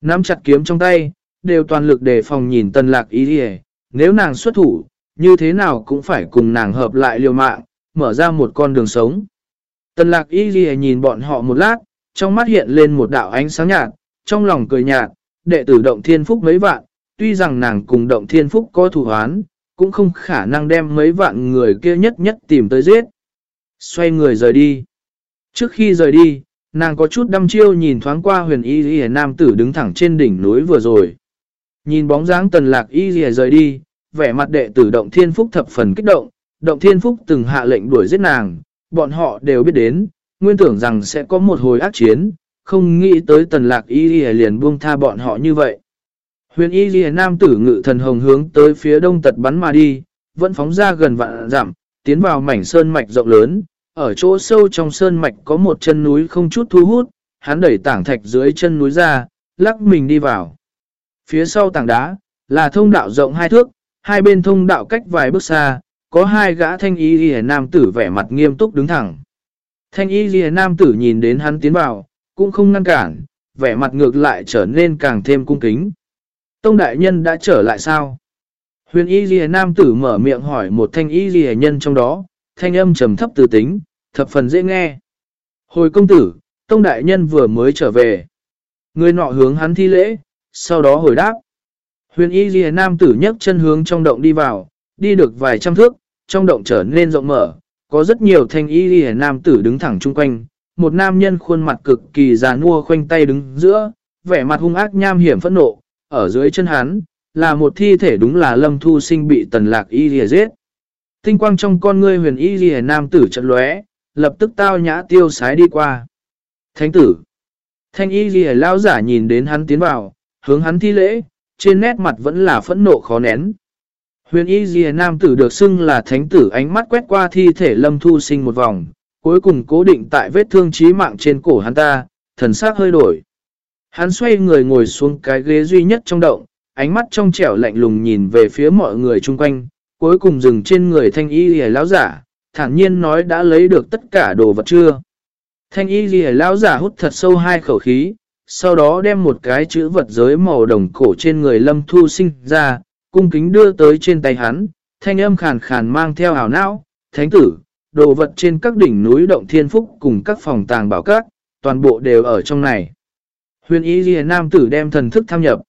Nắm chặt kiếm trong tay, đều toàn lực để phòng nhìn tần lạc y đi nếu nàng xuất thủ, như thế nào cũng phải cùng nàng hợp lại liều mạng, mở ra một con đường sống. Tần lạc y ghi nhìn bọn họ một lát, trong mắt hiện lên một đạo ánh sáng nhạt, trong lòng cười nhạt, đệ tử động thiên phúc mấy vạn, tuy rằng nàng cùng động thiên phúc có thủ hoán, cũng không khả năng đem mấy vạn người kia nhất nhất tìm tới giết. Xoay người rời đi. Trước khi rời đi, nàng có chút đăm chiêu nhìn thoáng qua huyền y ghi nam tử đứng thẳng trên đỉnh núi vừa rồi. Nhìn bóng dáng tần lạc y ghi rời đi, vẻ mặt đệ tử động thiên phúc thập phần kích động, động thiên phúc từng hạ lệnh đuổi giết nàng, bọn họ đều biết đến, nguyên tưởng rằng sẽ có một hồi ác chiến, không nghĩ tới tần lạc y ghi liền buông tha bọn họ như vậy. Huyền y ghi nam tử ngự thần hồng hướng tới phía đông tật bắn mà đi, vẫn phóng ra gần vạn giảm, tiến vào mảnh sơn mạch rộng lớn, ở chỗ sâu trong sơn mạch có một chân núi không chút thu hút, hắn đẩy tảng thạch dưới chân núi ra, lắc mình đi vào. Phía sau tảng đá, là thông đạo rộng hai thước, hai bên thông đạo cách vài bước xa, có hai gã thanh y ghi nam tử vẻ mặt nghiêm túc đứng thẳng. Thanh y ghi nam tử nhìn đến hắn tiến vào, cũng không ngăn cản, vẻ mặt ngược lại trở nên càng thêm cung kính. Tông đại nhân đã trở lại sao? Huyền y ghi nam tử mở miệng hỏi một thanh y ghi nhân trong đó, thanh âm trầm thấp từ tính, thập phần dễ nghe. Hồi công tử, tông đại nhân vừa mới trở về. Người nọ hướng hắn thi lễ, sau đó hồi đáp. Huyền y ghi nam tử nhấc chân hướng trong động đi vào, đi được vài trăm thước, trong động trở nên rộng mở, có rất nhiều thanh y ghi nam tử đứng thẳng chung quanh. Một nam nhân khuôn mặt cực kỳ già nua khoanh tay đứng giữa, vẻ mặt hung ác nham hiểm phẫn nộ, ở dưới chân hắn, là một thi thể đúng là lâm thu sinh bị tần lạc y ghi giết. Tinh quang trong con ngươi huyền y ghi nam tử trận lóe, lập tức tao nhã tiêu sái đi qua. Thánh tử. Thanh y ghi lao giả nhìn đến hắn tiến vào, hướng hắn thi lễ, trên nét mặt vẫn là phẫn nộ khó nén. Huyền y dìa nam tử được xưng là thánh tử ánh mắt quét qua thi thể lâm thu sinh một vòng, cuối cùng cố định tại vết thương chí mạng trên cổ hắn ta, thần sắc hơi đổi. Hắn xoay người ngồi xuống cái ghế duy nhất trong động, ánh mắt trong trẻo lạnh lùng nhìn về phía mọi người chung quanh, cuối cùng dừng trên người thanh y dì lão giả, thản nhiên nói đã lấy được tất cả đồ vật chưa. Thanh y dì lão giả hút thật sâu hai khẩu khí, sau đó đem một cái chữ vật giới màu đồng cổ trên người lâm thu sinh ra, cung kính đưa tới trên tay hắn, thanh âm khàn khàn mang theo hào não, thánh tử, đồ vật trên các đỉnh núi động thiên phúc cùng các phòng tàng bảo các, toàn bộ đều ở trong này. Huyền ý ghi nam tử đem thần thức tham nhập.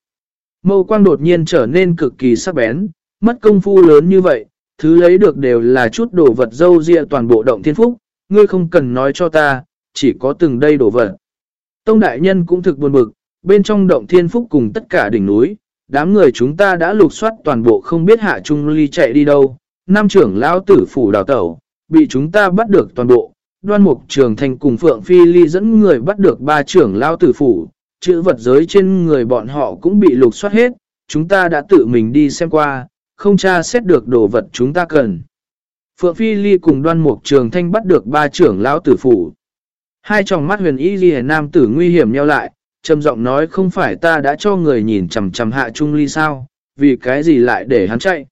Mâu quang đột nhiên trở nên cực kỳ sắc bén, mất công phu lớn như vậy, thứ lấy được đều là chút đồ vật dâu dịa toàn bộ động thiên phúc, ngươi không cần nói cho ta, chỉ có từng đây đồ vật. Tông đại nhân cũng thực buồn bực, bên trong động thiên phúc cùng tất cả đỉnh núi, đám người chúng ta đã lục soát toàn bộ không biết hạ trung ly chạy đi đâu, nam trưởng lão tử phủ đào tẩu, bị chúng ta bắt được toàn bộ, đoan mục trường thành cùng phượng phi ly dẫn người bắt được ba trưởng lão tử phủ, chữ vật giới trên người bọn họ cũng bị lục soát hết, chúng ta đã tự mình đi xem qua, không tra xét được đồ vật chúng ta cần. Phượng Phi Ly cùng đoan mục trường thanh bắt được ba trưởng lão tử phủ. Hai tròng mắt huyền y ghi nam tử nguy hiểm nhau lại, trầm giọng nói không phải ta đã cho người nhìn chầm chầm hạ trung ly sao, vì cái gì lại để hắn chạy.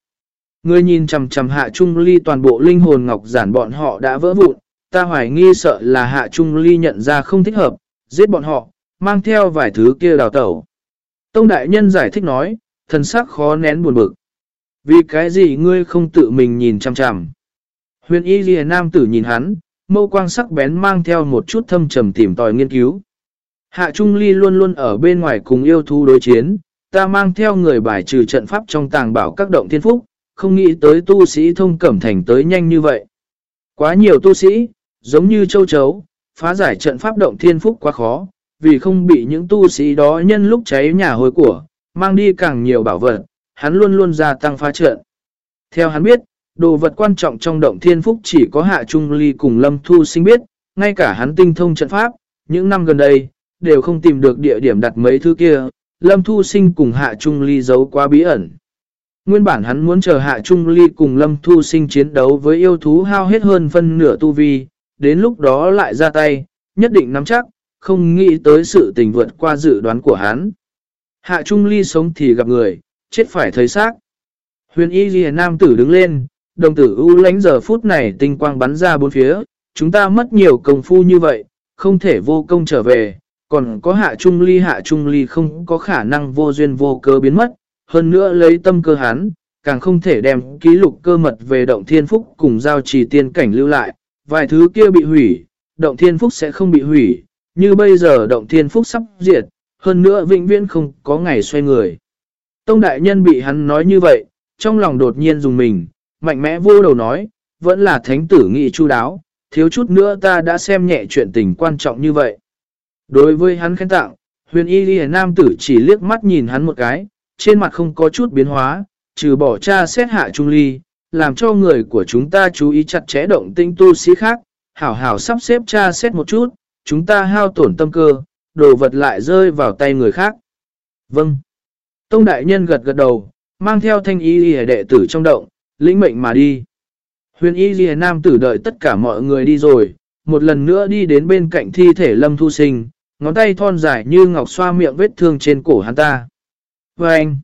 Người nhìn chầm chầm hạ trung ly toàn bộ linh hồn ngọc giản bọn họ đã vỡ vụn, ta hoài nghi sợ là hạ trung ly nhận ra không thích hợp, giết bọn họ, mang theo vài thứ kia đào tẩu. Tông đại nhân giải thích nói, thần sắc khó nén buồn bực. Vì cái gì ngươi không tự mình nhìn chằm chằm? Huyền y ghi nam tử nhìn hắn, mâu quang sắc bén mang theo một chút thâm trầm tìm tòi nghiên cứu. Hạ Trung Ly luôn luôn ở bên ngoài cùng yêu thú đối chiến, ta mang theo người bài trừ trận pháp trong tàng bảo các động thiên phúc, không nghĩ tới tu sĩ thông cẩm thành tới nhanh như vậy. Quá nhiều tu sĩ, giống như châu chấu, phá giải trận pháp động thiên phúc quá khó, vì không bị những tu sĩ đó nhân lúc cháy nhà hồi của, mang đi càng nhiều bảo vật, hắn luôn luôn gia tăng phá trận. Theo hắn biết, đồ vật quan trọng trong động thiên phúc chỉ có hạ trung ly cùng lâm thu sinh biết, ngay cả hắn tinh thông trận pháp, những năm gần đây, đều không tìm được địa điểm đặt mấy thứ kia, lâm thu sinh cùng hạ trung ly giấu quá bí ẩn. Nguyên bản hắn muốn chờ hạ trung ly cùng lâm thu sinh chiến đấu với yêu thú hao hết hơn phân nửa tu vi, đến lúc đó lại ra tay, nhất định nắm chắc, không nghĩ tới sự tình vượt qua dự đoán của hắn. Hạ Trung Ly sống thì gặp người, chết phải thấy xác. Huyền y ghi nam tử đứng lên, đồng tử ưu lánh giờ phút này tinh quang bắn ra bốn phía, chúng ta mất nhiều công phu như vậy, không thể vô công trở về, còn có hạ trung ly hạ trung ly không có khả năng vô duyên vô cơ biến mất, hơn nữa lấy tâm cơ hắn, càng không thể đem ký lục cơ mật về động thiên phúc cùng giao trì tiên cảnh lưu lại, vài thứ kia bị hủy, động thiên phúc sẽ không bị hủy, như bây giờ động thiên phúc sắp diệt, hơn nữa vĩnh viễn không có ngày xoay người. Tông đại nhân bị hắn nói như vậy, trong lòng đột nhiên dùng mình, mạnh mẽ vô đầu nói, vẫn là thánh tử nghị chu đáo, thiếu chút nữa ta đã xem nhẹ chuyện tình quan trọng như vậy. Đối với hắn khen tặng, huyền y đi nam tử chỉ liếc mắt nhìn hắn một cái, trên mặt không có chút biến hóa, trừ bỏ cha xét hạ trung ly, làm cho người của chúng ta chú ý chặt chẽ động tinh tu sĩ khác, hảo hảo sắp xếp cha xét một chút, chúng ta hao tổn tâm cơ, đồ vật lại rơi vào tay người khác. Vâng. Tông đại nhân gật gật đầu, mang theo thanh y ghi đệ tử trong động, lĩnh mệnh mà đi. Huyền y ghi nam tử đợi tất cả mọi người đi rồi, một lần nữa đi đến bên cạnh thi thể lâm thu sinh, ngón tay thon dài như ngọc xoa miệng vết thương trên cổ hắn ta. Và anh,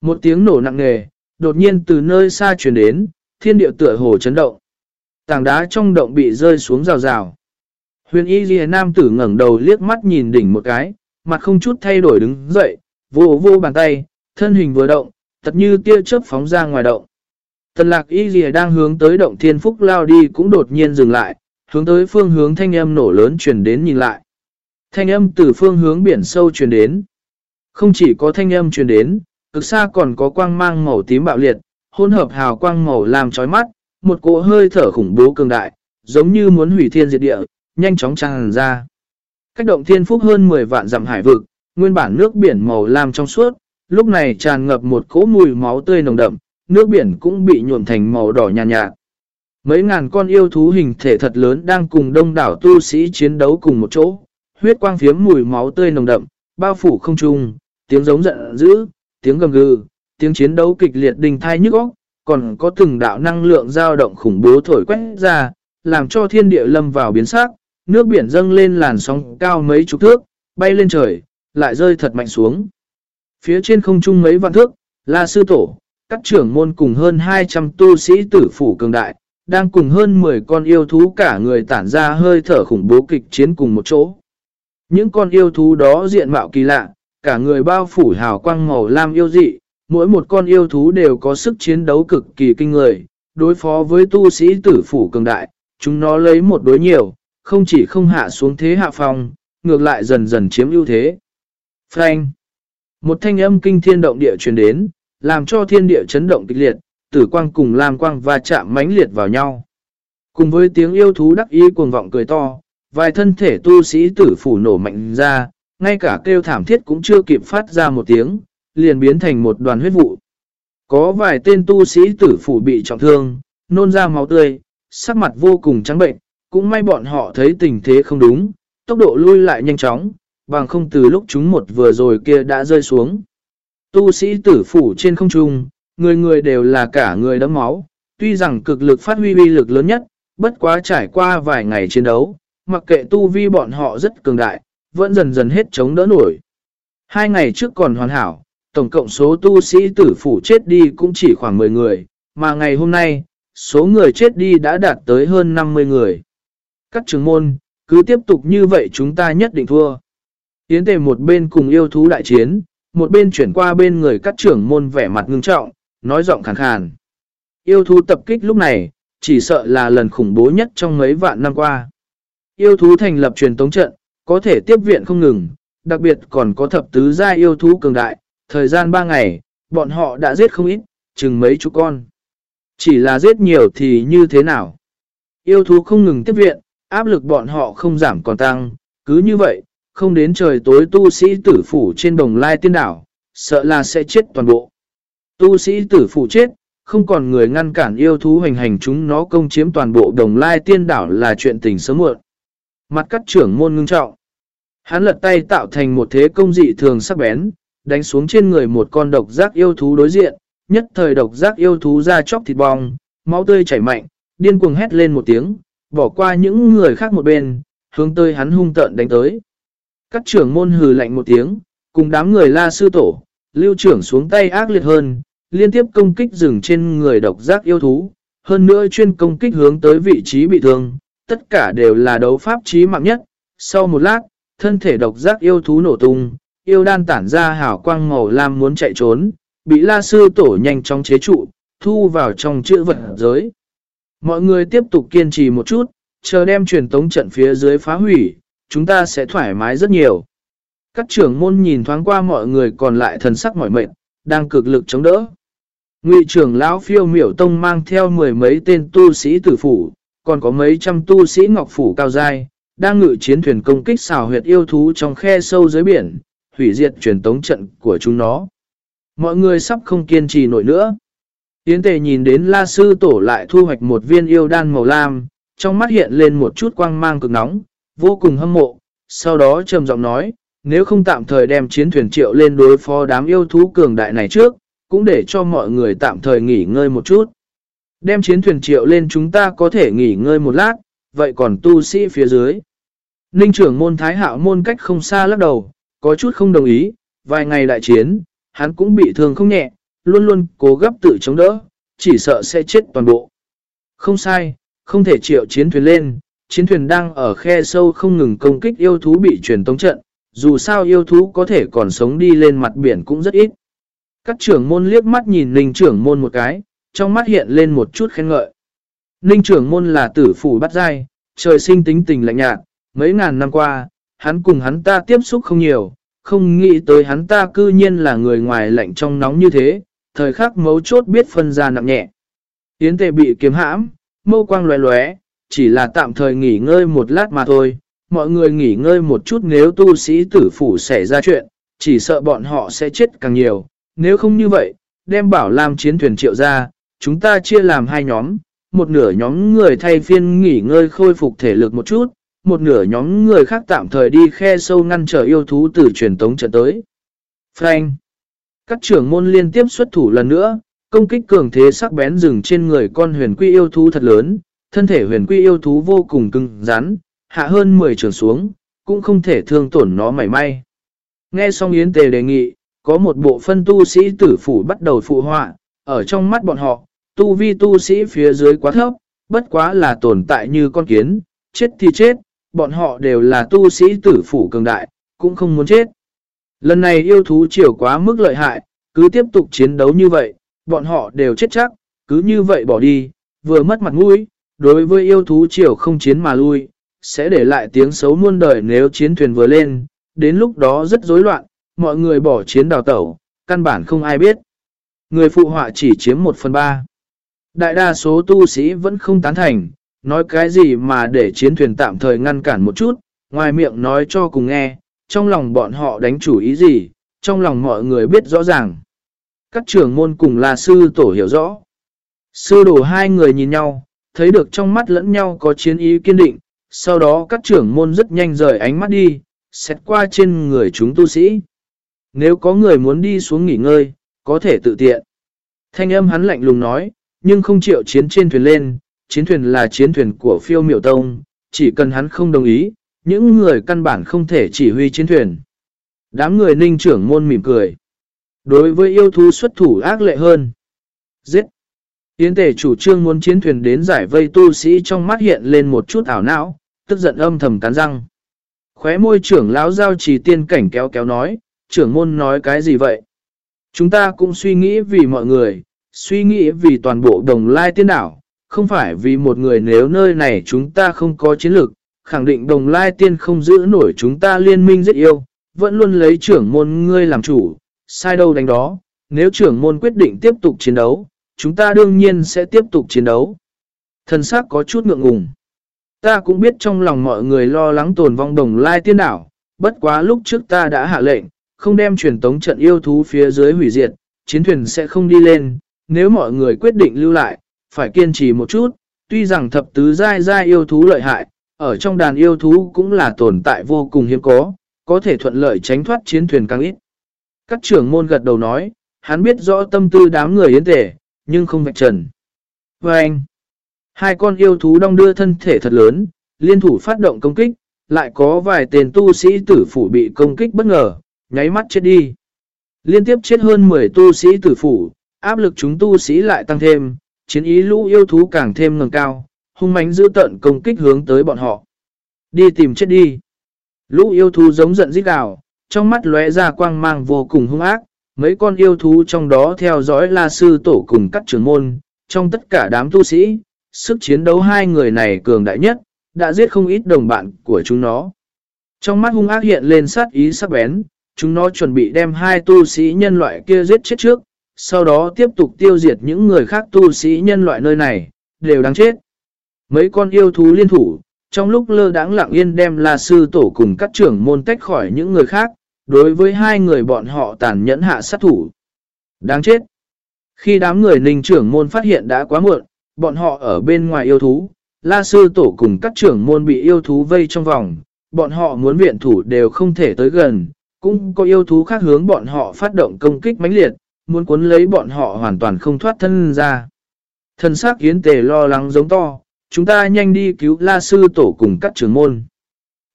một tiếng nổ nặng nề, đột nhiên từ nơi xa chuyển đến, thiên điệu tựa hồ chấn động. Tảng đá trong động bị rơi xuống rào rào. Huyền y ghi nam tử ngẩng đầu liếc mắt nhìn đỉnh một cái, mặt không chút thay đổi đứng dậy, vô vô bàn tay, thân hình vừa động, thật như tia chớp phóng ra ngoài động. Tần lạc y ghi đang hướng tới động thiên phúc lao đi cũng đột nhiên dừng lại, hướng tới phương hướng thanh âm nổ lớn truyền đến nhìn lại. Thanh âm từ phương hướng biển sâu truyền đến. Không chỉ có thanh âm truyền đến, cực xa còn có quang mang màu tím bạo liệt, hỗn hợp hào quang màu làm chói mắt, một cỗ hơi thở khủng bố cường đại, giống như muốn hủy thiên diệt địa, nhanh chóng tràn ra. Cách động thiên phúc hơn 10 vạn dặm hải vực, nguyên bản nước biển màu lam trong suốt, lúc này tràn ngập một cỗ mùi máu tươi nồng đậm, nước biển cũng bị nhuộm thành màu đỏ nhạt nhạt. Mấy ngàn con yêu thú hình thể thật lớn đang cùng đông đảo tu sĩ chiến đấu cùng một chỗ, huyết quang phiếm mùi máu tươi nồng đậm, bao phủ không trung, tiếng giống giận dữ, tiếng gầm gừ, tiếng chiến đấu kịch liệt đình thai nhức óc, còn có từng đạo năng lượng dao động khủng bố thổi quét ra, làm cho thiên địa lâm vào biến sắc, nước biển dâng lên làn sóng cao mấy chục thước, bay lên trời, lại rơi thật mạnh xuống. Phía trên không trung mấy vạn thước, là sư tổ, các trưởng môn cùng hơn 200 tu sĩ tử phủ cường đại, đang cùng hơn 10 con yêu thú cả người tản ra hơi thở khủng bố kịch chiến cùng một chỗ. Những con yêu thú đó diện mạo kỳ lạ, cả người bao phủ hào quang màu lam yêu dị, mỗi một con yêu thú đều có sức chiến đấu cực kỳ kinh người, đối phó với tu sĩ tử phủ cường đại, chúng nó lấy một đối nhiều, không chỉ không hạ xuống thế hạ phong, ngược lại dần dần chiếm ưu thế. Frank Một thanh âm kinh thiên động địa truyền đến, làm cho thiên địa chấn động kịch liệt, tử quang cùng lam quang và chạm mãnh liệt vào nhau. Cùng với tiếng yêu thú đắc ý cuồng vọng cười to, vài thân thể tu sĩ tử phủ nổ mạnh ra, ngay cả kêu thảm thiết cũng chưa kịp phát ra một tiếng, liền biến thành một đoàn huyết vụ. Có vài tên tu sĩ tử phủ bị trọng thương, nôn ra máu tươi, sắc mặt vô cùng trắng bệnh, cũng may bọn họ thấy tình thế không đúng, tốc độ lui lại nhanh chóng, bằng không từ lúc chúng một vừa rồi kia đã rơi xuống. Tu sĩ tử phủ trên không trung, người người đều là cả người đấm máu, tuy rằng cực lực phát huy uy lực lớn nhất, bất quá trải qua vài ngày chiến đấu, mặc kệ tu vi bọn họ rất cường đại, vẫn dần dần hết chống đỡ nổi. Hai ngày trước còn hoàn hảo, tổng cộng số tu sĩ tử phủ chết đi cũng chỉ khoảng 10 người, mà ngày hôm nay, số người chết đi đã đạt tới hơn 50 người. Các trường môn, cứ tiếp tục như vậy chúng ta nhất định thua. Tiến tề một bên cùng yêu thú đại chiến, một bên chuyển qua bên người các trưởng môn vẻ mặt ngưng trọng, nói giọng khàn khàn. Yêu thú tập kích lúc này, chỉ sợ là lần khủng bố nhất trong mấy vạn năm qua. Yêu thú thành lập truyền tống trận, có thể tiếp viện không ngừng, đặc biệt còn có thập tứ gia yêu thú cường đại, thời gian 3 ngày, bọn họ đã giết không ít, chừng mấy chú con. Chỉ là giết nhiều thì như thế nào? Yêu thú không ngừng tiếp viện, áp lực bọn họ không giảm còn tăng, cứ như vậy, không đến trời tối tu sĩ tử phủ trên đồng lai tiên đảo, sợ là sẽ chết toàn bộ. Tu sĩ tử phủ chết, không còn người ngăn cản yêu thú hành hành chúng nó công chiếm toàn bộ đồng lai tiên đảo là chuyện tình sớm muộn. Mặt cắt trưởng môn ngưng trọng. Hắn lật tay tạo thành một thế công dị thường sắc bén, đánh xuống trên người một con độc giác yêu thú đối diện, nhất thời độc giác yêu thú ra chóc thịt bong, máu tươi chảy mạnh, điên cuồng hét lên một tiếng, bỏ qua những người khác một bên, hướng tới hắn hung tợn đánh tới. Các trưởng môn hừ lạnh một tiếng, cùng đám người la sư tổ, lưu trưởng xuống tay ác liệt hơn, liên tiếp công kích rừng trên người độc giác yêu thú, hơn nữa chuyên công kích hướng tới vị trí bị thương, tất cả đều là đấu pháp trí mạng nhất. Sau một lát, thân thể độc giác yêu thú nổ tung, yêu đan tản ra hào quang màu lam muốn chạy trốn, bị la sư tổ nhanh chóng chế trụ, thu vào trong chữ vật giới. Mọi người tiếp tục kiên trì một chút, chờ đem truyền tống trận phía dưới phá hủy, chúng ta sẽ thoải mái rất nhiều. Các trưởng môn nhìn thoáng qua mọi người còn lại thần sắc mỏi mệt, đang cực lực chống đỡ. Ngụy trưởng lão phiêu miểu tông mang theo mười mấy tên tu sĩ tử phủ, còn có mấy trăm tu sĩ ngọc phủ cao dai, đang ngự chiến thuyền công kích xào huyệt yêu thú trong khe sâu dưới biển, hủy diệt truyền tống trận của chúng nó. Mọi người sắp không kiên trì nổi nữa. Yến tề nhìn đến la sư tổ lại thu hoạch một viên yêu đan màu lam, trong mắt hiện lên một chút quang mang cực nóng, vô cùng hâm mộ. Sau đó trầm giọng nói, nếu không tạm thời đem chiến thuyền triệu lên đối phó đám yêu thú cường đại này trước, cũng để cho mọi người tạm thời nghỉ ngơi một chút. Đem chiến thuyền triệu lên chúng ta có thể nghỉ ngơi một lát, vậy còn tu sĩ phía dưới. Ninh trưởng môn thái hạo môn cách không xa lắc đầu, có chút không đồng ý, vài ngày đại chiến, hắn cũng bị thương không nhẹ, luôn luôn cố gấp tự chống đỡ, chỉ sợ sẽ chết toàn bộ. Không sai, không thể triệu chiến thuyền lên, chiến thuyền đang ở khe sâu không ngừng công kích yêu thú bị truyền tống trận, dù sao yêu thú có thể còn sống đi lên mặt biển cũng rất ít. Các trưởng môn liếc mắt nhìn Ninh trưởng môn một cái, trong mắt hiện lên một chút khen ngợi. Ninh trưởng môn là tử phủ bắt dai, trời sinh tính tình lạnh nhạt, mấy ngàn năm qua, hắn cùng hắn ta tiếp xúc không nhiều, không nghĩ tới hắn ta cư nhiên là người ngoài lạnh trong nóng như thế, thời khắc mấu chốt biết phân ra nặng nhẹ. Yến tề bị kiếm hãm, mâu quang loé loé chỉ là tạm thời nghỉ ngơi một lát mà thôi. Mọi người nghỉ ngơi một chút nếu tu sĩ tử phủ xảy ra chuyện, chỉ sợ bọn họ sẽ chết càng nhiều. Nếu không như vậy, đem bảo làm chiến thuyền triệu ra, chúng ta chia làm hai nhóm. Một nửa nhóm người thay phiên nghỉ ngơi khôi phục thể lực một chút, một nửa nhóm người khác tạm thời đi khe sâu ngăn trở yêu thú từ truyền tống trận tới. Frank các trưởng môn liên tiếp xuất thủ lần nữa, công kích cường thế sắc bén rừng trên người con huyền quy yêu thú thật lớn, thân thể huyền quy yêu thú vô cùng cứng rắn, hạ hơn 10 trường xuống, cũng không thể thương tổn nó mảy may. Nghe xong Yến Tề đề nghị, có một bộ phân tu sĩ tử phủ bắt đầu phụ họa, ở trong mắt bọn họ, tu vi tu sĩ phía dưới quá thấp, bất quá là tồn tại như con kiến, chết thì chết, bọn họ đều là tu sĩ tử phủ cường đại, cũng không muốn chết. Lần này yêu thú chiều quá mức lợi hại, cứ tiếp tục chiến đấu như vậy, bọn họ đều chết chắc, cứ như vậy bỏ đi, vừa mất mặt mũi, đối với yêu thú chiều không chiến mà lui, sẽ để lại tiếng xấu muôn đời nếu chiến thuyền vừa lên, đến lúc đó rất rối loạn, mọi người bỏ chiến đào tẩu, căn bản không ai biết. Người phụ họa chỉ chiếm 1 phần 3. Đại đa số tu sĩ vẫn không tán thành, nói cái gì mà để chiến thuyền tạm thời ngăn cản một chút, ngoài miệng nói cho cùng nghe, trong lòng bọn họ đánh chủ ý gì, trong lòng mọi người biết rõ ràng. Các trưởng môn cùng là sư tổ hiểu rõ. Sư đổ hai người nhìn nhau, thấy được trong mắt lẫn nhau có chiến ý kiên định, sau đó các trưởng môn rất nhanh rời ánh mắt đi, xét qua trên người chúng tu sĩ. Nếu có người muốn đi xuống nghỉ ngơi, có thể tự tiện. Thanh âm hắn lạnh lùng nói, nhưng không chịu chiến trên thuyền lên, chiến thuyền là chiến thuyền của phiêu miểu tông, chỉ cần hắn không đồng ý, những người căn bản không thể chỉ huy chiến thuyền. Đám người ninh trưởng môn mỉm cười. Đối với yêu thú xuất thủ ác lệ hơn. Giết. Yến tể chủ trương muốn chiến thuyền đến giải vây tu sĩ trong mắt hiện lên một chút ảo não, tức giận âm thầm cắn răng. Khóe môi trưởng lão giao trì tiên cảnh kéo kéo nói, trưởng môn nói cái gì vậy? Chúng ta cũng suy nghĩ vì mọi người, suy nghĩ vì toàn bộ đồng lai tiên đảo, không phải vì một người nếu nơi này chúng ta không có chiến lược, khẳng định đồng lai tiên không giữ nổi chúng ta liên minh rất yêu, vẫn luôn lấy trưởng môn ngươi làm chủ, sai đâu đánh đó, nếu trưởng môn quyết định tiếp tục chiến đấu, chúng ta đương nhiên sẽ tiếp tục chiến đấu. Thần sắc có chút ngượng ngùng. Ta cũng biết trong lòng mọi người lo lắng tồn vong đồng lai tiên đảo, bất quá lúc trước ta đã hạ lệnh, không đem truyền tống trận yêu thú phía dưới hủy diệt, chiến thuyền sẽ không đi lên, nếu mọi người quyết định lưu lại, phải kiên trì một chút, tuy rằng thập tứ giai giai yêu thú lợi hại, ở trong đàn yêu thú cũng là tồn tại vô cùng hiếm có, có thể thuận lợi tránh thoát chiến thuyền càng ít. Các trưởng môn gật đầu nói, hắn biết rõ tâm tư đám người yến tể, nhưng không vạch trần. Và anh, hai con yêu thú đong đưa thân thể thật lớn, liên thủ phát động công kích, lại có vài tên tu sĩ tử phủ bị công kích bất ngờ, nháy mắt chết đi. Liên tiếp chết hơn 10 tu sĩ tử phủ, áp lực chúng tu sĩ lại tăng thêm, chiến ý lũ yêu thú càng thêm ngừng cao, hung mãnh giữ tận công kích hướng tới bọn họ. Đi tìm chết đi. Lũ yêu thú giống giận rít gào, trong mắt lóe ra quang mang vô cùng hung ác, mấy con yêu thú trong đó theo dõi la sư tổ cùng các trưởng môn, trong tất cả đám tu sĩ, sức chiến đấu hai người này cường đại nhất, đã giết không ít đồng bạn của chúng nó. Trong mắt hung ác hiện lên sát ý sắc bén, chúng nó chuẩn bị đem hai tu sĩ nhân loại kia giết chết trước, sau đó tiếp tục tiêu diệt những người khác tu sĩ nhân loại nơi này, đều đáng chết. Mấy con yêu thú liên thủ, trong lúc lơ đáng lặng yên đem La Sư Tổ cùng các trưởng môn tách khỏi những người khác, đối với hai người bọn họ tàn nhẫn hạ sát thủ. Đáng chết! Khi đám người ninh trưởng môn phát hiện đã quá muộn, bọn họ ở bên ngoài yêu thú, La Sư Tổ cùng các trưởng môn bị yêu thú vây trong vòng, bọn họ muốn viện thủ đều không thể tới gần, cũng có yêu thú khác hướng bọn họ phát động công kích mãnh liệt, muốn cuốn lấy bọn họ hoàn toàn không thoát thân ra. Thần sắc yến tề lo lắng giống to, chúng ta nhanh đi cứu la sư tổ cùng các trưởng môn.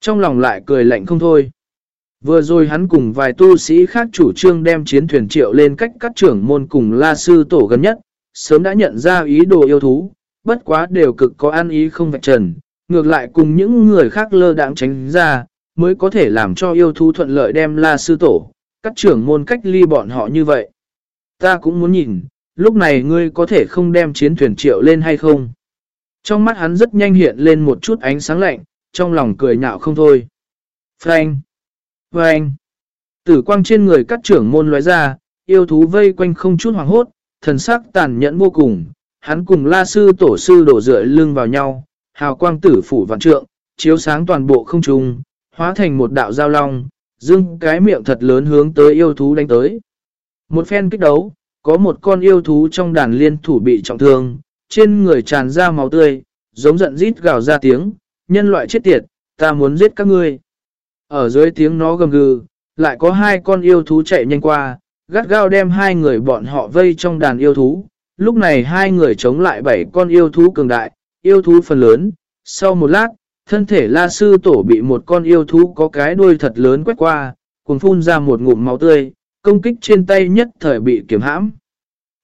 Trong lòng lại cười lạnh không thôi. Vừa rồi hắn cùng vài tu sĩ khác chủ trương đem chiến thuyền triệu lên cách các trưởng môn cùng la sư tổ gần nhất, sớm đã nhận ra ý đồ yêu thú, bất quá đều cực có an ý không vạch trần, ngược lại cùng những người khác lơ đãng tránh ra, mới có thể làm cho yêu thú thuận lợi đem la sư tổ, các trưởng môn cách ly bọn họ như vậy. Ta cũng muốn nhìn, lúc này ngươi có thể không đem chiến thuyền triệu lên hay không? Trong mắt hắn rất nhanh hiện lên một chút ánh sáng lạnh, trong lòng cười nhạo không thôi. Frank! Frank! Tử quang trên người các trưởng môn loại ra, yêu thú vây quanh không chút hoàng hốt, thần sắc tàn nhẫn vô cùng. Hắn cùng la sư tổ sư đổ rưỡi lưng vào nhau, hào quang tử phủ vạn trượng, chiếu sáng toàn bộ không trung, hóa thành một đạo giao long, dưng cái miệng thật lớn hướng tới yêu thú đánh tới. Một phen kích đấu, có một con yêu thú trong đàn liên thủ bị trọng thương, trên người tràn ra máu tươi, giống giận rít gào ra tiếng, nhân loại chết tiệt, ta muốn giết các ngươi. Ở dưới tiếng nó gầm gừ, lại có hai con yêu thú chạy nhanh qua, gắt gao đem hai người bọn họ vây trong đàn yêu thú. Lúc này hai người chống lại bảy con yêu thú cường đại, yêu thú phần lớn. Sau một lát, thân thể la sư tổ bị một con yêu thú có cái đuôi thật lớn quét qua, cùng phun ra một ngụm máu tươi, công kích trên tay nhất thời bị kiểm hãm.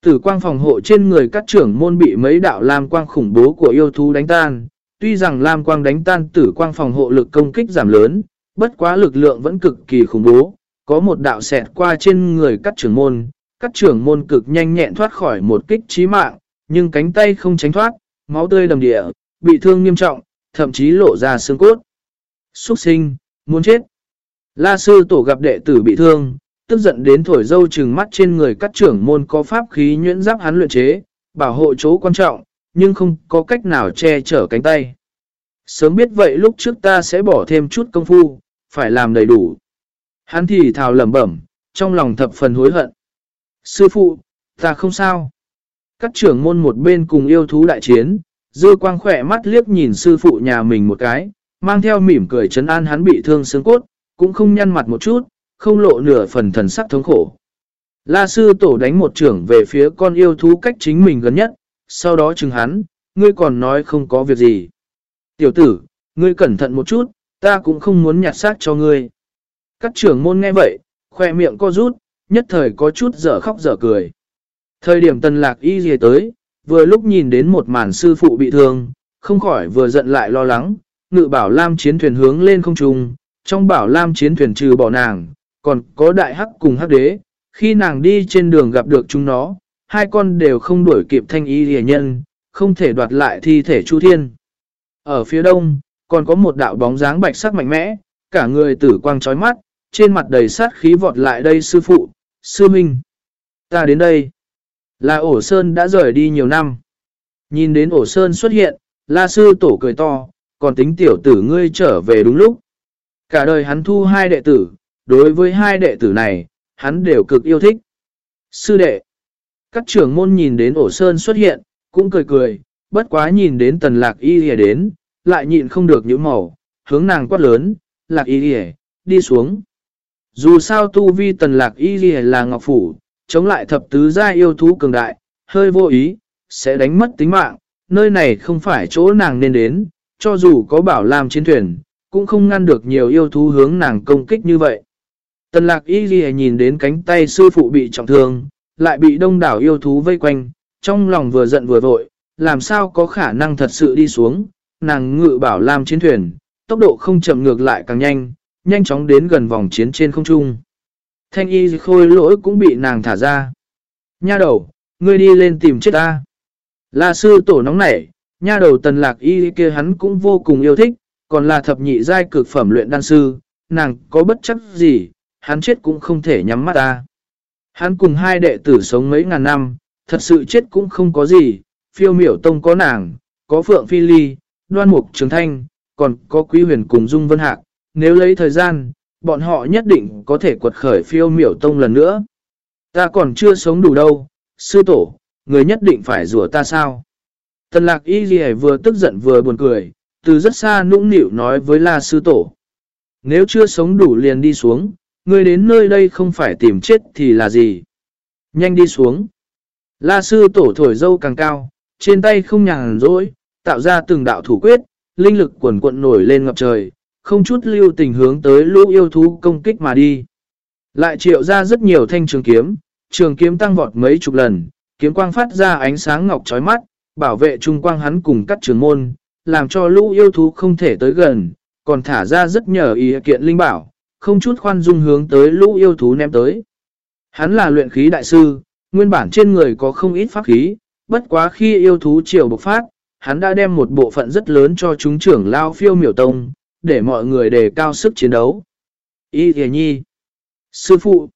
Tử quang phòng hộ trên người các trưởng môn bị mấy đạo lam quang khủng bố của yêu thú đánh tan. Tuy rằng lam quang đánh tan tử quang phòng hộ lực công kích giảm lớn, bất quá lực lượng vẫn cực kỳ khủng bố. Có một đạo xẹt qua trên người cắt trưởng môn, Cắt trưởng môn cực nhanh nhẹn thoát khỏi một kích chí mạng, nhưng cánh tay không tránh thoát, máu tươi đầm địa, bị thương nghiêm trọng, thậm chí lộ ra xương cốt. Xuất sinh, muốn chết. La sư tổ gặp đệ tử bị thương, tức giận đến thổi dâu trừng mắt trên người các trưởng môn có pháp khí nhuyễn giáp hắn luyện chế, bảo hộ chỗ quan trọng, nhưng không có cách nào che chở cánh tay. Sớm biết vậy lúc trước ta sẽ bỏ thêm chút công phu, phải làm đầy đủ. Hắn thì thào lẩm bẩm, trong lòng thập phần hối hận. Sư phụ, ta không sao. Các trưởng môn một bên cùng yêu thú đại chiến, dư quang khỏe mắt liếc nhìn sư phụ nhà mình một cái, mang theo mỉm cười trấn an hắn bị thương xương cốt, cũng không nhăn mặt một chút, không lộ nửa phần thần sắc thống khổ. La sư tổ đánh một trưởng về phía con yêu thú cách chính mình gần nhất, sau đó chừng hắn, ngươi còn nói không có việc gì. Tiểu tử, ngươi cẩn thận một chút, ta cũng không muốn nhặt xác cho ngươi. Các trưởng môn nghe vậy, khoe miệng co rút, nhất thời có chút dở khóc dở cười. Thời điểm tần lạc y dìa tới, vừa lúc nhìn đến một màn sư phụ bị thương, không khỏi vừa giận lại lo lắng, ngự bảo lam chiến thuyền hướng lên không trung, trong bảo lam chiến thuyền trừ bỏ nàng, còn có đại hắc cùng hắc đế, khi nàng đi trên đường gặp được chúng nó, hai con đều không đuổi kịp thanh y dìa nhân, không thể đoạt lại thi thể Chu Thiên. Ở phía đông, còn có một đạo bóng dáng bạch sắc mạnh mẽ, cả người tử quang trói mắt, trên mặt đầy sát khí vọt lại đây sư phụ, sư minh. Ta đến đây. Là ổ sơn đã rời đi nhiều năm. Nhìn đến ổ sơn xuất hiện, la sư tổ cười to, còn tính tiểu tử ngươi trở về đúng lúc. Cả đời hắn thu hai đệ tử, đối với hai đệ tử này, hắn đều cực yêu thích. Sư đệ, các trưởng môn nhìn đến ổ sơn xuất hiện, cũng cười cười, bất quá nhìn đến tần lạc y hề đến, lại nhịn không được những màu, hướng nàng quát lớn, lạc y hề, đi xuống. Dù sao tu vi tần lạc y hề là ngọc phủ, chống lại thập tứ gia yêu thú cường đại, hơi vô ý, sẽ đánh mất tính mạng, nơi này không phải chỗ nàng nên đến, cho dù có bảo làm chiến thuyền, cũng không ngăn được nhiều yêu thú hướng nàng công kích như vậy. Tần lạc y ghi nhìn đến cánh tay sư phụ bị trọng thương, lại bị đông đảo yêu thú vây quanh, trong lòng vừa giận vừa vội, làm sao có khả năng thật sự đi xuống, nàng ngự bảo làm chiến thuyền, tốc độ không chậm ngược lại càng nhanh, nhanh chóng đến gần vòng chiến trên không trung. Thanh y khôi lỗi cũng bị nàng thả ra. Nha đầu, ngươi đi lên tìm chết ta. La sư tổ nóng nảy, nha đầu tần lạc y kia hắn cũng vô cùng yêu thích, còn là thập nhị giai cực phẩm luyện đan sư, nàng có bất chấp gì, hắn chết cũng không thể nhắm mắt ta. Hắn cùng hai đệ tử sống mấy ngàn năm, thật sự chết cũng không có gì, phiêu miểu tông có nàng, có phượng phi ly, đoan mục trường thanh, còn có quý huyền cùng dung vân hạc, nếu lấy thời gian, bọn họ nhất định có thể quật khởi phiêu miểu tông lần nữa. Ta còn chưa sống đủ đâu, sư tổ, người nhất định phải rủa ta sao? Tần lạc y gì vừa tức giận vừa buồn cười, từ rất xa nũng nịu nói với la sư tổ. Nếu chưa sống đủ liền đi xuống, người đến nơi đây không phải tìm chết thì là gì? Nhanh đi xuống. La sư tổ thổi dâu càng cao, trên tay không nhàn rỗi, tạo ra từng đạo thủ quyết, linh lực quần cuộn nổi lên ngập trời, không chút lưu tình hướng tới lũ yêu thú công kích mà đi. Lại triệu ra rất nhiều thanh trường kiếm, trường kiếm tăng vọt mấy chục lần, kiếm quang phát ra ánh sáng ngọc chói mắt, bảo vệ trung quang hắn cùng các trường môn, làm cho lũ yêu thú không thể tới gần, còn thả ra rất nhờ ý kiện linh bảo, không chút khoan dung hướng tới lũ yêu thú ném tới. Hắn là luyện khí đại sư, nguyên bản trên người có không ít pháp khí, bất quá khi yêu thú triều bộc phát, hắn đã đem một bộ phận rất lớn cho chúng trưởng lao phiêu miểu tông, để mọi người đề cao sức chiến đấu. Y thề nhi Sư phụ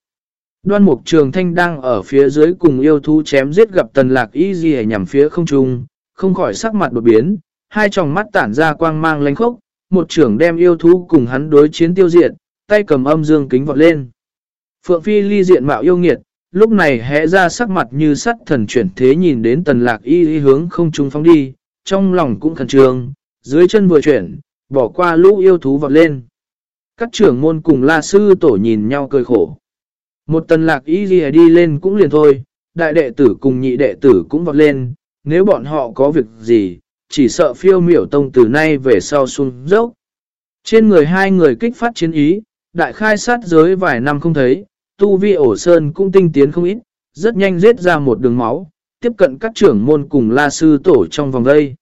Đoan mục trường thanh đang ở phía dưới cùng yêu thú chém giết gặp tần lạc y gì nhằm phía không trung, không khỏi sắc mặt đột biến, hai tròng mắt tản ra quang mang lánh khốc, một trưởng đem yêu thú cùng hắn đối chiến tiêu diệt, tay cầm âm dương kính vọt lên. Phượng Phi ly diện mạo yêu nghiệt, lúc này hẽ ra sắc mặt như sắt thần chuyển thế nhìn đến tần lạc y y hướng không trung phóng đi, trong lòng cũng khẩn trương, dưới chân vừa chuyển, bỏ qua lũ yêu thú vọt lên. Các trưởng môn cùng la sư tổ nhìn nhau cười khổ. Một tần lạc y y đi lên cũng liền thôi, đại đệ tử cùng nhị đệ tử cũng vọt lên, nếu bọn họ có việc gì, chỉ sợ phiêu miểu tông từ nay về sau xuống dốc. Trên người hai người kích phát chiến ý, đại khai sát giới vài năm không thấy, tu vi ổ sơn cũng tinh tiến không ít, rất nhanh giết ra một đường máu, tiếp cận các trưởng môn cùng la sư tổ trong vòng đây.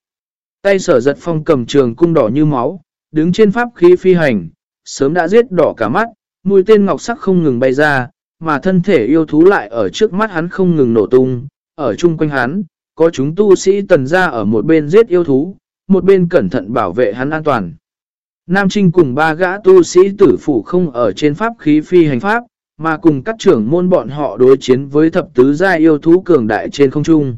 Tay sở giật phong cầm trường cung đỏ như máu, đứng trên pháp khí phi hành, sớm đã giết đỏ cả mắt, mũi tên ngọc sắc không ngừng bay ra, mà thân thể yêu thú lại ở trước mắt hắn không ngừng nổ tung, ở chung quanh hắn, có chúng tu sĩ tần ra ở một bên giết yêu thú, một bên cẩn thận bảo vệ hắn an toàn. Nam Trinh cùng ba gã tu sĩ tử phủ không ở trên pháp khí phi hành pháp, mà cùng các trưởng môn bọn họ đối chiến với thập tứ gia yêu thú cường đại trên không trung.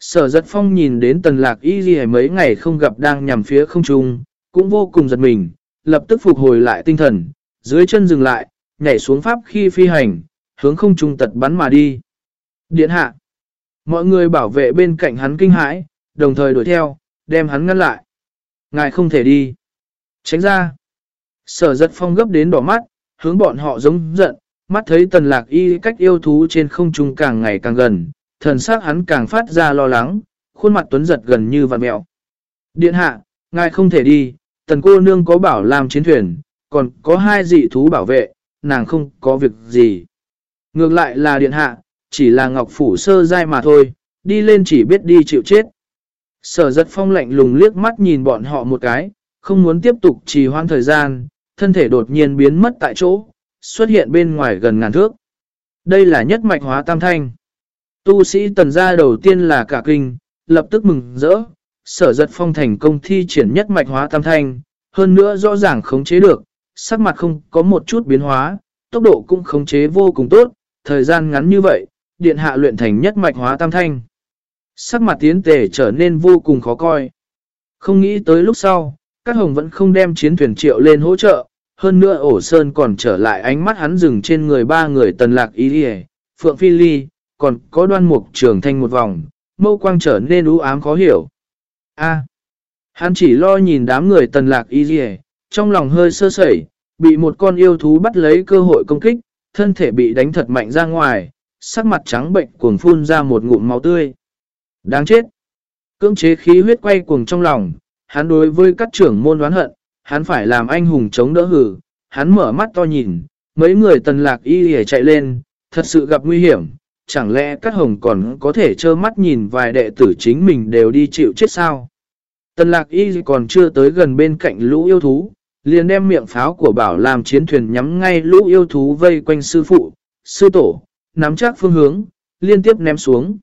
Sở giật phong nhìn đến tần lạc y gì mấy ngày không gặp đang nhằm phía không trung, cũng vô cùng giật mình, lập tức phục hồi lại tinh thần, dưới chân dừng lại, nhảy xuống pháp khi phi hành, hướng không trung tật bắn mà đi. Điện hạ. Mọi người bảo vệ bên cạnh hắn kinh hãi, đồng thời đuổi theo, đem hắn ngăn lại. Ngài không thể đi. Tránh ra. Sở giật phong gấp đến đỏ mắt, hướng bọn họ giống giận, mắt thấy tần lạc y cách yêu thú trên không trung càng ngày càng gần, thần sắc hắn càng phát ra lo lắng, khuôn mặt tuấn giật gần như vặn mẹo. Điện hạ, ngài không thể đi, tần cô nương có bảo làm chiến thuyền, còn có hai dị thú bảo vệ, nàng không có việc gì. Ngược lại là điện hạ, chỉ là ngọc phủ sơ dai mà thôi, đi lên chỉ biết đi chịu chết. Sở giật phong lạnh lùng liếc mắt nhìn bọn họ một cái, không muốn tiếp tục trì hoãn thời gian, thân thể đột nhiên biến mất tại chỗ, xuất hiện bên ngoài gần ngàn thước. Đây là nhất mạch hóa tam thanh. Tu sĩ tần gia đầu tiên là cả kinh, lập tức mừng rỡ, sở giật phong thành công thi triển nhất mạch hóa tam thanh, hơn nữa rõ ràng khống chế được, sắc mặt không có một chút biến hóa, tốc độ cũng khống chế vô cùng tốt, thời gian ngắn như vậy, điện hạ luyện thành nhất mạch hóa tam thanh. Sắc mặt tiến tề trở nên vô cùng khó coi. Không nghĩ tới lúc sau, các hồng vẫn không đem chiến thuyền triệu lên hỗ trợ, hơn nữa ổ sơn còn trở lại ánh mắt hắn dừng trên người ba người tần lạc ý đi Phượng Phi Ly, còn có đoan mục trường thanh một vòng, mâu quang trở nên ú ám khó hiểu. a hắn chỉ lo nhìn đám người tần lạc ý đi trong lòng hơi sơ sẩy, bị một con yêu thú bắt lấy cơ hội công kích, thân thể bị đánh thật mạnh ra ngoài, sắc mặt trắng bệnh cuồng phun ra một ngụm máu tươi. Đáng chết! Cưỡng chế khí huyết quay cuồng trong lòng, hắn đối với các trưởng môn đoán hận, hắn phải làm anh hùng chống đỡ hử, hắn mở mắt to nhìn, mấy người tần lạc y hề chạy lên, thật sự gặp nguy hiểm, chẳng lẽ các hồng còn có thể trơ mắt nhìn vài đệ tử chính mình đều đi chịu chết sao? Tần lạc y còn chưa tới gần bên cạnh lũ yêu thú, liền đem miệng pháo của bảo làm chiến thuyền nhắm ngay lũ yêu thú vây quanh sư phụ, sư tổ, nắm chắc phương hướng, liên tiếp ném xuống.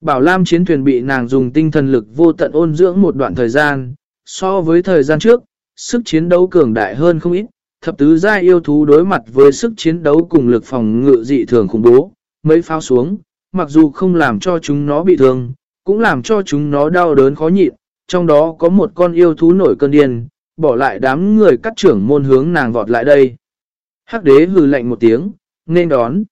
Bảo Lam chiến thuyền bị nàng dùng tinh thần lực vô tận ôn dưỡng một đoạn thời gian, so với thời gian trước, sức chiến đấu cường đại hơn không ít, thập tứ giai yêu thú đối mặt với sức chiến đấu cùng lực phòng ngự dị thường khủng bố, mấy pháo xuống, mặc dù không làm cho chúng nó bị thương, cũng làm cho chúng nó đau đớn khó nhịn, trong đó có một con yêu thú nổi cơn điên, bỏ lại đám người cắt trưởng môn hướng nàng vọt lại đây. Hắc đế hừ lạnh một tiếng, nên đón.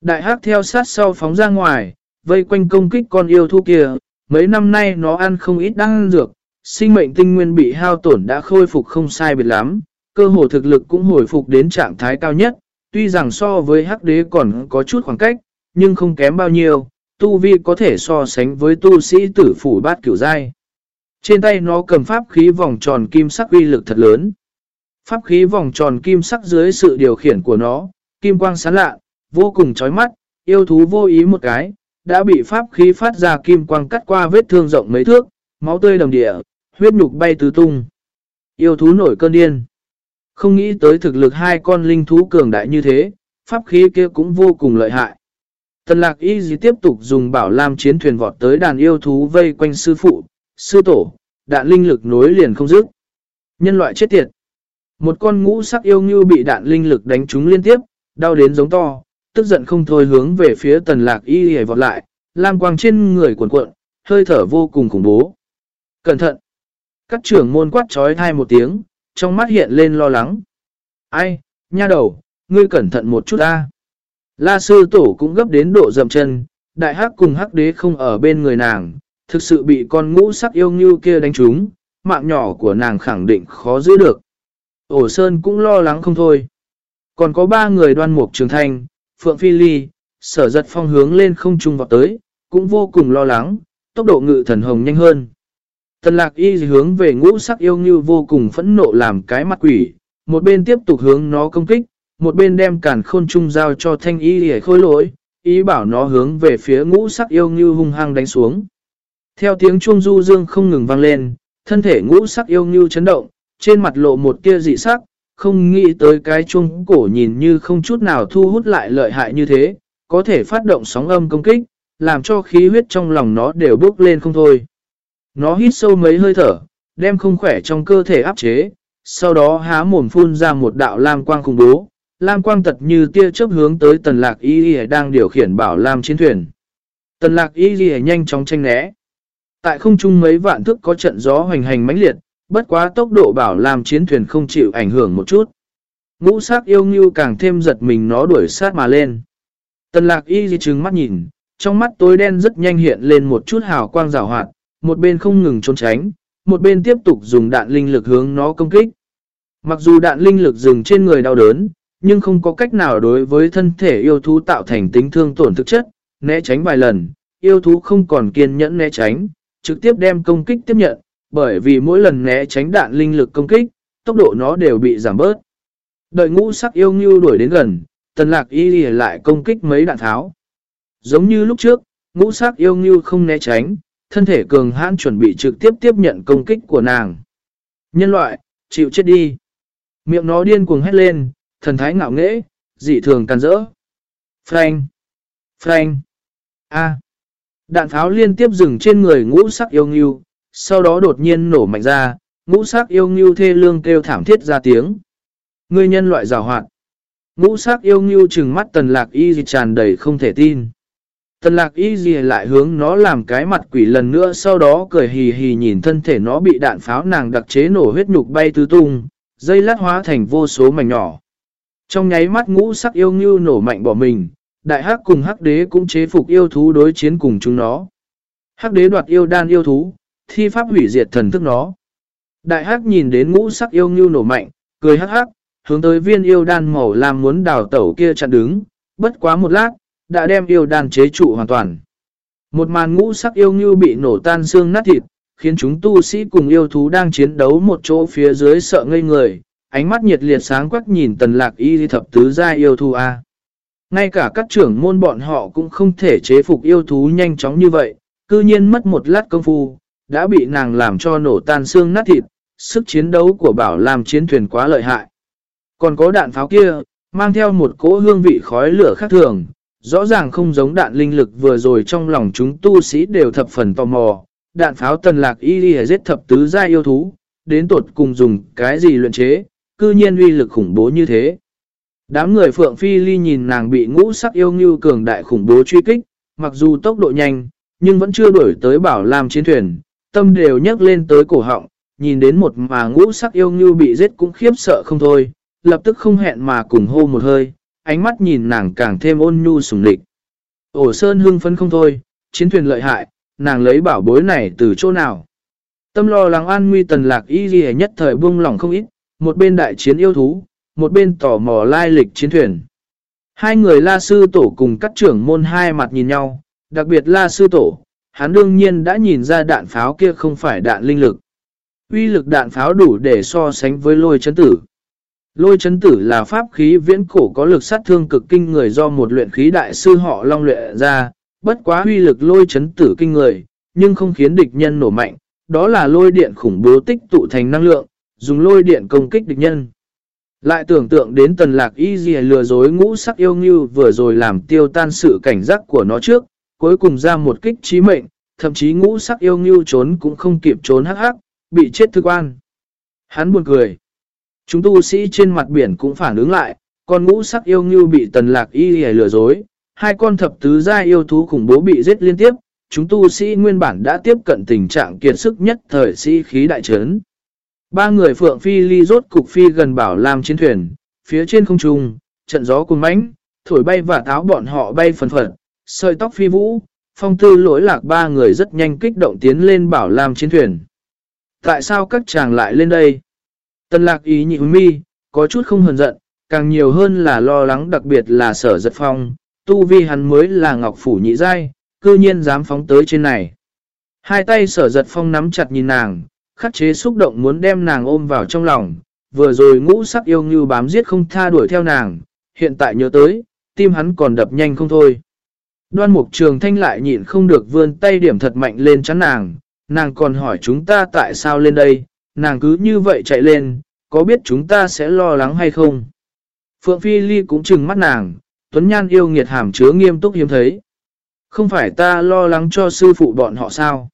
Đại hắc theo sát sau phóng ra ngoài, vây quanh công kích con yêu thú kia, mấy năm nay nó ăn không ít đan dược, sinh mệnh tinh nguyên bị hao tổn đã khôi phục không sai biệt lắm, cơ hồ thực lực cũng hồi phục đến trạng thái cao nhất, tuy rằng so với hắc đế còn có chút khoảng cách, nhưng không kém bao nhiêu, tu vi có thể so sánh với tu sĩ tử phủ bát kiểu giai. Trên tay nó cầm pháp khí vòng tròn kim sắc uy lực thật lớn. Pháp khí vòng tròn kim sắc dưới sự điều khiển của nó, kim quang sáng lạ, vô cùng chói mắt, yêu thú vô ý một cái, đã bị pháp khí phát ra kim quang cắt qua vết thương rộng mấy thước, máu tươi đồng địa, huyết nhục bay tứ tung. Yêu thú nổi cơn điên. Không nghĩ tới thực lực hai con linh thú cường đại như thế, pháp khí kia cũng vô cùng lợi hại. Tần lạc y dì tiếp tục dùng bảo lam chiến thuyền vọt tới đàn yêu thú vây quanh sư phụ, sư tổ, đạn linh lực nối liền không dứt. Nhân loại chết tiệt. Một con ngũ sắc yêu như bị đạn linh lực đánh trúng liên tiếp, đau đến giống to, tức giận không thôi hướng về phía tần lạc y hề vọt lại, lam quang trên người cuộn cuộn, hơi thở vô cùng khủng bố. Cẩn thận! Các trưởng môn quát trói thai một tiếng, trong mắt hiện lên lo lắng. Ai, nha đầu, ngươi cẩn thận một chút ta. La sư tổ cũng gấp đến độ dầm chân, đại hắc cùng hắc đế không ở bên người nàng, thực sự bị con ngũ sắc yêu như kia đánh trúng, mạng nhỏ của nàng khẳng định khó giữ được. Ổ Sơn cũng lo lắng không thôi. Còn có ba người đoan mục trường thanh, Phượng Phi Ly, sở giật phong hướng lên không trung vào tới, cũng vô cùng lo lắng, tốc độ ngự thần hồng nhanh hơn. Tần lạc y hướng về ngũ sắc yêu như vô cùng phẫn nộ làm cái mặt quỷ, một bên tiếp tục hướng nó công kích, một bên đem cản khôn trung giao cho thanh y để khôi lỗi, ý bảo nó hướng về phía ngũ sắc yêu như hung hăng đánh xuống. Theo tiếng chuông du dương không ngừng vang lên, thân thể ngũ sắc yêu như chấn động, trên mặt lộ một tia dị sắc, không nghĩ tới cái chuông cổ nhìn như không chút nào thu hút lại lợi hại như thế, có thể phát động sóng âm công kích, làm cho khí huyết trong lòng nó đều bước lên không thôi. Nó hít sâu mấy hơi thở, đem không khỏe trong cơ thể áp chế, sau đó há mồm phun ra một đạo lam quang khủng bố, lam quang tật như tia chớp hướng tới tần lạc y y đang điều khiển bảo lam chiến thuyền. Tần lạc y y nhanh chóng tranh né. Tại không trung mấy vạn thức có trận gió hoành hành mãnh liệt, bất quá tốc độ bảo lam chiến thuyền không chịu ảnh hưởng một chút. Ngũ sắc yêu nghiêu càng thêm giật mình nó đuổi sát mà lên. Tần lạc y di trừng mắt nhìn, trong mắt tối đen rất nhanh hiện lên một chút hào quang rào hoạt, một bên không ngừng trốn tránh, một bên tiếp tục dùng đạn linh lực hướng nó công kích. Mặc dù đạn linh lực dừng trên người đau đớn, nhưng không có cách nào đối với thân thể yêu thú tạo thành tính thương tổn thực chất, né tránh vài lần, yêu thú không còn kiên nhẫn né tránh, trực tiếp đem công kích tiếp nhận, bởi vì mỗi lần né tránh đạn linh lực công kích, tốc độ nó đều bị giảm bớt. Đợi ngũ sắc yêu ngưu đuổi đến gần, tần lạc y lại công kích mấy đạn tháo. Giống như lúc trước, ngũ sắc yêu ngưu không né tránh, thân thể cường hãn chuẩn bị trực tiếp tiếp nhận công kích của nàng. Nhân loại, chịu chết đi. Miệng nó điên cuồng hét lên, thần thái ngạo nghễ, dị thường càn rỡ. Frank! Frank! A! Đạn pháo liên tiếp dừng trên người ngũ sắc yêu nghiêu, sau đó đột nhiên nổ mạnh ra, ngũ sắc yêu nghiêu thê lương kêu thảm thiết ra tiếng. Người nhân loại rào hoạt. Ngũ sắc yêu nghiêu trừng mắt tần lạc y tràn đầy không thể tin. Tần lạc y gì lại hướng nó làm cái mặt quỷ lần nữa sau đó cười hì hì nhìn thân thể nó bị đạn pháo nàng đặc chế nổ huyết nhục bay tứ tung, dây lát hóa thành vô số mảnh nhỏ. Trong nháy mắt ngũ sắc yêu ngưu nổ mạnh bỏ mình, đại hắc cùng hắc đế cũng chế phục yêu thú đối chiến cùng chúng nó. Hắc đế đoạt yêu đan yêu thú, thi pháp hủy diệt thần thức nó. Đại hắc nhìn đến ngũ sắc yêu ngưu nổ mạnh, cười hắc hắc, hướng tới viên yêu đan màu làm muốn đào tẩu kia chặn đứng, bất quá một lát, đã đem yêu đan chế trụ hoàn toàn. Một màn ngũ sắc yêu như bị nổ tan xương nát thịt, khiến chúng tu sĩ cùng yêu thú đang chiến đấu một chỗ phía dưới sợ ngây người, ánh mắt nhiệt liệt sáng quắc nhìn tần lạc y thập tứ gia yêu thú A. Ngay cả các trưởng môn bọn họ cũng không thể chế phục yêu thú nhanh chóng như vậy, cư nhiên mất một lát công phu, đã bị nàng làm cho nổ tan xương nát thịt, sức chiến đấu của bảo làm chiến thuyền quá lợi hại. Còn có đạn pháo kia, mang theo một cỗ hương vị khói lửa khác thường, rõ ràng không giống đạn linh lực vừa rồi trong lòng chúng tu sĩ đều thập phần tò mò. Đạn pháo tần lạc y đi giết thập tứ gia yêu thú, đến tột cùng dùng cái gì luyện chế, cư nhiên uy lực khủng bố như thế. Đám người Phượng Phi Ly nhìn nàng bị ngũ sắc yêu như cường đại khủng bố truy kích, mặc dù tốc độ nhanh, nhưng vẫn chưa đuổi tới bảo làm chiến thuyền, tâm đều nhấc lên tới cổ họng, nhìn đến một mà ngũ sắc yêu như bị giết cũng khiếp sợ không thôi, lập tức không hẹn mà cùng hô một hơi, ánh mắt nhìn nàng càng thêm ôn nhu sùng lịch. Ổ Sơn hưng phấn không thôi, chiến thuyền lợi hại, nàng lấy bảo bối này từ chỗ nào. Tâm lo lắng an nguy tần lạc y ghi nhất thời buông lòng không ít, một bên đại chiến yêu thú, một bên tỏ mò lai lịch chiến thuyền. Hai người la sư tổ cùng các trưởng môn hai mặt nhìn nhau, đặc biệt la sư tổ, hắn đương nhiên đã nhìn ra đạn pháo kia không phải đạn linh lực. Uy lực đạn pháo đủ để so sánh với lôi chấn tử. Lôi chấn tử là pháp khí viễn cổ có lực sát thương cực kinh người do một luyện khí đại sư họ long luyện ra, bất quá huy lực lôi chấn tử kinh người, nhưng không khiến địch nhân nổ mạnh, đó là lôi điện khủng bố tích tụ thành năng lượng, dùng lôi điện công kích địch nhân. Lại tưởng tượng đến tần lạc y dì lừa dối ngũ sắc yêu như vừa rồi làm tiêu tan sự cảnh giác của nó trước, cuối cùng ra một kích trí mệnh, thậm chí ngũ sắc yêu như trốn cũng không kịp trốn hắc hắc, bị chết thức quan. Hắn buồn cười. Chúng tu sĩ trên mặt biển cũng phản ứng lại, con ngũ sắc yêu như bị tần lạc y hề lừa dối, hai con thập tứ gia yêu thú khủng bố bị giết liên tiếp, chúng tu sĩ nguyên bản đã tiếp cận tình trạng kiệt sức nhất thời sĩ khí đại trấn. Ba người phượng phi ly rốt cục phi gần bảo làm chiến thuyền, phía trên không trung, trận gió cùng mãnh thổi bay và táo bọn họ bay phần phật, sợi tóc phi vũ, phong tư lỗi lạc ba người rất nhanh kích động tiến lên bảo làm chiến thuyền. Tại sao các chàng lại lên đây? Tần lạc ý nhị mi, có chút không hờn giận, càng nhiều hơn là lo lắng đặc biệt là sở giật phong, tu vi hắn mới là ngọc phủ nhị giai, cư nhiên dám phóng tới trên này. Hai tay sở giật phong nắm chặt nhìn nàng, khắc chế xúc động muốn đem nàng ôm vào trong lòng, vừa rồi ngũ sắc yêu như bám giết không tha đuổi theo nàng, hiện tại nhớ tới, tim hắn còn đập nhanh không thôi. Đoan mục trường thanh lại nhịn không được vươn tay điểm thật mạnh lên chắn nàng, nàng còn hỏi chúng ta tại sao lên đây, nàng cứ như vậy chạy lên, có biết chúng ta sẽ lo lắng hay không? Phượng Phi Ly cũng chừng mắt nàng, Tuấn Nhan yêu nghiệt hàm chứa nghiêm túc hiếm thấy. Không phải ta lo lắng cho sư phụ bọn họ sao?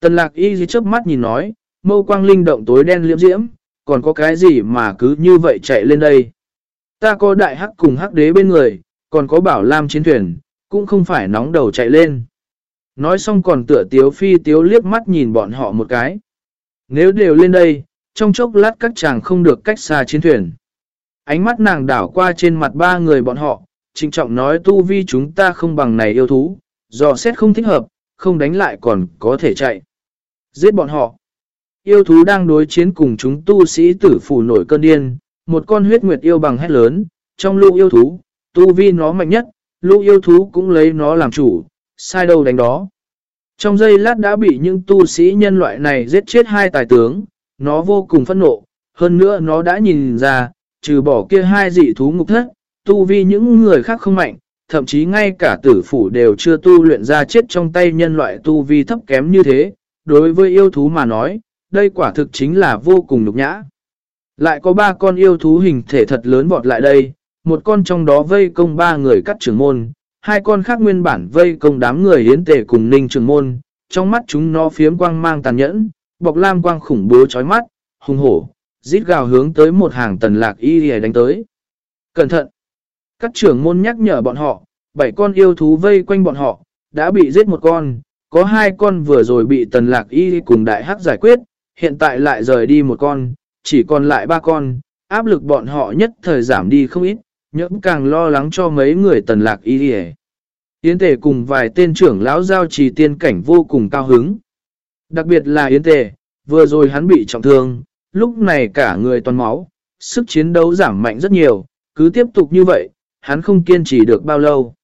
Tần lạc y dưới chớp mắt nhìn nói, mâu quang linh động tối đen liễm diễm, còn có cái gì mà cứ như vậy chạy lên đây? Ta có đại hắc cùng hắc đế bên người, còn có bảo lam chiến thuyền, cũng không phải nóng đầu chạy lên. Nói xong còn tựa tiếu phi tiếu liếc mắt nhìn bọn họ một cái. Nếu đều lên đây, trong chốc lát các chàng không được cách xa chiến thuyền. Ánh mắt nàng đảo qua trên mặt ba người bọn họ, trịnh trọng nói tu vi chúng ta không bằng này yêu thú, dò xét không thích hợp, không đánh lại còn có thể chạy. Giết bọn họ. Yêu thú đang đối chiến cùng chúng tu sĩ tử phủ nổi cơn điên, một con huyết nguyệt yêu bằng hét lớn, trong lũ yêu thú, tu vi nó mạnh nhất, lũ yêu thú cũng lấy nó làm chủ, sai đâu đánh đó. Trong giây lát đã bị những tu sĩ nhân loại này giết chết hai tài tướng, nó vô cùng phẫn nộ, hơn nữa nó đã nhìn ra, trừ bỏ kia hai dị thú ngục thất, tu vi những người khác không mạnh, thậm chí ngay cả tử phủ đều chưa tu luyện ra chết trong tay nhân loại tu vi thấp kém như thế, đối với yêu thú mà nói, đây quả thực chính là vô cùng nhục nhã. Lại có ba con yêu thú hình thể thật lớn vọt lại đây, một con trong đó vây công ba người cắt trưởng môn, hai con khác nguyên bản vây công đám người hiến tể cùng ninh trường môn, trong mắt chúng nó phiếm quang mang tàn nhẫn, bọc lam quang khủng bố chói mắt, hung hổ, rít gào hướng tới một hàng tần lạc y hề đánh tới. Cẩn thận! Các trưởng môn nhắc nhở bọn họ, bảy con yêu thú vây quanh bọn họ, đã bị giết một con, có hai con vừa rồi bị tần lạc y cùng đại hắc giải quyết, hiện tại lại rời đi một con, chỉ còn lại ba con, áp lực bọn họ nhất thời giảm đi không ít, nhẫm càng lo lắng cho mấy người tần lạc y đi Yến Tề cùng vài tên trưởng lão giao trì tiên cảnh vô cùng cao hứng. Đặc biệt là Yến Tề, vừa rồi hắn bị trọng thương, lúc này cả người toàn máu, sức chiến đấu giảm mạnh rất nhiều, cứ tiếp tục như vậy, hắn không kiên trì được bao lâu.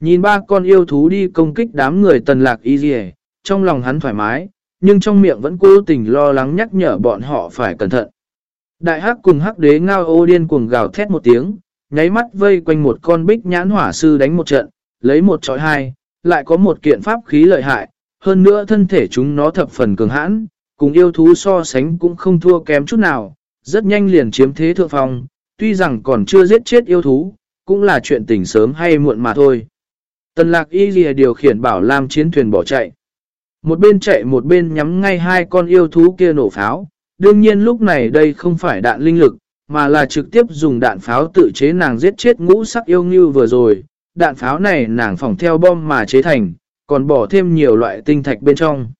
Nhìn ba con yêu thú đi công kích đám người tần lạc y dì trong lòng hắn thoải mái, nhưng trong miệng vẫn cố tình lo lắng nhắc nhở bọn họ phải cẩn thận. Đại hắc cùng hắc đế ngao ô điên cuồng gào thét một tiếng, nháy mắt vây quanh một con bích nhãn hỏa sư đánh một trận, lấy một trọi hai, lại có một kiện pháp khí lợi hại, hơn nữa thân thể chúng nó thập phần cường hãn, cùng yêu thú so sánh cũng không thua kém chút nào, rất nhanh liền chiếm thế thượng phong, tuy rằng còn chưa giết chết yêu thú, cũng là chuyện tình sớm hay muộn mà thôi. Tần lạc y lìa điều khiển bảo Lam chiến thuyền bỏ chạy. Một bên chạy một bên nhắm ngay hai con yêu thú kia nổ pháo. Đương nhiên lúc này đây không phải đạn linh lực, mà là trực tiếp dùng đạn pháo tự chế nàng giết chết ngũ sắc yêu như vừa rồi. Đạn pháo này nàng phỏng theo bom mà chế thành, còn bỏ thêm nhiều loại tinh thạch bên trong.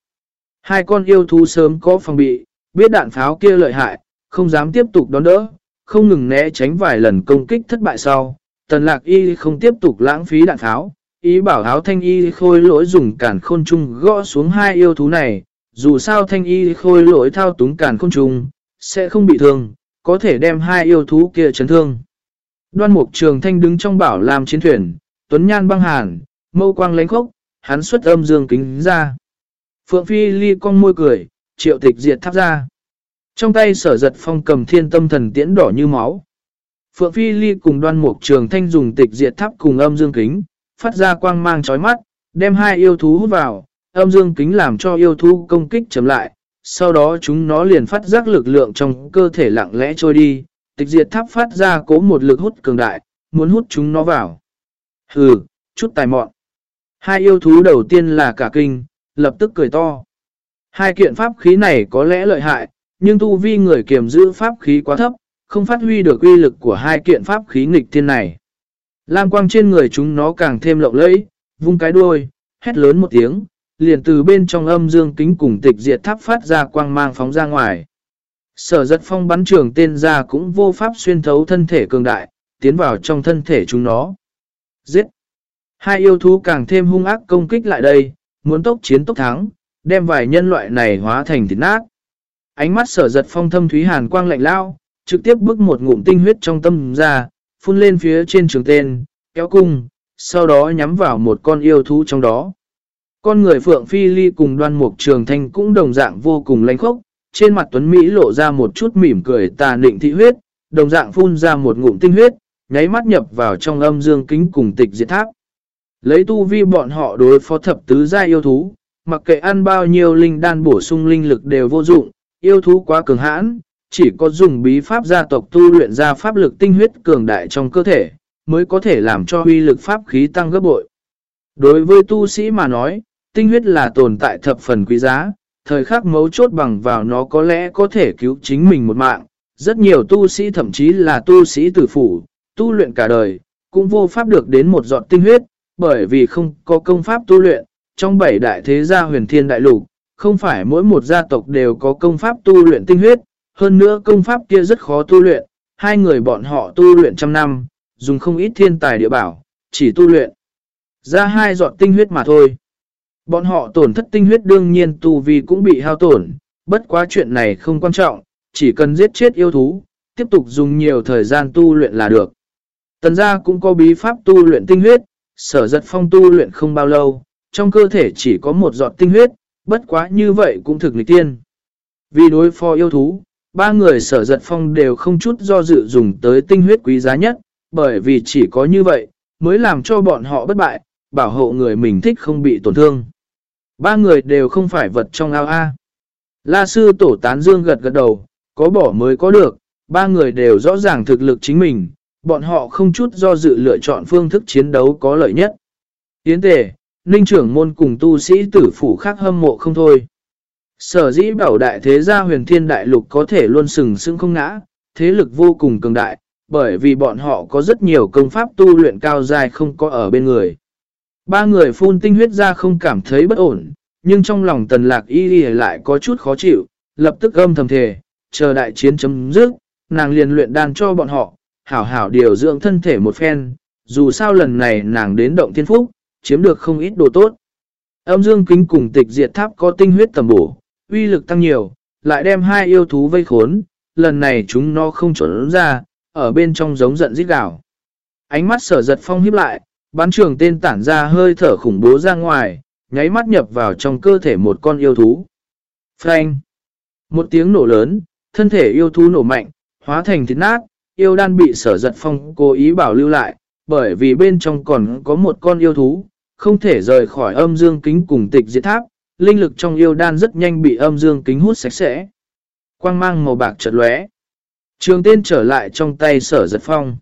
Hai con yêu thú sớm có phòng bị, biết đạn pháo kia lợi hại, không dám tiếp tục đón đỡ, không ngừng né tránh vài lần công kích thất bại sau. Tần lạc y không tiếp tục lãng phí đạn pháo, ý bảo áo thanh y khôi lỗi dùng cản khôn trung gõ xuống hai yêu thú này, dù sao thanh y khôi lỗi thao túng cản khôn trung, sẽ không bị thương, có thể đem hai yêu thú kia chấn thương. Đoan mục trường thanh đứng trong bảo làm chiến thuyền, tuấn nhan băng hàn, mâu quang lánh khốc, hắn xuất âm dương kính ra. Phượng Phi ly cong môi cười, triệu tịch diệt tháp ra. Trong tay sở giật phong cầm thiên tâm thần tiễn đỏ như máu. Phượng Phi ly cùng đoan mục trường thanh dùng tịch diệt tháp cùng âm dương kính, phát ra quang mang chói mắt, đem hai yêu thú hút vào, âm dương kính làm cho yêu thú công kích chấm lại, sau đó chúng nó liền phát giác lực lượng trong cơ thể lặng lẽ trôi đi, tịch diệt tháp phát ra cố một lực hút cường đại, muốn hút chúng nó vào. Hừ, chút tài mọn. Hai yêu thú đầu tiên là cả kinh, lập tức cười to. Hai kiện pháp khí này có lẽ lợi hại, nhưng tu vi người kiềm giữ pháp khí quá thấp, không phát huy được uy lực của hai kiện pháp khí nghịch thiên này. Lam quang trên người chúng nó càng thêm lộng lẫy, vung cái đuôi, hét lớn một tiếng, liền từ bên trong âm dương kính cùng tịch diệt tháp phát ra quang mang phóng ra ngoài. Sở giật phong bắn trường tên ra cũng vô pháp xuyên thấu thân thể cường đại, tiến vào trong thân thể chúng nó. Giết! Hai yêu thú càng thêm hung ác công kích lại đây, muốn tốc chiến tốc thắng, đem vài nhân loại này hóa thành thịt nát. Ánh mắt sở giật phong thâm thúy hàn quang lạnh lao, trực tiếp bức một ngụm tinh huyết trong tâm ra, phun lên phía trên trường tên, kéo cung, sau đó nhắm vào một con yêu thú trong đó. Con người Phượng Phi Ly cùng đoan mục trường thanh cũng đồng dạng vô cùng lánh khốc, trên mặt Tuấn Mỹ lộ ra một chút mỉm cười tà định thị huyết, đồng dạng phun ra một ngụm tinh huyết, nháy mắt nhập vào trong âm dương kính cùng tịch diệt tháp. Lấy tu vi bọn họ đối phó thập tứ gia yêu thú, mặc kệ ăn bao nhiêu linh đan bổ sung linh lực đều vô dụng, yêu thú quá cường hãn, chỉ có dùng bí pháp gia tộc tu luyện ra pháp lực tinh huyết cường đại trong cơ thể, mới có thể làm cho huy lực pháp khí tăng gấp bội. Đối với tu sĩ mà nói, tinh huyết là tồn tại thập phần quý giá, thời khắc mấu chốt bằng vào nó có lẽ có thể cứu chính mình một mạng. Rất nhiều tu sĩ thậm chí là tu sĩ tử phủ, tu luyện cả đời, cũng vô pháp được đến một giọt tinh huyết, bởi vì không có công pháp tu luyện. Trong bảy đại thế gia huyền thiên đại lục, không phải mỗi một gia tộc đều có công pháp tu luyện tinh huyết, hơn nữa công pháp kia rất khó tu luyện, hai người bọn họ tu luyện trăm năm, dùng không ít thiên tài địa bảo, chỉ tu luyện. Ra hai giọt tinh huyết mà thôi. Bọn họ tổn thất tinh huyết đương nhiên tu vi cũng bị hao tổn, bất quá chuyện này không quan trọng, chỉ cần giết chết yêu thú, tiếp tục dùng nhiều thời gian tu luyện là được. Tần gia cũng có bí pháp tu luyện tinh huyết, sở giật phong tu luyện không bao lâu, trong cơ thể chỉ có một giọt tinh huyết, bất quá như vậy cũng thực lịch tiên. Vì đối phó yêu thú, ba người sở giật phong đều không chút do dự dùng tới tinh huyết quý giá nhất, bởi vì chỉ có như vậy, mới làm cho bọn họ bất bại, bảo hộ người mình thích không bị tổn thương. Ba người đều không phải vật trong ao A. La sư tổ tán dương gật gật đầu, có bỏ mới có được, ba người đều rõ ràng thực lực chính mình, bọn họ không chút do dự lựa chọn phương thức chiến đấu có lợi nhất. Tiến tề, ninh trưởng môn cùng tu sĩ tử phủ khác hâm mộ không thôi. Sở dĩ bảo đại thế gia huyền thiên đại lục có thể luôn sừng sững không ngã, thế lực vô cùng cường đại, bởi vì bọn họ có rất nhiều công pháp tu luyện cao dài không có ở bên người. Ba người phun tinh huyết ra không cảm thấy bất ổn, nhưng trong lòng tần lạc y y lại có chút khó chịu, lập tức âm thầm thề, chờ đại chiến chấm dứt, nàng liền luyện đan cho bọn họ, hảo hảo điều dưỡng thân thể một phen, dù sao lần này nàng đến động thiên phúc, chiếm được không ít đồ tốt. Âm dương kính cùng tịch diệt tháp có tinh huyết tầm bổ, uy lực tăng nhiều, lại đem hai yêu thú vây khốn, lần này chúng nó không trốn ra, ở bên trong giống giận rít gào. Ánh mắt sở giật phong híp lại, bắn trường tên tản ra hơi thở khủng bố ra ngoài, nháy mắt nhập vào trong cơ thể một con yêu thú. Phanh. Một tiếng nổ lớn, thân thể yêu thú nổ mạnh, hóa thành thịt nát, yêu đan bị sở giật phong cố ý bảo lưu lại, bởi vì bên trong còn có một con yêu thú, không thể rời khỏi âm dương kính cùng tịch diệt tháp, linh lực trong yêu đan rất nhanh bị âm dương kính hút sạch sẽ. Quang mang màu bạc chợt lóe. Trường tên trở lại trong tay sở giật phong.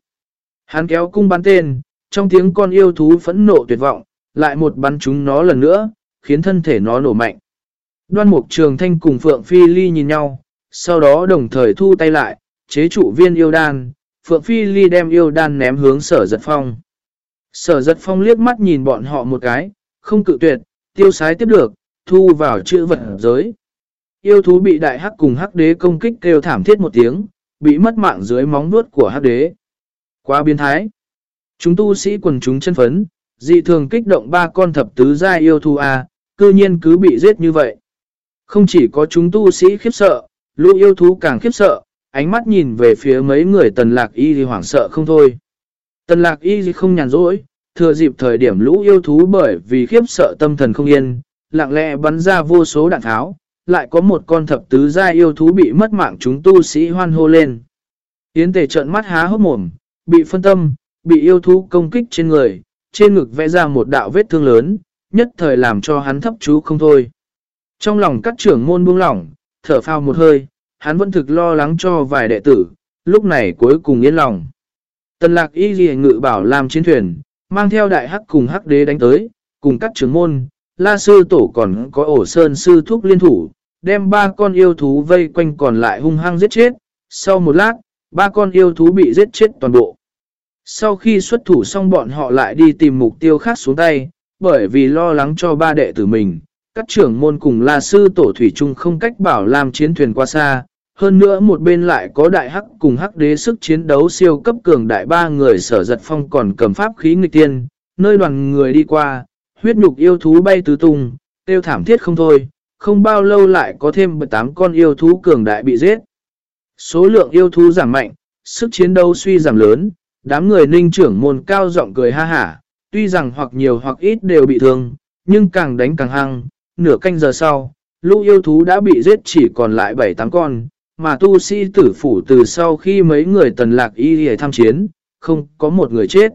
Hắn kéo cung bắn tên, trong tiếng con yêu thú phẫn nộ tuyệt vọng, lại một bắn chúng nó lần nữa, khiến thân thể nó nổ mạnh. Đoan mục trường thanh cùng Phượng Phi Ly nhìn nhau, sau đó đồng thời thu tay lại, chế trụ viên yêu đan, Phượng Phi Ly đem yêu đan ném hướng sở giật phong. Sở giật phong liếc mắt nhìn bọn họ một cái, không cự tuyệt, tiêu sái tiếp được, thu vào chữ vật giới. Yêu thú bị đại hắc cùng hắc đế công kích kêu thảm thiết một tiếng, bị mất mạng dưới móng vuốt của hắc đế. Quá biến thái. Chúng tu sĩ quần chúng chân phấn, dị thường kích động ba con thập tứ gia yêu thú A, cư nhiên cứ bị giết như vậy. Không chỉ có chúng tu sĩ khiếp sợ, lũ yêu thú càng khiếp sợ, ánh mắt nhìn về phía mấy người tần lạc y thì hoảng sợ không thôi. Tần lạc y thì không nhàn rỗi, thừa dịp thời điểm lũ yêu thú bởi vì khiếp sợ tâm thần không yên, lặng lẽ bắn ra vô số đạn tháo, lại có một con thập tứ gia yêu thú bị mất mạng chúng tu sĩ hoan hô lên. Yến tề trợn mắt há hốc mồm, bị phân tâm, bị yêu thú công kích trên người, trên ngực vẽ ra một đạo vết thương lớn, nhất thời làm cho hắn thấp chú không thôi. Trong lòng các trưởng môn buông lỏng, thở phao một hơi, hắn vẫn thực lo lắng cho vài đệ tử, lúc này cuối cùng yên lòng. Tần lạc y ghi ngự bảo làm chiến thuyền, mang theo đại hắc cùng hắc đế đánh tới, cùng các trưởng môn, la sư tổ còn có ổ sơn sư thúc liên thủ, đem ba con yêu thú vây quanh còn lại hung hăng giết chết. Sau một lát, ba con yêu thú bị giết chết toàn bộ. Sau khi xuất thủ xong bọn họ lại đi tìm mục tiêu khác xuống tay, bởi vì lo lắng cho ba đệ tử mình, các trưởng môn cùng la sư tổ thủy chung không cách bảo làm chiến thuyền qua xa. Hơn nữa một bên lại có đại hắc cùng hắc đế sức chiến đấu siêu cấp cường đại ba người sở giật phong còn cầm pháp khí nghịch tiên, nơi đoàn người đi qua, huyết nhục yêu thú bay tứ tung, tiêu thảm thiết không thôi, không bao lâu lại có thêm 18 con yêu thú cường đại bị giết. Số lượng yêu thú giảm mạnh, sức chiến đấu suy giảm lớn, đám người ninh trưởng môn cao giọng cười ha hả, tuy rằng hoặc nhiều hoặc ít đều bị thương, nhưng càng đánh càng hăng, nửa canh giờ sau, lũ yêu thú đã bị giết chỉ còn lại 7-8 con, mà tu sĩ tử phủ từ sau khi mấy người tần lạc y hề tham chiến, không có một người chết.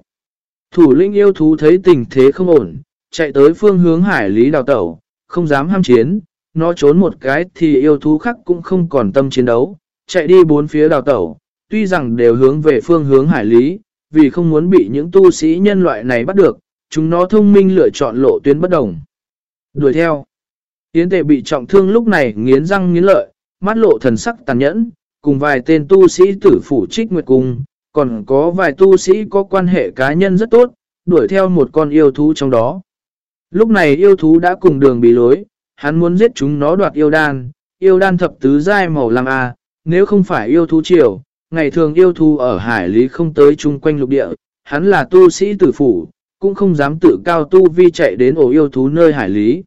Thủ lĩnh yêu thú thấy tình thế không ổn, chạy tới phương hướng hải lý đào tẩu, không dám ham chiến, nó trốn một cái thì yêu thú khác cũng không còn tâm chiến đấu, chạy đi bốn phía đào tẩu, tuy rằng đều hướng về phương hướng hải lý, vì không muốn bị những tu sĩ nhân loại này bắt được, chúng nó thông minh lựa chọn lộ tuyến bất đồng. Đuổi theo, Yến tệ bị trọng thương lúc này nghiến răng nghiến lợi, mắt lộ thần sắc tàn nhẫn, cùng vài tên tu sĩ tử phủ trích nguyệt cung, còn có vài tu sĩ có quan hệ cá nhân rất tốt, đuổi theo một con yêu thú trong đó. Lúc này yêu thú đã cùng đường bị lối, hắn muốn giết chúng nó đoạt yêu đan, yêu đan thập tứ giai màu lam A, nếu không phải yêu thú triều, ngày thường yêu thú ở hải lý không tới chung quanh lục địa, hắn là tu sĩ tử phủ, cũng không dám tự cao tu vi chạy đến ổ yêu thú nơi hải lý.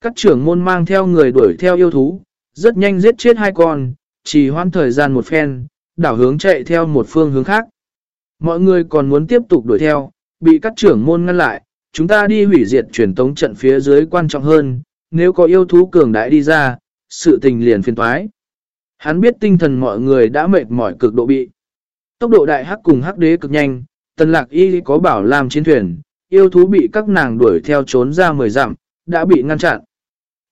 Các trưởng môn mang theo người đuổi theo yêu thú, rất nhanh giết chết hai con, chỉ hoãn thời gian một phen, đảo hướng chạy theo một phương hướng khác. Mọi người còn muốn tiếp tục đuổi theo, bị các trưởng môn ngăn lại, chúng ta đi hủy diệt truyền tống trận phía dưới quan trọng hơn, nếu có yêu thú cường đại đi ra, sự tình liền phiền toái. Hắn biết tinh thần mọi người đã mệt mỏi cực độ bị. Tốc độ đại hắc cùng hắc đế cực nhanh, tần lạc y có bảo làm chiến thuyền, yêu thú bị các nàng đuổi theo trốn ra mười dặm, đã bị ngăn chặn.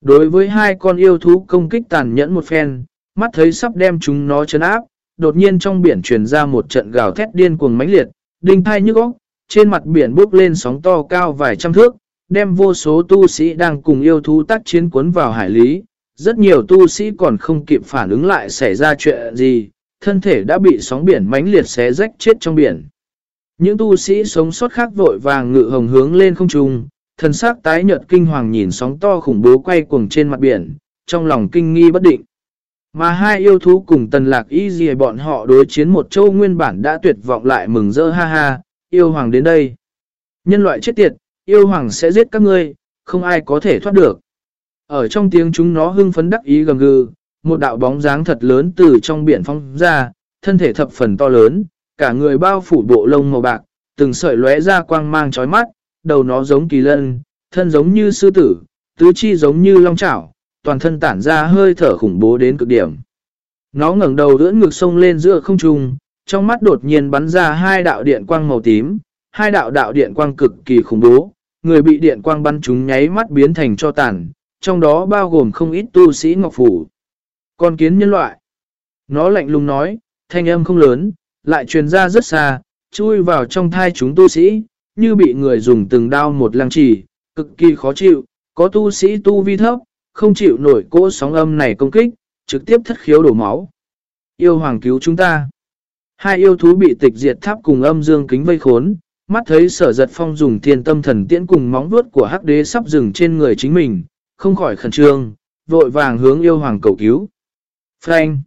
Đối với hai con yêu thú công kích tàn nhẫn một phen, mắt thấy sắp đem chúng nó chấn áp, đột nhiên trong biển truyền ra một trận gào thét điên cuồng mãnh liệt, đinh thai nhức óc, trên mặt biển bốc lên sóng to cao vài trăm thước, đem vô số tu sĩ đang cùng yêu thú tác chiến cuốn vào hải lý. Rất nhiều tu sĩ còn không kịp phản ứng lại xảy ra chuyện gì, thân thể đã bị sóng biển mãnh liệt xé rách chết trong biển. Những tu sĩ sống sót khác vội vàng ngự hồng hướng lên không trung, thần sắc tái nhợt kinh hoàng nhìn sóng to khủng bố quay cuồng trên mặt biển, trong lòng kinh nghi bất định. Mà hai yêu thú cùng tần lạc y gì bọn họ đối chiến một châu nguyên bản đã tuyệt vọng lại mừng rỡ ha ha, yêu hoàng đến đây. Nhân loại chết tiệt, yêu hoàng sẽ giết các ngươi, không ai có thể thoát được. Ở trong tiếng chúng nó hưng phấn đắc ý gầm gừ, một đạo bóng dáng thật lớn từ trong biển phong ra, thân thể thập phần to lớn, cả người bao phủ bộ lông màu bạc, từng sợi lóe ra quang mang chói mắt, đầu nó giống kỳ lân, thân giống như sư tử, tứ chi giống như long chảo, toàn thân tản ra hơi thở khủng bố đến cực điểm. Nó ngẩng đầu ưỡn ngực sông lên giữa không trung, trong mắt đột nhiên bắn ra hai đạo điện quang màu tím, hai đạo đạo điện quang cực kỳ khủng bố, người bị điện quang bắn chúng nháy mắt biến thành cho tàn, trong đó bao gồm không ít tu sĩ ngọc phủ. Con kiến nhân loại. Nó lạnh lùng nói, thanh âm không lớn, lại truyền ra rất xa, chui vào trong thai chúng tu sĩ, như bị người dùng từng đao một lăng trì, cực kỳ khó chịu, có tu sĩ tu vi thấp, không chịu nổi cỗ sóng âm này công kích, trực tiếp thất khiếu đổ máu. Yêu hoàng cứu chúng ta. Hai yêu thú bị tịch diệt tháp cùng âm dương kính vây khốn, mắt thấy sở giật phong dùng thiên tâm thần tiễn cùng móng vuốt của hắc đế sắp dừng trên người chính mình, không khỏi khẩn trương, vội vàng hướng yêu hoàng cầu cứu. Frank!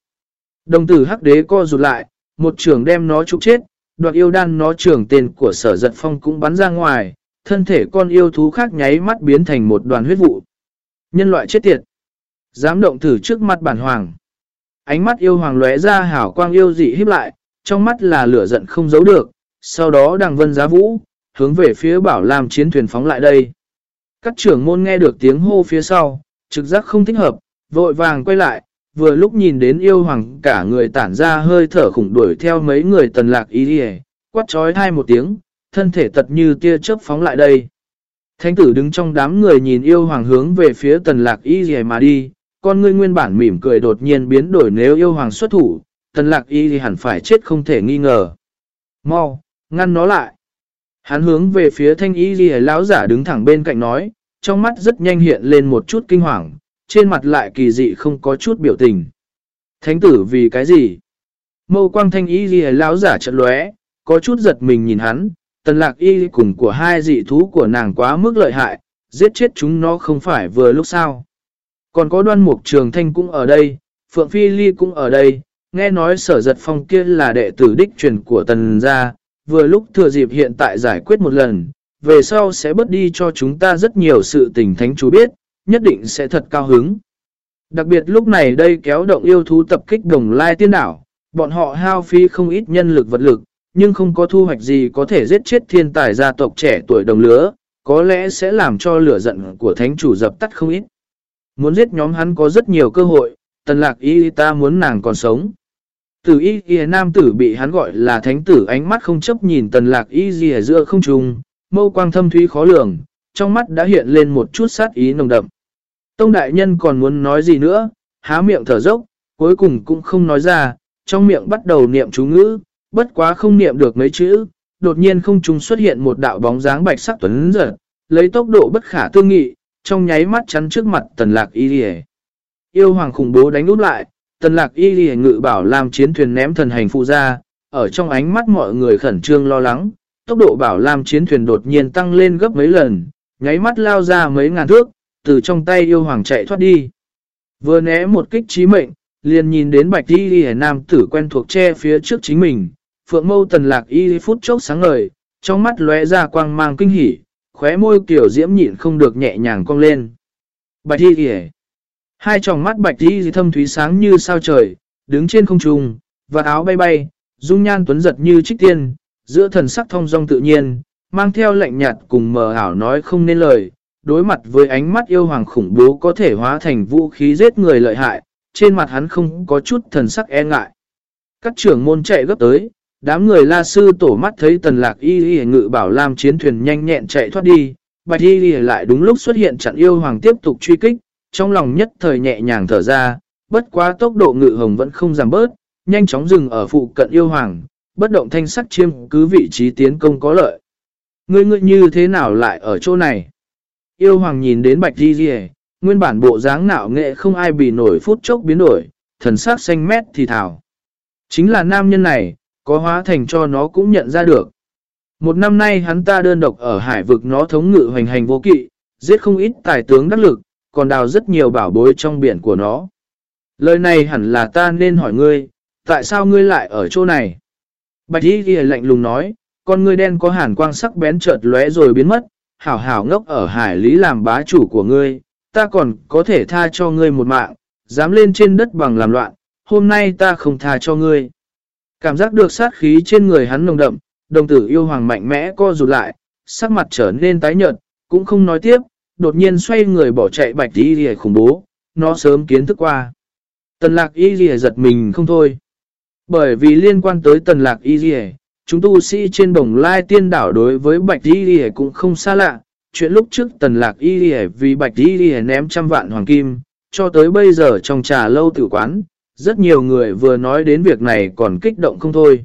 Đồng tử hắc đế co rụt lại, một trường đem nó trục chết, đoạt yêu đan nó trưởng tên của sở giật phong cũng bắn ra ngoài, thân thể con yêu thú khác nháy mắt biến thành một đoàn huyết vụ. Nhân loại chết tiệt! Dám động thử trước mặt bản hoàng. Ánh mắt yêu hoàng lóe ra hảo quang yêu dị híp lại, trong mắt là lửa giận không giấu được, sau đó đằng vân giá vũ, hướng về phía bảo làm chiến thuyền phóng lại đây. Các trưởng môn nghe được tiếng hô phía sau, trực giác không thích hợp, vội vàng quay lại, vừa lúc nhìn đến yêu hoàng cả người tản ra hơi thở khủng đuổi theo mấy người tần lạc ý đi quát trói thai một tiếng, thân thể tật như tia chớp phóng lại đây. Thánh tử đứng trong đám người nhìn yêu hoàng hướng về phía tần lạc y gì mà đi, con ngươi nguyên bản mỉm cười đột nhiên biến đổi nếu yêu hoàng xuất thủ, tần lạc y thì hẳn phải chết không thể nghi ngờ. Mau, ngăn nó lại. Hắn hướng về phía thanh y ghi lão giả đứng thẳng bên cạnh nói, trong mắt rất nhanh hiện lên một chút kinh hoàng, trên mặt lại kỳ dị không có chút biểu tình. Thánh tử vì cái gì? Mâu quang thanh y ghi lão giả trận lóe, có chút giật mình nhìn hắn, tần lạc y cùng của hai dị thú của nàng quá mức lợi hại, giết chết chúng nó không phải vừa lúc sao. Còn có đoan mục trường thanh cũng ở đây, Phượng Phi Ly cũng ở đây, nghe nói sở giật phong kia là đệ tử đích truyền của tần gia, vừa lúc thừa dịp hiện tại giải quyết một lần, về sau sẽ bớt đi cho chúng ta rất nhiều sự tình thánh chú biết, nhất định sẽ thật cao hứng. Đặc biệt lúc này đây kéo động yêu thú tập kích đồng lai tiên đảo, bọn họ hao phí không ít nhân lực vật lực, nhưng không có thu hoạch gì có thể giết chết thiên tài gia tộc trẻ tuổi đồng lứa, có lẽ sẽ làm cho lửa giận của thánh chủ dập tắt không ít. Muốn giết nhóm hắn có rất nhiều cơ hội, tần lạc y ta muốn nàng còn sống. Tử y kìa nam tử bị hắn gọi là thánh tử ánh mắt không chấp nhìn tần lạc y gì ở giữa không trùng, mâu quang thâm thúy khó lường, trong mắt đã hiện lên một chút sát ý nồng đậm. Tông đại nhân còn muốn nói gì nữa, há miệng thở dốc, cuối cùng cũng không nói ra, trong miệng bắt đầu niệm chú ngữ, bất quá không niệm được mấy chữ, đột nhiên không trung xuất hiện một đạo bóng dáng bạch sắc tuấn giật, lấy tốc độ bất khả tương nghị, trong nháy mắt chắn trước mặt tần lạc y đi Yêu hoàng khủng bố đánh út lại, tần lạc y đi ngự bảo làm chiến thuyền ném thần hành phụ ra, ở trong ánh mắt mọi người khẩn trương lo lắng, tốc độ bảo làm chiến thuyền đột nhiên tăng lên gấp mấy lần, nháy mắt lao ra mấy ngàn thước, từ trong tay yêu hoàng chạy thoát đi. Vừa né một kích trí mệnh, liền nhìn đến bạch y đi nam tử quen thuộc che phía trước chính mình, phượng mâu tần lạc y phút chốc sáng ngời, trong mắt lóe ra quang mang kinh hỉ, khóe môi kiểu diễm nhịn không được nhẹ nhàng cong lên. Bạch y đi Hai tròng mắt bạch y thâm thúy sáng như sao trời, đứng trên không trung, và áo bay bay, dung nhan tuấn giật như trích tiên, giữa thần sắc thông dong tự nhiên, mang theo lạnh nhạt cùng mờ ảo nói không nên lời, đối mặt với ánh mắt yêu hoàng khủng bố có thể hóa thành vũ khí giết người lợi hại, trên mặt hắn không có chút thần sắc e ngại. Các trưởng môn chạy gấp tới, đám người la sư tổ mắt thấy tần lạc y y ngự bảo làm chiến thuyền nhanh nhẹn chạy thoát đi, bạch y y lại đúng lúc xuất hiện chặn yêu hoàng tiếp tục truy kích, trong lòng nhất thời nhẹ nhàng thở ra, bất quá tốc độ ngự hồng vẫn không giảm bớt, nhanh chóng dừng ở phụ cận yêu hoàng, bất động thanh sắc chiêm cứ vị trí tiến công có lợi. Ngươi ngươi như thế nào lại ở chỗ này? Yêu hoàng nhìn đến bạch di di nguyên bản bộ dáng nạo nghệ không ai bị nổi phút chốc biến đổi, thần sắc xanh mét thì thảo. Chính là nam nhân này, có hóa thành cho nó cũng nhận ra được. Một năm nay hắn ta đơn độc ở hải vực nó thống ngự hoành hành vô kỵ, giết không ít tài tướng đắc lực, còn đào rất nhiều bảo bối trong biển của nó. Lời này hẳn là ta nên hỏi ngươi, tại sao ngươi lại ở chỗ này? Bạch y ghi lạnh lùng nói, con ngươi đen có hàn quang sắc bén chợt lóe rồi biến mất, hảo hảo ngốc ở hải lý làm bá chủ của ngươi, ta còn có thể tha cho ngươi một mạng, dám lên trên đất bằng làm loạn, hôm nay ta không tha cho ngươi. Cảm giác được sát khí trên người hắn nồng đậm, đồng tử yêu hoàng mạnh mẽ co rụt lại, sắc mặt trở nên tái nhợt, cũng không nói tiếp, đột nhiên xoay người bỏ chạy bạch y rìa khủng bố, nó sớm kiến thức qua. Tần lạc y rìa giật mình không thôi. Bởi vì liên quan tới tần lạc y rìa, chúng tu sĩ trên bồng lai tiên đảo đối với bạch y rìa cũng không xa lạ. Chuyện lúc trước tần lạc y rìa vì bạch y rìa ném trăm vạn hoàng kim, cho tới bây giờ trong trà lâu tử quán, rất nhiều người vừa nói đến việc này còn kích động không thôi.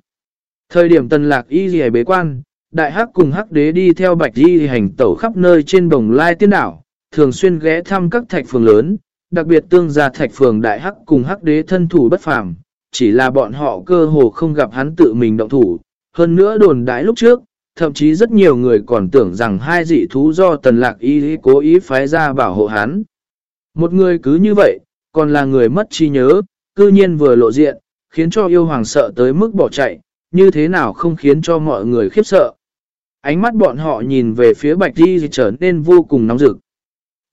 Thời điểm tần lạc y rìa bế quan, đại hắc cùng hắc đế đi theo bạch y hành tẩu khắp nơi trên bồng lai tiên đảo, thường xuyên ghé thăm các thạch phường lớn, đặc biệt tương gia thạch phường đại hắc cùng hắc đế thân thủ bất phàm, chỉ là bọn họ cơ hồ không gặp hắn tự mình động thủ. Hơn nữa đồn đãi lúc trước, thậm chí rất nhiều người còn tưởng rằng hai dị thú do tần lạc y cố ý phái ra bảo hộ hắn. Một người cứ như vậy, còn là người mất trí nhớ, cư nhiên vừa lộ diện, khiến cho yêu hoàng sợ tới mức bỏ chạy, như thế nào không khiến cho mọi người khiếp sợ. Ánh mắt bọn họ nhìn về phía bạch đi trở nên vô cùng nóng rực.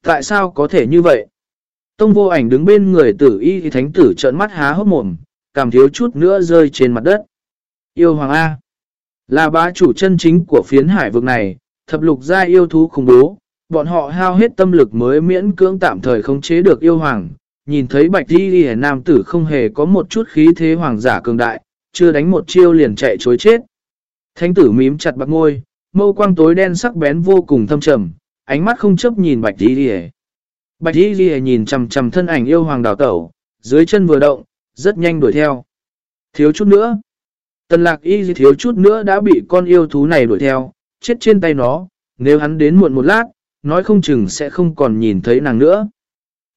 Tại sao có thể như vậy? Tông vô ảnh đứng bên người tử y thì thánh tử trợn mắt há hốc mồm, cảm thiếu chút nữa rơi trên mặt đất. Yêu hoàng A. Là bá chủ chân chính của phiến hải vực này, thập lục gia yêu thú khủng bố, bọn họ hao hết tâm lực mới miễn cưỡng tạm thời khống chế được yêu hoàng. Nhìn thấy bạch đi đi nam tử không hề có một chút khí thế hoàng giả cường đại, chưa đánh một chiêu liền chạy chối chết. Thánh tử mím chặt bạc ngôi, mâu quang tối đen sắc bén vô cùng thâm trầm, ánh mắt không chấp nhìn bạch đi đi Bạch đi đi nhìn chầm chầm thân ảnh yêu hoàng đào tẩu, dưới chân vừa động, rất nhanh đuổi theo. Thiếu chút nữa. Tần lạc y thiếu chút nữa đã bị con yêu thú này đuổi theo, chết trên tay nó, nếu hắn đến muộn một lát, nói không chừng sẽ không còn nhìn thấy nàng nữa.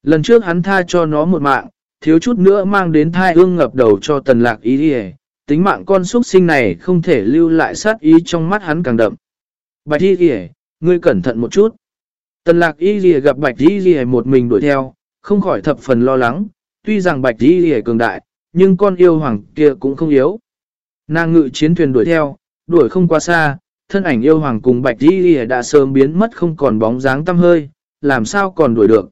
Lần trước hắn tha cho nó một mạng, thiếu chút nữa mang đến thai ương ngập đầu cho tần lạc ý đi tính mạng con xuất sinh này không thể lưu lại sát ý trong mắt hắn càng đậm. Bạch y đi ngươi cẩn thận một chút. Tần lạc y đi gặp bạch y đi một mình đuổi theo, không khỏi thập phần lo lắng, tuy rằng bạch y đi cường đại, nhưng con yêu hoàng kia cũng không yếu. Nàng ngự chiến thuyền đuổi theo, đuổi không quá xa, thân ảnh yêu hoàng cùng bạch y đi đã sớm biến mất không còn bóng dáng tăm hơi, làm sao còn đuổi được.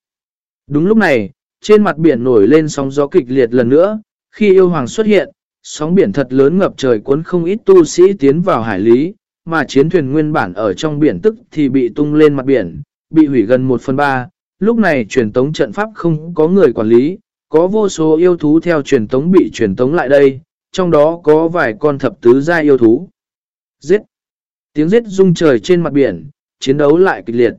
Đúng lúc này, trên mặt biển nổi lên sóng gió kịch liệt lần nữa, khi yêu hoàng xuất hiện, sóng biển thật lớn ngập trời cuốn không ít tu sĩ tiến vào hải lý, mà chiến thuyền nguyên bản ở trong biển tức thì bị tung lên mặt biển, bị hủy gần 1 phần 3. Lúc này truyền tống trận pháp không có người quản lý, có vô số yêu thú theo truyền tống bị truyền tống lại đây, trong đó có vài con thập tứ gia yêu thú. Giết! Tiếng giết rung trời trên mặt biển, chiến đấu lại kịch liệt.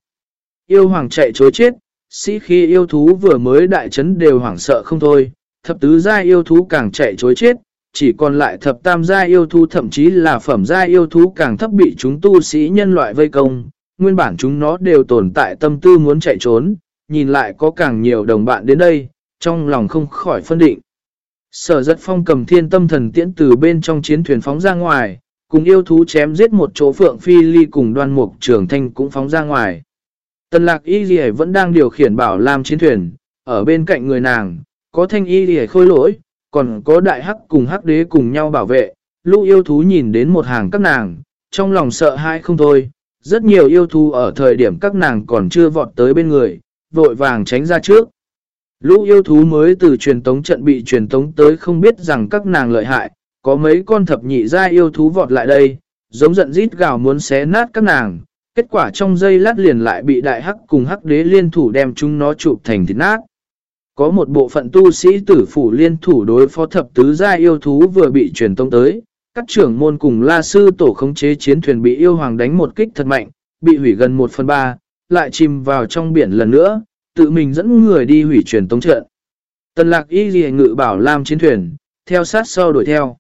Yêu hoàng chạy chối chết, sĩ khi yêu thú vừa mới đại trấn đều hoảng sợ không thôi, thập tứ gia yêu thú càng chạy chối chết, chỉ còn lại thập tam gia yêu thú thậm chí là phẩm gia yêu thú càng thấp bị chúng tu sĩ nhân loại vây công, nguyên bản chúng nó đều tồn tại tâm tư muốn chạy trốn, nhìn lại có càng nhiều đồng bạn đến đây, trong lòng không khỏi phân định. Sở giật phong cầm thiên tâm thần tiễn từ bên trong chiến thuyền phóng ra ngoài, cùng yêu thú chém giết một chỗ phượng phi ly cùng đoan mục trường thanh cũng phóng ra ngoài. Tần lạc y gì vẫn đang điều khiển bảo làm chiến thuyền, ở bên cạnh người nàng, có thanh y gì khôi lỗi, còn có đại hắc cùng hắc đế cùng nhau bảo vệ. Lũ yêu thú nhìn đến một hàng các nàng, trong lòng sợ hãi không thôi. Rất nhiều yêu thú ở thời điểm các nàng còn chưa vọt tới bên người, vội vàng tránh ra trước. Lũ yêu thú mới từ truyền tống trận bị truyền tống tới không biết rằng các nàng lợi hại, có mấy con thập nhị ra yêu thú vọt lại đây, giống giận rít gào muốn xé nát các nàng, kết quả trong giây lát liền lại bị đại hắc cùng hắc đế liên thủ đem chúng nó chụp thành thịt nát. Có một bộ phận tu sĩ tử phủ liên thủ đối phó thập tứ gia yêu thú vừa bị truyền tông tới, các trưởng môn cùng la sư tổ khống chế chiến thuyền bị yêu hoàng đánh một kích thật mạnh, bị hủy gần 1 phần 3, lại chìm vào trong biển lần nữa, tự mình dẫn người đi hủy truyền tống trận. Tần lạc y ghi ngự bảo lam chiến thuyền, theo sát sau đuổi theo.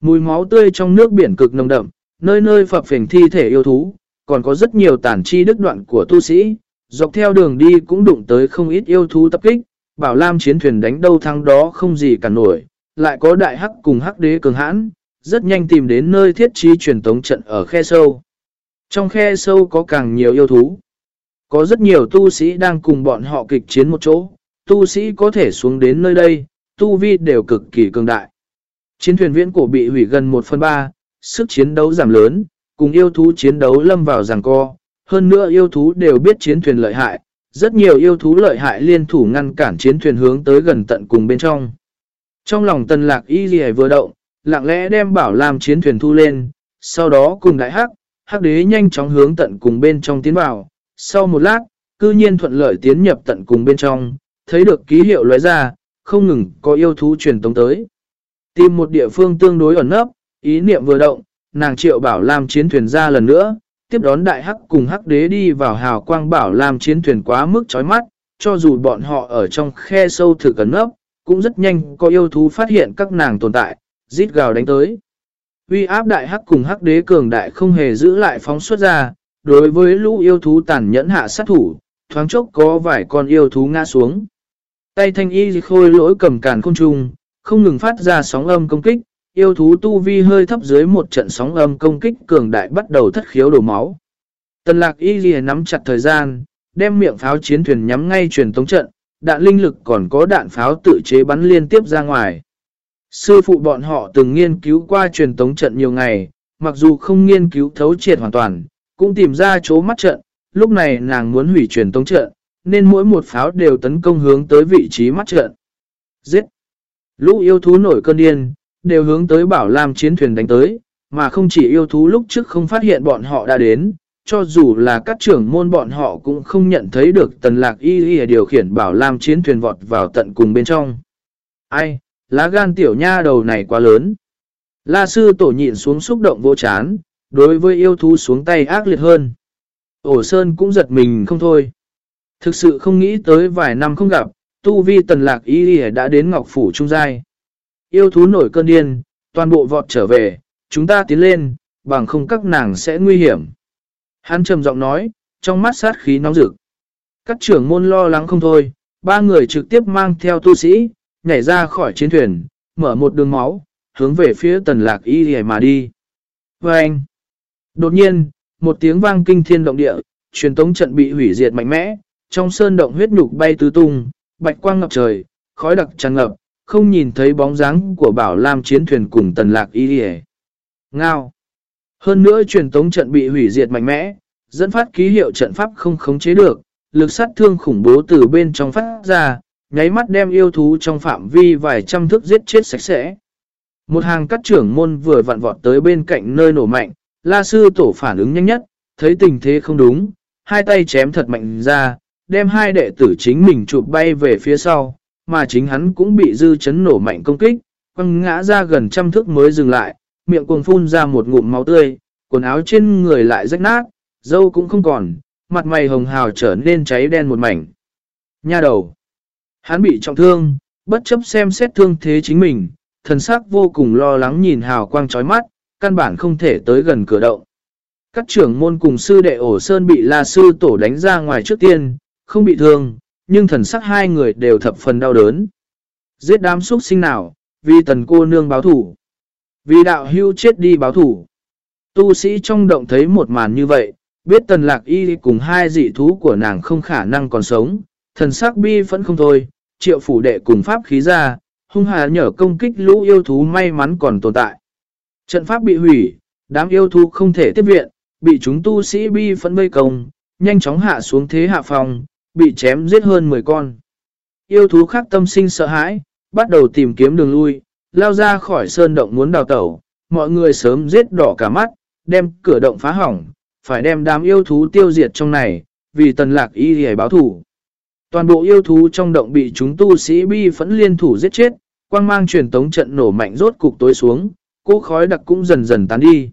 Mùi máu tươi trong nước biển cực nồng đậm, nơi nơi phập phình thi thể yêu thú, còn có rất nhiều tàn chi đức đoạn của tu sĩ, dọc theo đường đi cũng đụng tới không ít yêu thú tập kích, bảo lam chiến thuyền đánh đâu thắng đó không gì cả nổi, lại có đại hắc cùng hắc đế cường hãn, rất nhanh tìm đến nơi thiết trí truyền tống trận ở khe sâu. Trong khe sâu có càng nhiều yêu thú. Có rất nhiều tu sĩ đang cùng bọn họ kịch chiến một chỗ, tu sĩ có thể xuống đến nơi đây, tu vi đều cực kỳ cường đại. Chiến thuyền viễn cổ bị hủy gần 1 phần 3, sức chiến đấu giảm lớn, cùng yêu thú chiến đấu lâm vào giằng co. Hơn nữa yêu thú đều biết chiến thuyền lợi hại, rất nhiều yêu thú lợi hại liên thủ ngăn cản chiến thuyền hướng tới gần tận cùng bên trong. Trong lòng tần lạc y gì vừa động, lặng lẽ đem bảo làm chiến thuyền thu lên, sau đó cùng đại hắc, hắc đế nhanh chóng hướng tận cùng bên trong tiến vào. Sau một lát, cư nhiên thuận lợi tiến nhập tận cùng bên trong, thấy được ký hiệu lóe ra, không ngừng có yêu thú truyền tống tới. Tìm một địa phương tương đối ẩn nấp, ý niệm vừa động, nàng triệu bảo làm chiến thuyền ra lần nữa, tiếp đón đại hắc cùng hắc đế đi vào hào quang bảo làm chiến thuyền quá mức chói mắt, cho dù bọn họ ở trong khe sâu thử cẩn nấp, cũng rất nhanh có yêu thú phát hiện các nàng tồn tại, rít gào đánh tới. Uy áp đại hắc cùng hắc đế cường đại không hề giữ lại phóng xuất ra, đối với lũ yêu thú tàn nhẫn hạ sát thủ, thoáng chốc có vài con yêu thú ngã xuống. Tay thanh y khôi lỗi cầm càn côn trùng không ngừng phát ra sóng âm công kích, yêu thú tu vi hơi thấp dưới một trận sóng âm công kích cường đại bắt đầu thất khiếu đổ máu. Tần lạc y ghi nắm chặt thời gian, đem miệng pháo chiến thuyền nhắm ngay truyền tống trận, đạn linh lực còn có đạn pháo tự chế bắn liên tiếp ra ngoài. Sư phụ bọn họ từng nghiên cứu qua truyền tống trận nhiều ngày, mặc dù không nghiên cứu thấu triệt hoàn toàn, cũng tìm ra chỗ mắt trận, lúc này nàng muốn hủy truyền tống trận, nên mỗi một pháo đều tấn công hướng tới vị trí mắt trận. Giết! Lũ yêu thú nổi cơn điên, đều hướng tới bảo lam chiến thuyền đánh tới, mà không chỉ yêu thú lúc trước không phát hiện bọn họ đã đến, cho dù là các trưởng môn bọn họ cũng không nhận thấy được tần lạc y y điều khiển bảo lam chiến thuyền vọt vào tận cùng bên trong. Ai, lá gan tiểu nha đầu này quá lớn. La sư tổ nhịn xuống xúc động vô chán, đối với yêu thú xuống tay ác liệt hơn. Ổ Sơn cũng giật mình không thôi. Thực sự không nghĩ tới vài năm không gặp, tu vi tần lạc y y đã đến ngọc phủ trung giai. Yêu thú nổi cơn điên, toàn bộ vọt trở về, chúng ta tiến lên, bằng không các nàng sẽ nguy hiểm. Hắn trầm giọng nói, trong mắt sát khí nóng rực. Các trưởng môn lo lắng không thôi, ba người trực tiếp mang theo tu sĩ, nhảy ra khỏi chiến thuyền, mở một đường máu, hướng về phía tần lạc y hề mà đi. Và anh, đột nhiên, một tiếng vang kinh thiên động địa, truyền tống trận bị hủy diệt mạnh mẽ, trong sơn động huyết nhục bay tứ tung, bạch quang ngập trời, khói đặc tràn ngập, không nhìn thấy bóng dáng của bảo lam chiến thuyền cùng tần lạc y hề. Ngao. Hơn nữa truyền tống trận bị hủy diệt mạnh mẽ, dẫn phát ký hiệu trận pháp không khống chế được, lực sát thương khủng bố từ bên trong phát ra, nháy mắt đem yêu thú trong phạm vi vài trăm thước giết chết sạch sẽ. Một hàng các trưởng môn vừa vặn vọt tới bên cạnh nơi nổ mạnh, la sư tổ phản ứng nhanh nhất, thấy tình thế không đúng, hai tay chém thật mạnh ra, đem hai đệ tử chính mình chụp bay về phía sau, mà chính hắn cũng bị dư chấn nổ mạnh công kích, quăng ngã ra gần trăm thước mới dừng lại, miệng cuồng phun ra một ngụm máu tươi, quần áo trên người lại rách nát, dâu cũng không còn, mặt mày hồng hào trở nên cháy đen một mảnh. Nha đầu. Hắn bị trọng thương, bất chấp xem xét thương thế chính mình, thần sắc vô cùng lo lắng nhìn hào quang chói mắt, căn bản không thể tới gần cửa động. Các trưởng môn cùng sư đệ ổ sơn bị la sư tổ đánh ra ngoài trước tiên, không bị thương, nhưng thần sắc hai người đều thập phần đau đớn. Giết đám xuất sinh nào, vì tần cô nương báo thủ. Vì đạo hưu chết đi báo thủ. Tu sĩ trong động thấy một màn như vậy, biết tần lạc y cùng hai dị thú của nàng không khả năng còn sống, thần sắc bi vẫn không thôi, triệu phủ đệ cùng pháp khí ra, hung hà nhở công kích lũ yêu thú may mắn còn tồn tại. Trận pháp bị hủy, đám yêu thú không thể tiếp viện, bị chúng tu sĩ bi phẫn vây công, nhanh chóng hạ xuống thế hạ phòng, bị chém giết hơn 10 con. Yêu thú khác tâm sinh sợ hãi, bắt đầu tìm kiếm đường lui, lao ra khỏi sơn động muốn đào tẩu, mọi người sớm giết đỏ cả mắt, đem cửa động phá hỏng, phải đem đám yêu thú tiêu diệt trong này, vì tần lạc y hề báo thủ. Toàn bộ yêu thú trong động bị chúng tu sĩ bi phẫn liên thủ giết chết, quang mang truyền tống trận nổ mạnh rốt cục tối xuống, cố khói đặc cũng dần dần tán đi.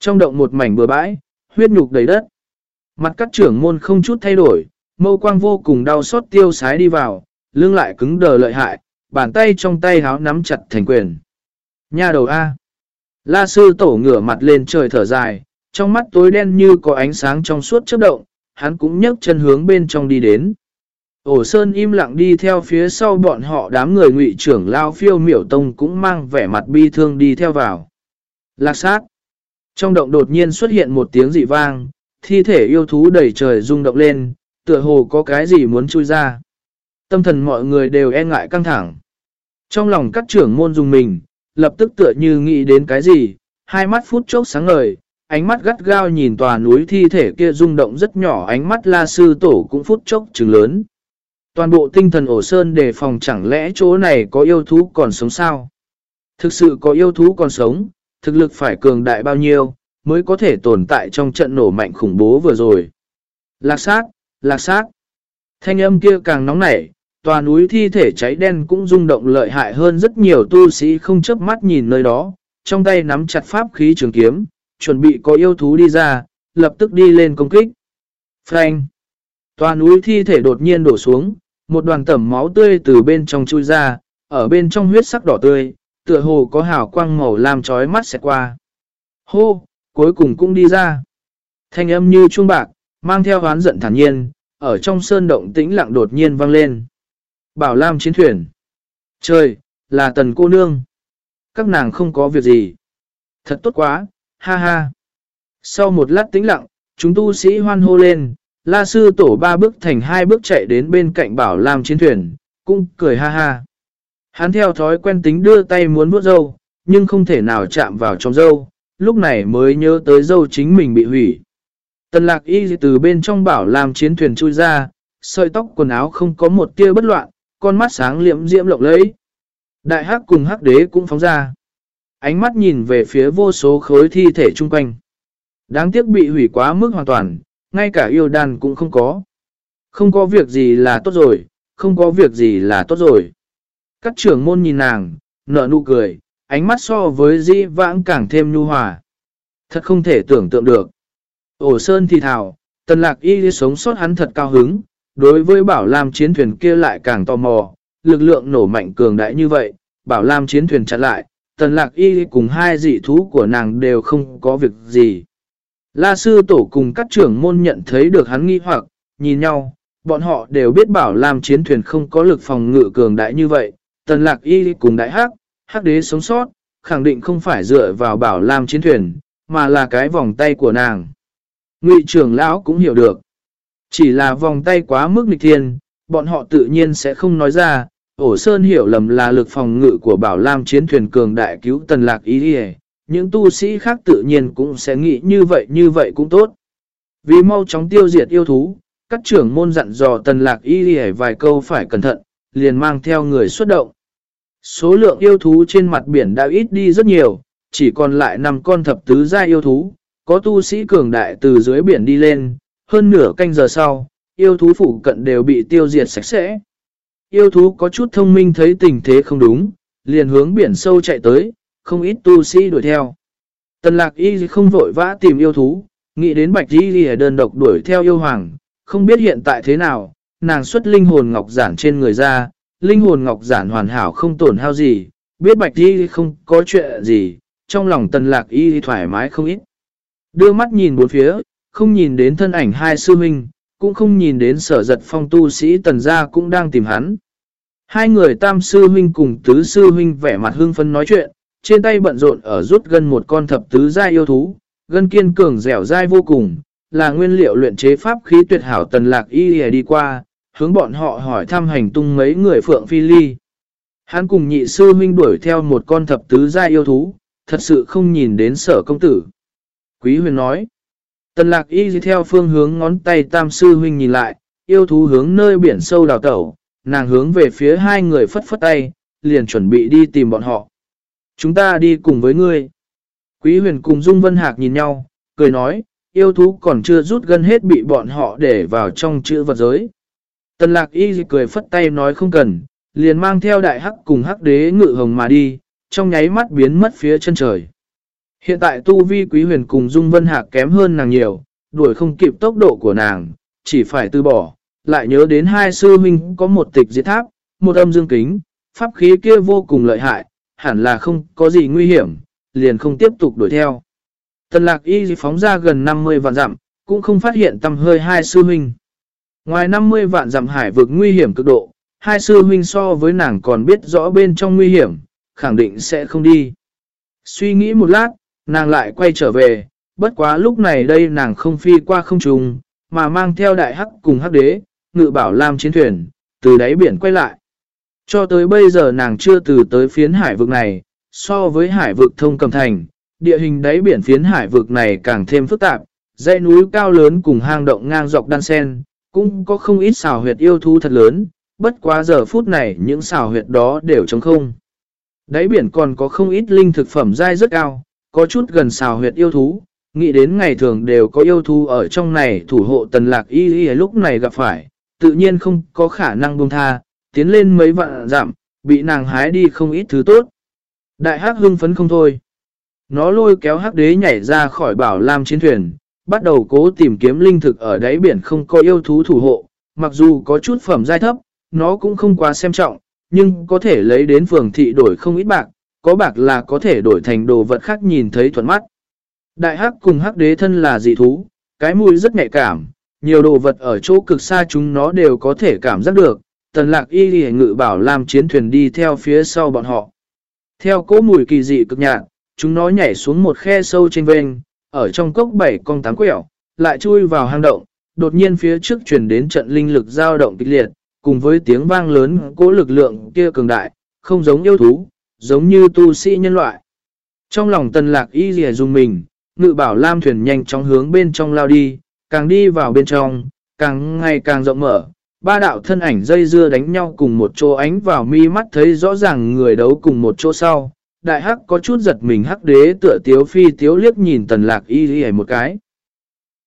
Trong động một mảnh bừa bãi, huyết nhục đầy đất. Mặt các trưởng môn không chút thay đổi, mâu quang vô cùng đau xót tiêu sái đi vào, lưng lại cứng đờ lợi hại, bàn tay trong tay háo nắm chặt thành quyền. Nha đầu A. La sư tổ ngửa mặt lên trời thở dài, trong mắt tối đen như có ánh sáng trong suốt chớp động, hắn cũng nhấc chân hướng bên trong đi đến. Ổ Sơn im lặng đi theo phía sau bọn họ đám người ngụy trưởng lao phiêu miểu tông cũng mang vẻ mặt bi thương đi theo vào. Lạc sát. Trong động đột nhiên xuất hiện một tiếng dị vang, thi thể yêu thú đầy trời rung động lên, tựa hồ có cái gì muốn chui ra. Tâm thần mọi người đều e ngại căng thẳng. Trong lòng các trưởng môn dùng mình, lập tức tựa như nghĩ đến cái gì, hai mắt phút chốc sáng ngời, ánh mắt gắt gao nhìn tòa núi thi thể kia rung động rất nhỏ ánh mắt la sư tổ cũng phút chốc trừng lớn. Toàn bộ tinh thần ổ sơn đề phòng chẳng lẽ chỗ này có yêu thú còn sống sao? Thực sự có yêu thú còn sống, thực lực phải cường đại bao nhiêu, mới có thể tồn tại trong trận nổ mạnh khủng bố vừa rồi. Lạc sát, lạc sát. Thanh âm kia càng nóng nảy, tòa núi thi thể cháy đen cũng rung động lợi hại hơn rất nhiều tu sĩ không chớp mắt nhìn nơi đó, trong tay nắm chặt pháp khí trường kiếm, chuẩn bị có yêu thú đi ra, lập tức đi lên công kích. Frank! Tòa núi thi thể đột nhiên đổ xuống, một đoàn tẩm máu tươi từ bên trong chui ra, ở bên trong huyết sắc đỏ tươi, tựa hồ có hào quang màu làm chói mắt xẹt qua. Hô! Cuối cùng cũng đi ra. Thanh âm như chuông bạc, mang theo hoán giận thản nhiên, ở trong sơn động tĩnh lặng đột nhiên vang lên. Bảo Lam chiến thuyền. Trời, là tần cô nương. Các nàng không có việc gì. Thật tốt quá, ha ha. Sau một lát tĩnh lặng, chúng tu sĩ hoan hô lên, la sư tổ ba bước thành hai bước chạy đến bên cạnh bảo Lam chiến thuyền, cũng cười ha ha. Hắn theo thói quen tính đưa tay muốn vuốt dâu, nhưng không thể nào chạm vào trong dâu, lúc này mới nhớ tới dâu chính mình bị hủy. Tần lạc y từ bên trong bảo làm chiến thuyền chui ra, sợi tóc quần áo không có một tia bất loạn, con mắt sáng liệm diễm lộng lẫy. Đại hắc cùng hắc đế cũng phóng ra. Ánh mắt nhìn về phía vô số khối thi thể chung quanh. Đáng tiếc bị hủy quá mức hoàn toàn, ngay cả yêu đàn cũng không có. Không có việc gì là tốt rồi, không có việc gì là tốt rồi. Các trưởng môn nhìn nàng, nở nụ cười, ánh mắt so với di vãng càng thêm nhu hòa. Thật không thể tưởng tượng được. Ổ sơn thì thảo, tần lạc y sống sót hắn thật cao hứng, đối với bảo lam chiến thuyền kia lại càng tò mò, lực lượng nổ mạnh cường đại như vậy, bảo lam chiến thuyền chặn lại, tần lạc y cùng hai dị thú của nàng đều không có việc gì. La sư tổ cùng các trưởng môn nhận thấy được hắn nghi hoặc, nhìn nhau, bọn họ đều biết bảo lam chiến thuyền không có lực phòng ngự cường đại như vậy, tần lạc y cùng đại hắc, hắc đế sống sót, khẳng định không phải dựa vào bảo lam chiến thuyền, mà là cái vòng tay của nàng. Ngụy trưởng lão cũng hiểu được. Chỉ là vòng tay quá mức nghịch thiên, bọn họ tự nhiên sẽ không nói ra, ổ sơn hiểu lầm là lực phòng ngự của bảo lam chiến thuyền cường đại cứu tần lạc ý đi những tu sĩ khác tự nhiên cũng sẽ nghĩ như vậy như vậy cũng tốt. Vì mau chóng tiêu diệt yêu thú, các trưởng môn dặn dò tần lạc y đi vài câu phải cẩn thận, liền mang theo người xuất động. Số lượng yêu thú trên mặt biển đã ít đi rất nhiều, chỉ còn lại 5 con thập tứ gia yêu thú, có tu sĩ cường đại từ dưới biển đi lên, hơn nửa canh giờ sau, yêu thú phủ cận đều bị tiêu diệt sạch sẽ. Yêu thú có chút thông minh thấy tình thế không đúng, liền hướng biển sâu chạy tới, không ít tu sĩ đuổi theo. Tần lạc y không vội vã tìm yêu thú, nghĩ đến bạch y ghi đơn độc đuổi theo yêu hoàng, không biết hiện tại thế nào, nàng xuất linh hồn ngọc giản trên người ra, linh hồn ngọc giản hoàn hảo không tổn hao gì, biết bạch y không có chuyện gì, trong lòng tần lạc y thoải mái không ít. Đưa mắt nhìn bốn phía, không nhìn đến thân ảnh hai sư huynh, cũng không nhìn đến sở giật phong tu sĩ tần gia cũng đang tìm hắn. Hai người tam sư huynh cùng tứ sư huynh vẻ mặt hương phân nói chuyện, trên tay bận rộn ở rút gần một con thập tứ gia yêu thú, gân kiên cường dẻo dai vô cùng, là nguyên liệu luyện chế pháp khí tuyệt hảo tần lạc y đi qua, hướng bọn họ hỏi thăm hành tung mấy người phượng phi ly. Hắn cùng nhị sư huynh đuổi theo một con thập tứ gia yêu thú, thật sự không nhìn đến sở công tử. Quý huyền nói, tần lạc y theo phương hướng ngón tay tam sư huynh nhìn lại, yêu thú hướng nơi biển sâu đào tẩu, nàng hướng về phía hai người phất phất tay, liền chuẩn bị đi tìm bọn họ. Chúng ta đi cùng với ngươi. Quý huyền cùng Dung Vân Hạc nhìn nhau, cười nói, yêu thú còn chưa rút gân hết bị bọn họ để vào trong chữ vật giới. Tần lạc y cười phất tay nói không cần, liền mang theo đại hắc cùng hắc đế ngự hồng mà đi, trong nháy mắt biến mất phía chân trời. Hiện tại tu vi quý huyền cùng Dung Vân Hạc kém hơn nàng nhiều, đuổi không kịp tốc độ của nàng, chỉ phải từ bỏ, lại nhớ đến hai sư huynh có một tịch diệt tháp, một âm dương kính, pháp khí kia vô cùng lợi hại, hẳn là không có gì nguy hiểm, liền không tiếp tục đuổi theo. Tần lạc y phóng ra gần 50 vạn dặm, cũng không phát hiện tầm hơi hai sư huynh. Ngoài 50 vạn dặm hải vực nguy hiểm cực độ, hai sư huynh so với nàng còn biết rõ bên trong nguy hiểm, khẳng định sẽ không đi. Suy nghĩ một lát, nàng lại quay trở về, bất quá lúc này đây nàng không phi qua không trùng, mà mang theo đại hắc cùng hắc đế, ngự bảo làm chiến thuyền, từ đáy biển quay lại. Cho tới bây giờ nàng chưa từ tới phiến hải vực này, so với hải vực thông cầm thành, địa hình đáy biển phiến hải vực này càng thêm phức tạp, dãy núi cao lớn cùng hang động ngang dọc đan sen, cũng có không ít xào huyệt yêu thú thật lớn, bất quá giờ phút này những xào huyệt đó đều trống không. Đáy biển còn có không ít linh thực phẩm dai rất cao, có chút gần xào huyệt yêu thú, nghĩ đến ngày thường đều có yêu thú ở trong này thủ hộ tần lạc y y lúc này gặp phải, tự nhiên không có khả năng buông tha, tiến lên mấy vạn giảm, bị nàng hái đi không ít thứ tốt. Đại hắc hưng phấn không thôi. Nó lôi kéo hắc đế nhảy ra khỏi bảo lam chiến thuyền, bắt đầu cố tìm kiếm linh thực ở đáy biển không có yêu thú thủ hộ. Mặc dù có chút phẩm giai thấp, nó cũng không quá xem trọng, nhưng có thể lấy đến phường thị đổi không ít bạc, có bạc là có thể đổi thành đồ vật khác nhìn thấy thuận mắt. Đại hắc cùng hắc đế thân là dị thú, cái mùi rất nhạy cảm, nhiều đồ vật ở chỗ cực xa chúng nó đều có thể cảm giác được. Tần lạc y lì ngự bảo làm chiến thuyền đi theo phía sau bọn họ. Theo cỗ mùi kỳ dị cực nhạt, chúng nó nhảy xuống một khe sâu trên vênh, ở trong cốc bảy con tám quẹo, lại chui vào hang động, đột nhiên phía trước chuyển đến trận linh lực dao động kịch liệt, cùng với tiếng vang lớn cỗ lực lượng kia cường đại, không giống yêu thú, giống như tu sĩ nhân loại. Trong lòng tần lạc y rìa dùng mình, ngự bảo lam thuyền nhanh chóng hướng bên trong lao đi, càng đi vào bên trong, càng ngày càng rộng mở. Ba đạo thân ảnh dây dưa đánh nhau cùng một chỗ ánh vào mi mắt thấy rõ ràng người đấu cùng một chỗ sau. Đại hắc có chút giật mình hắc đế tựa tiếu phi tiếu liếc nhìn tần lạc y dìa một cái.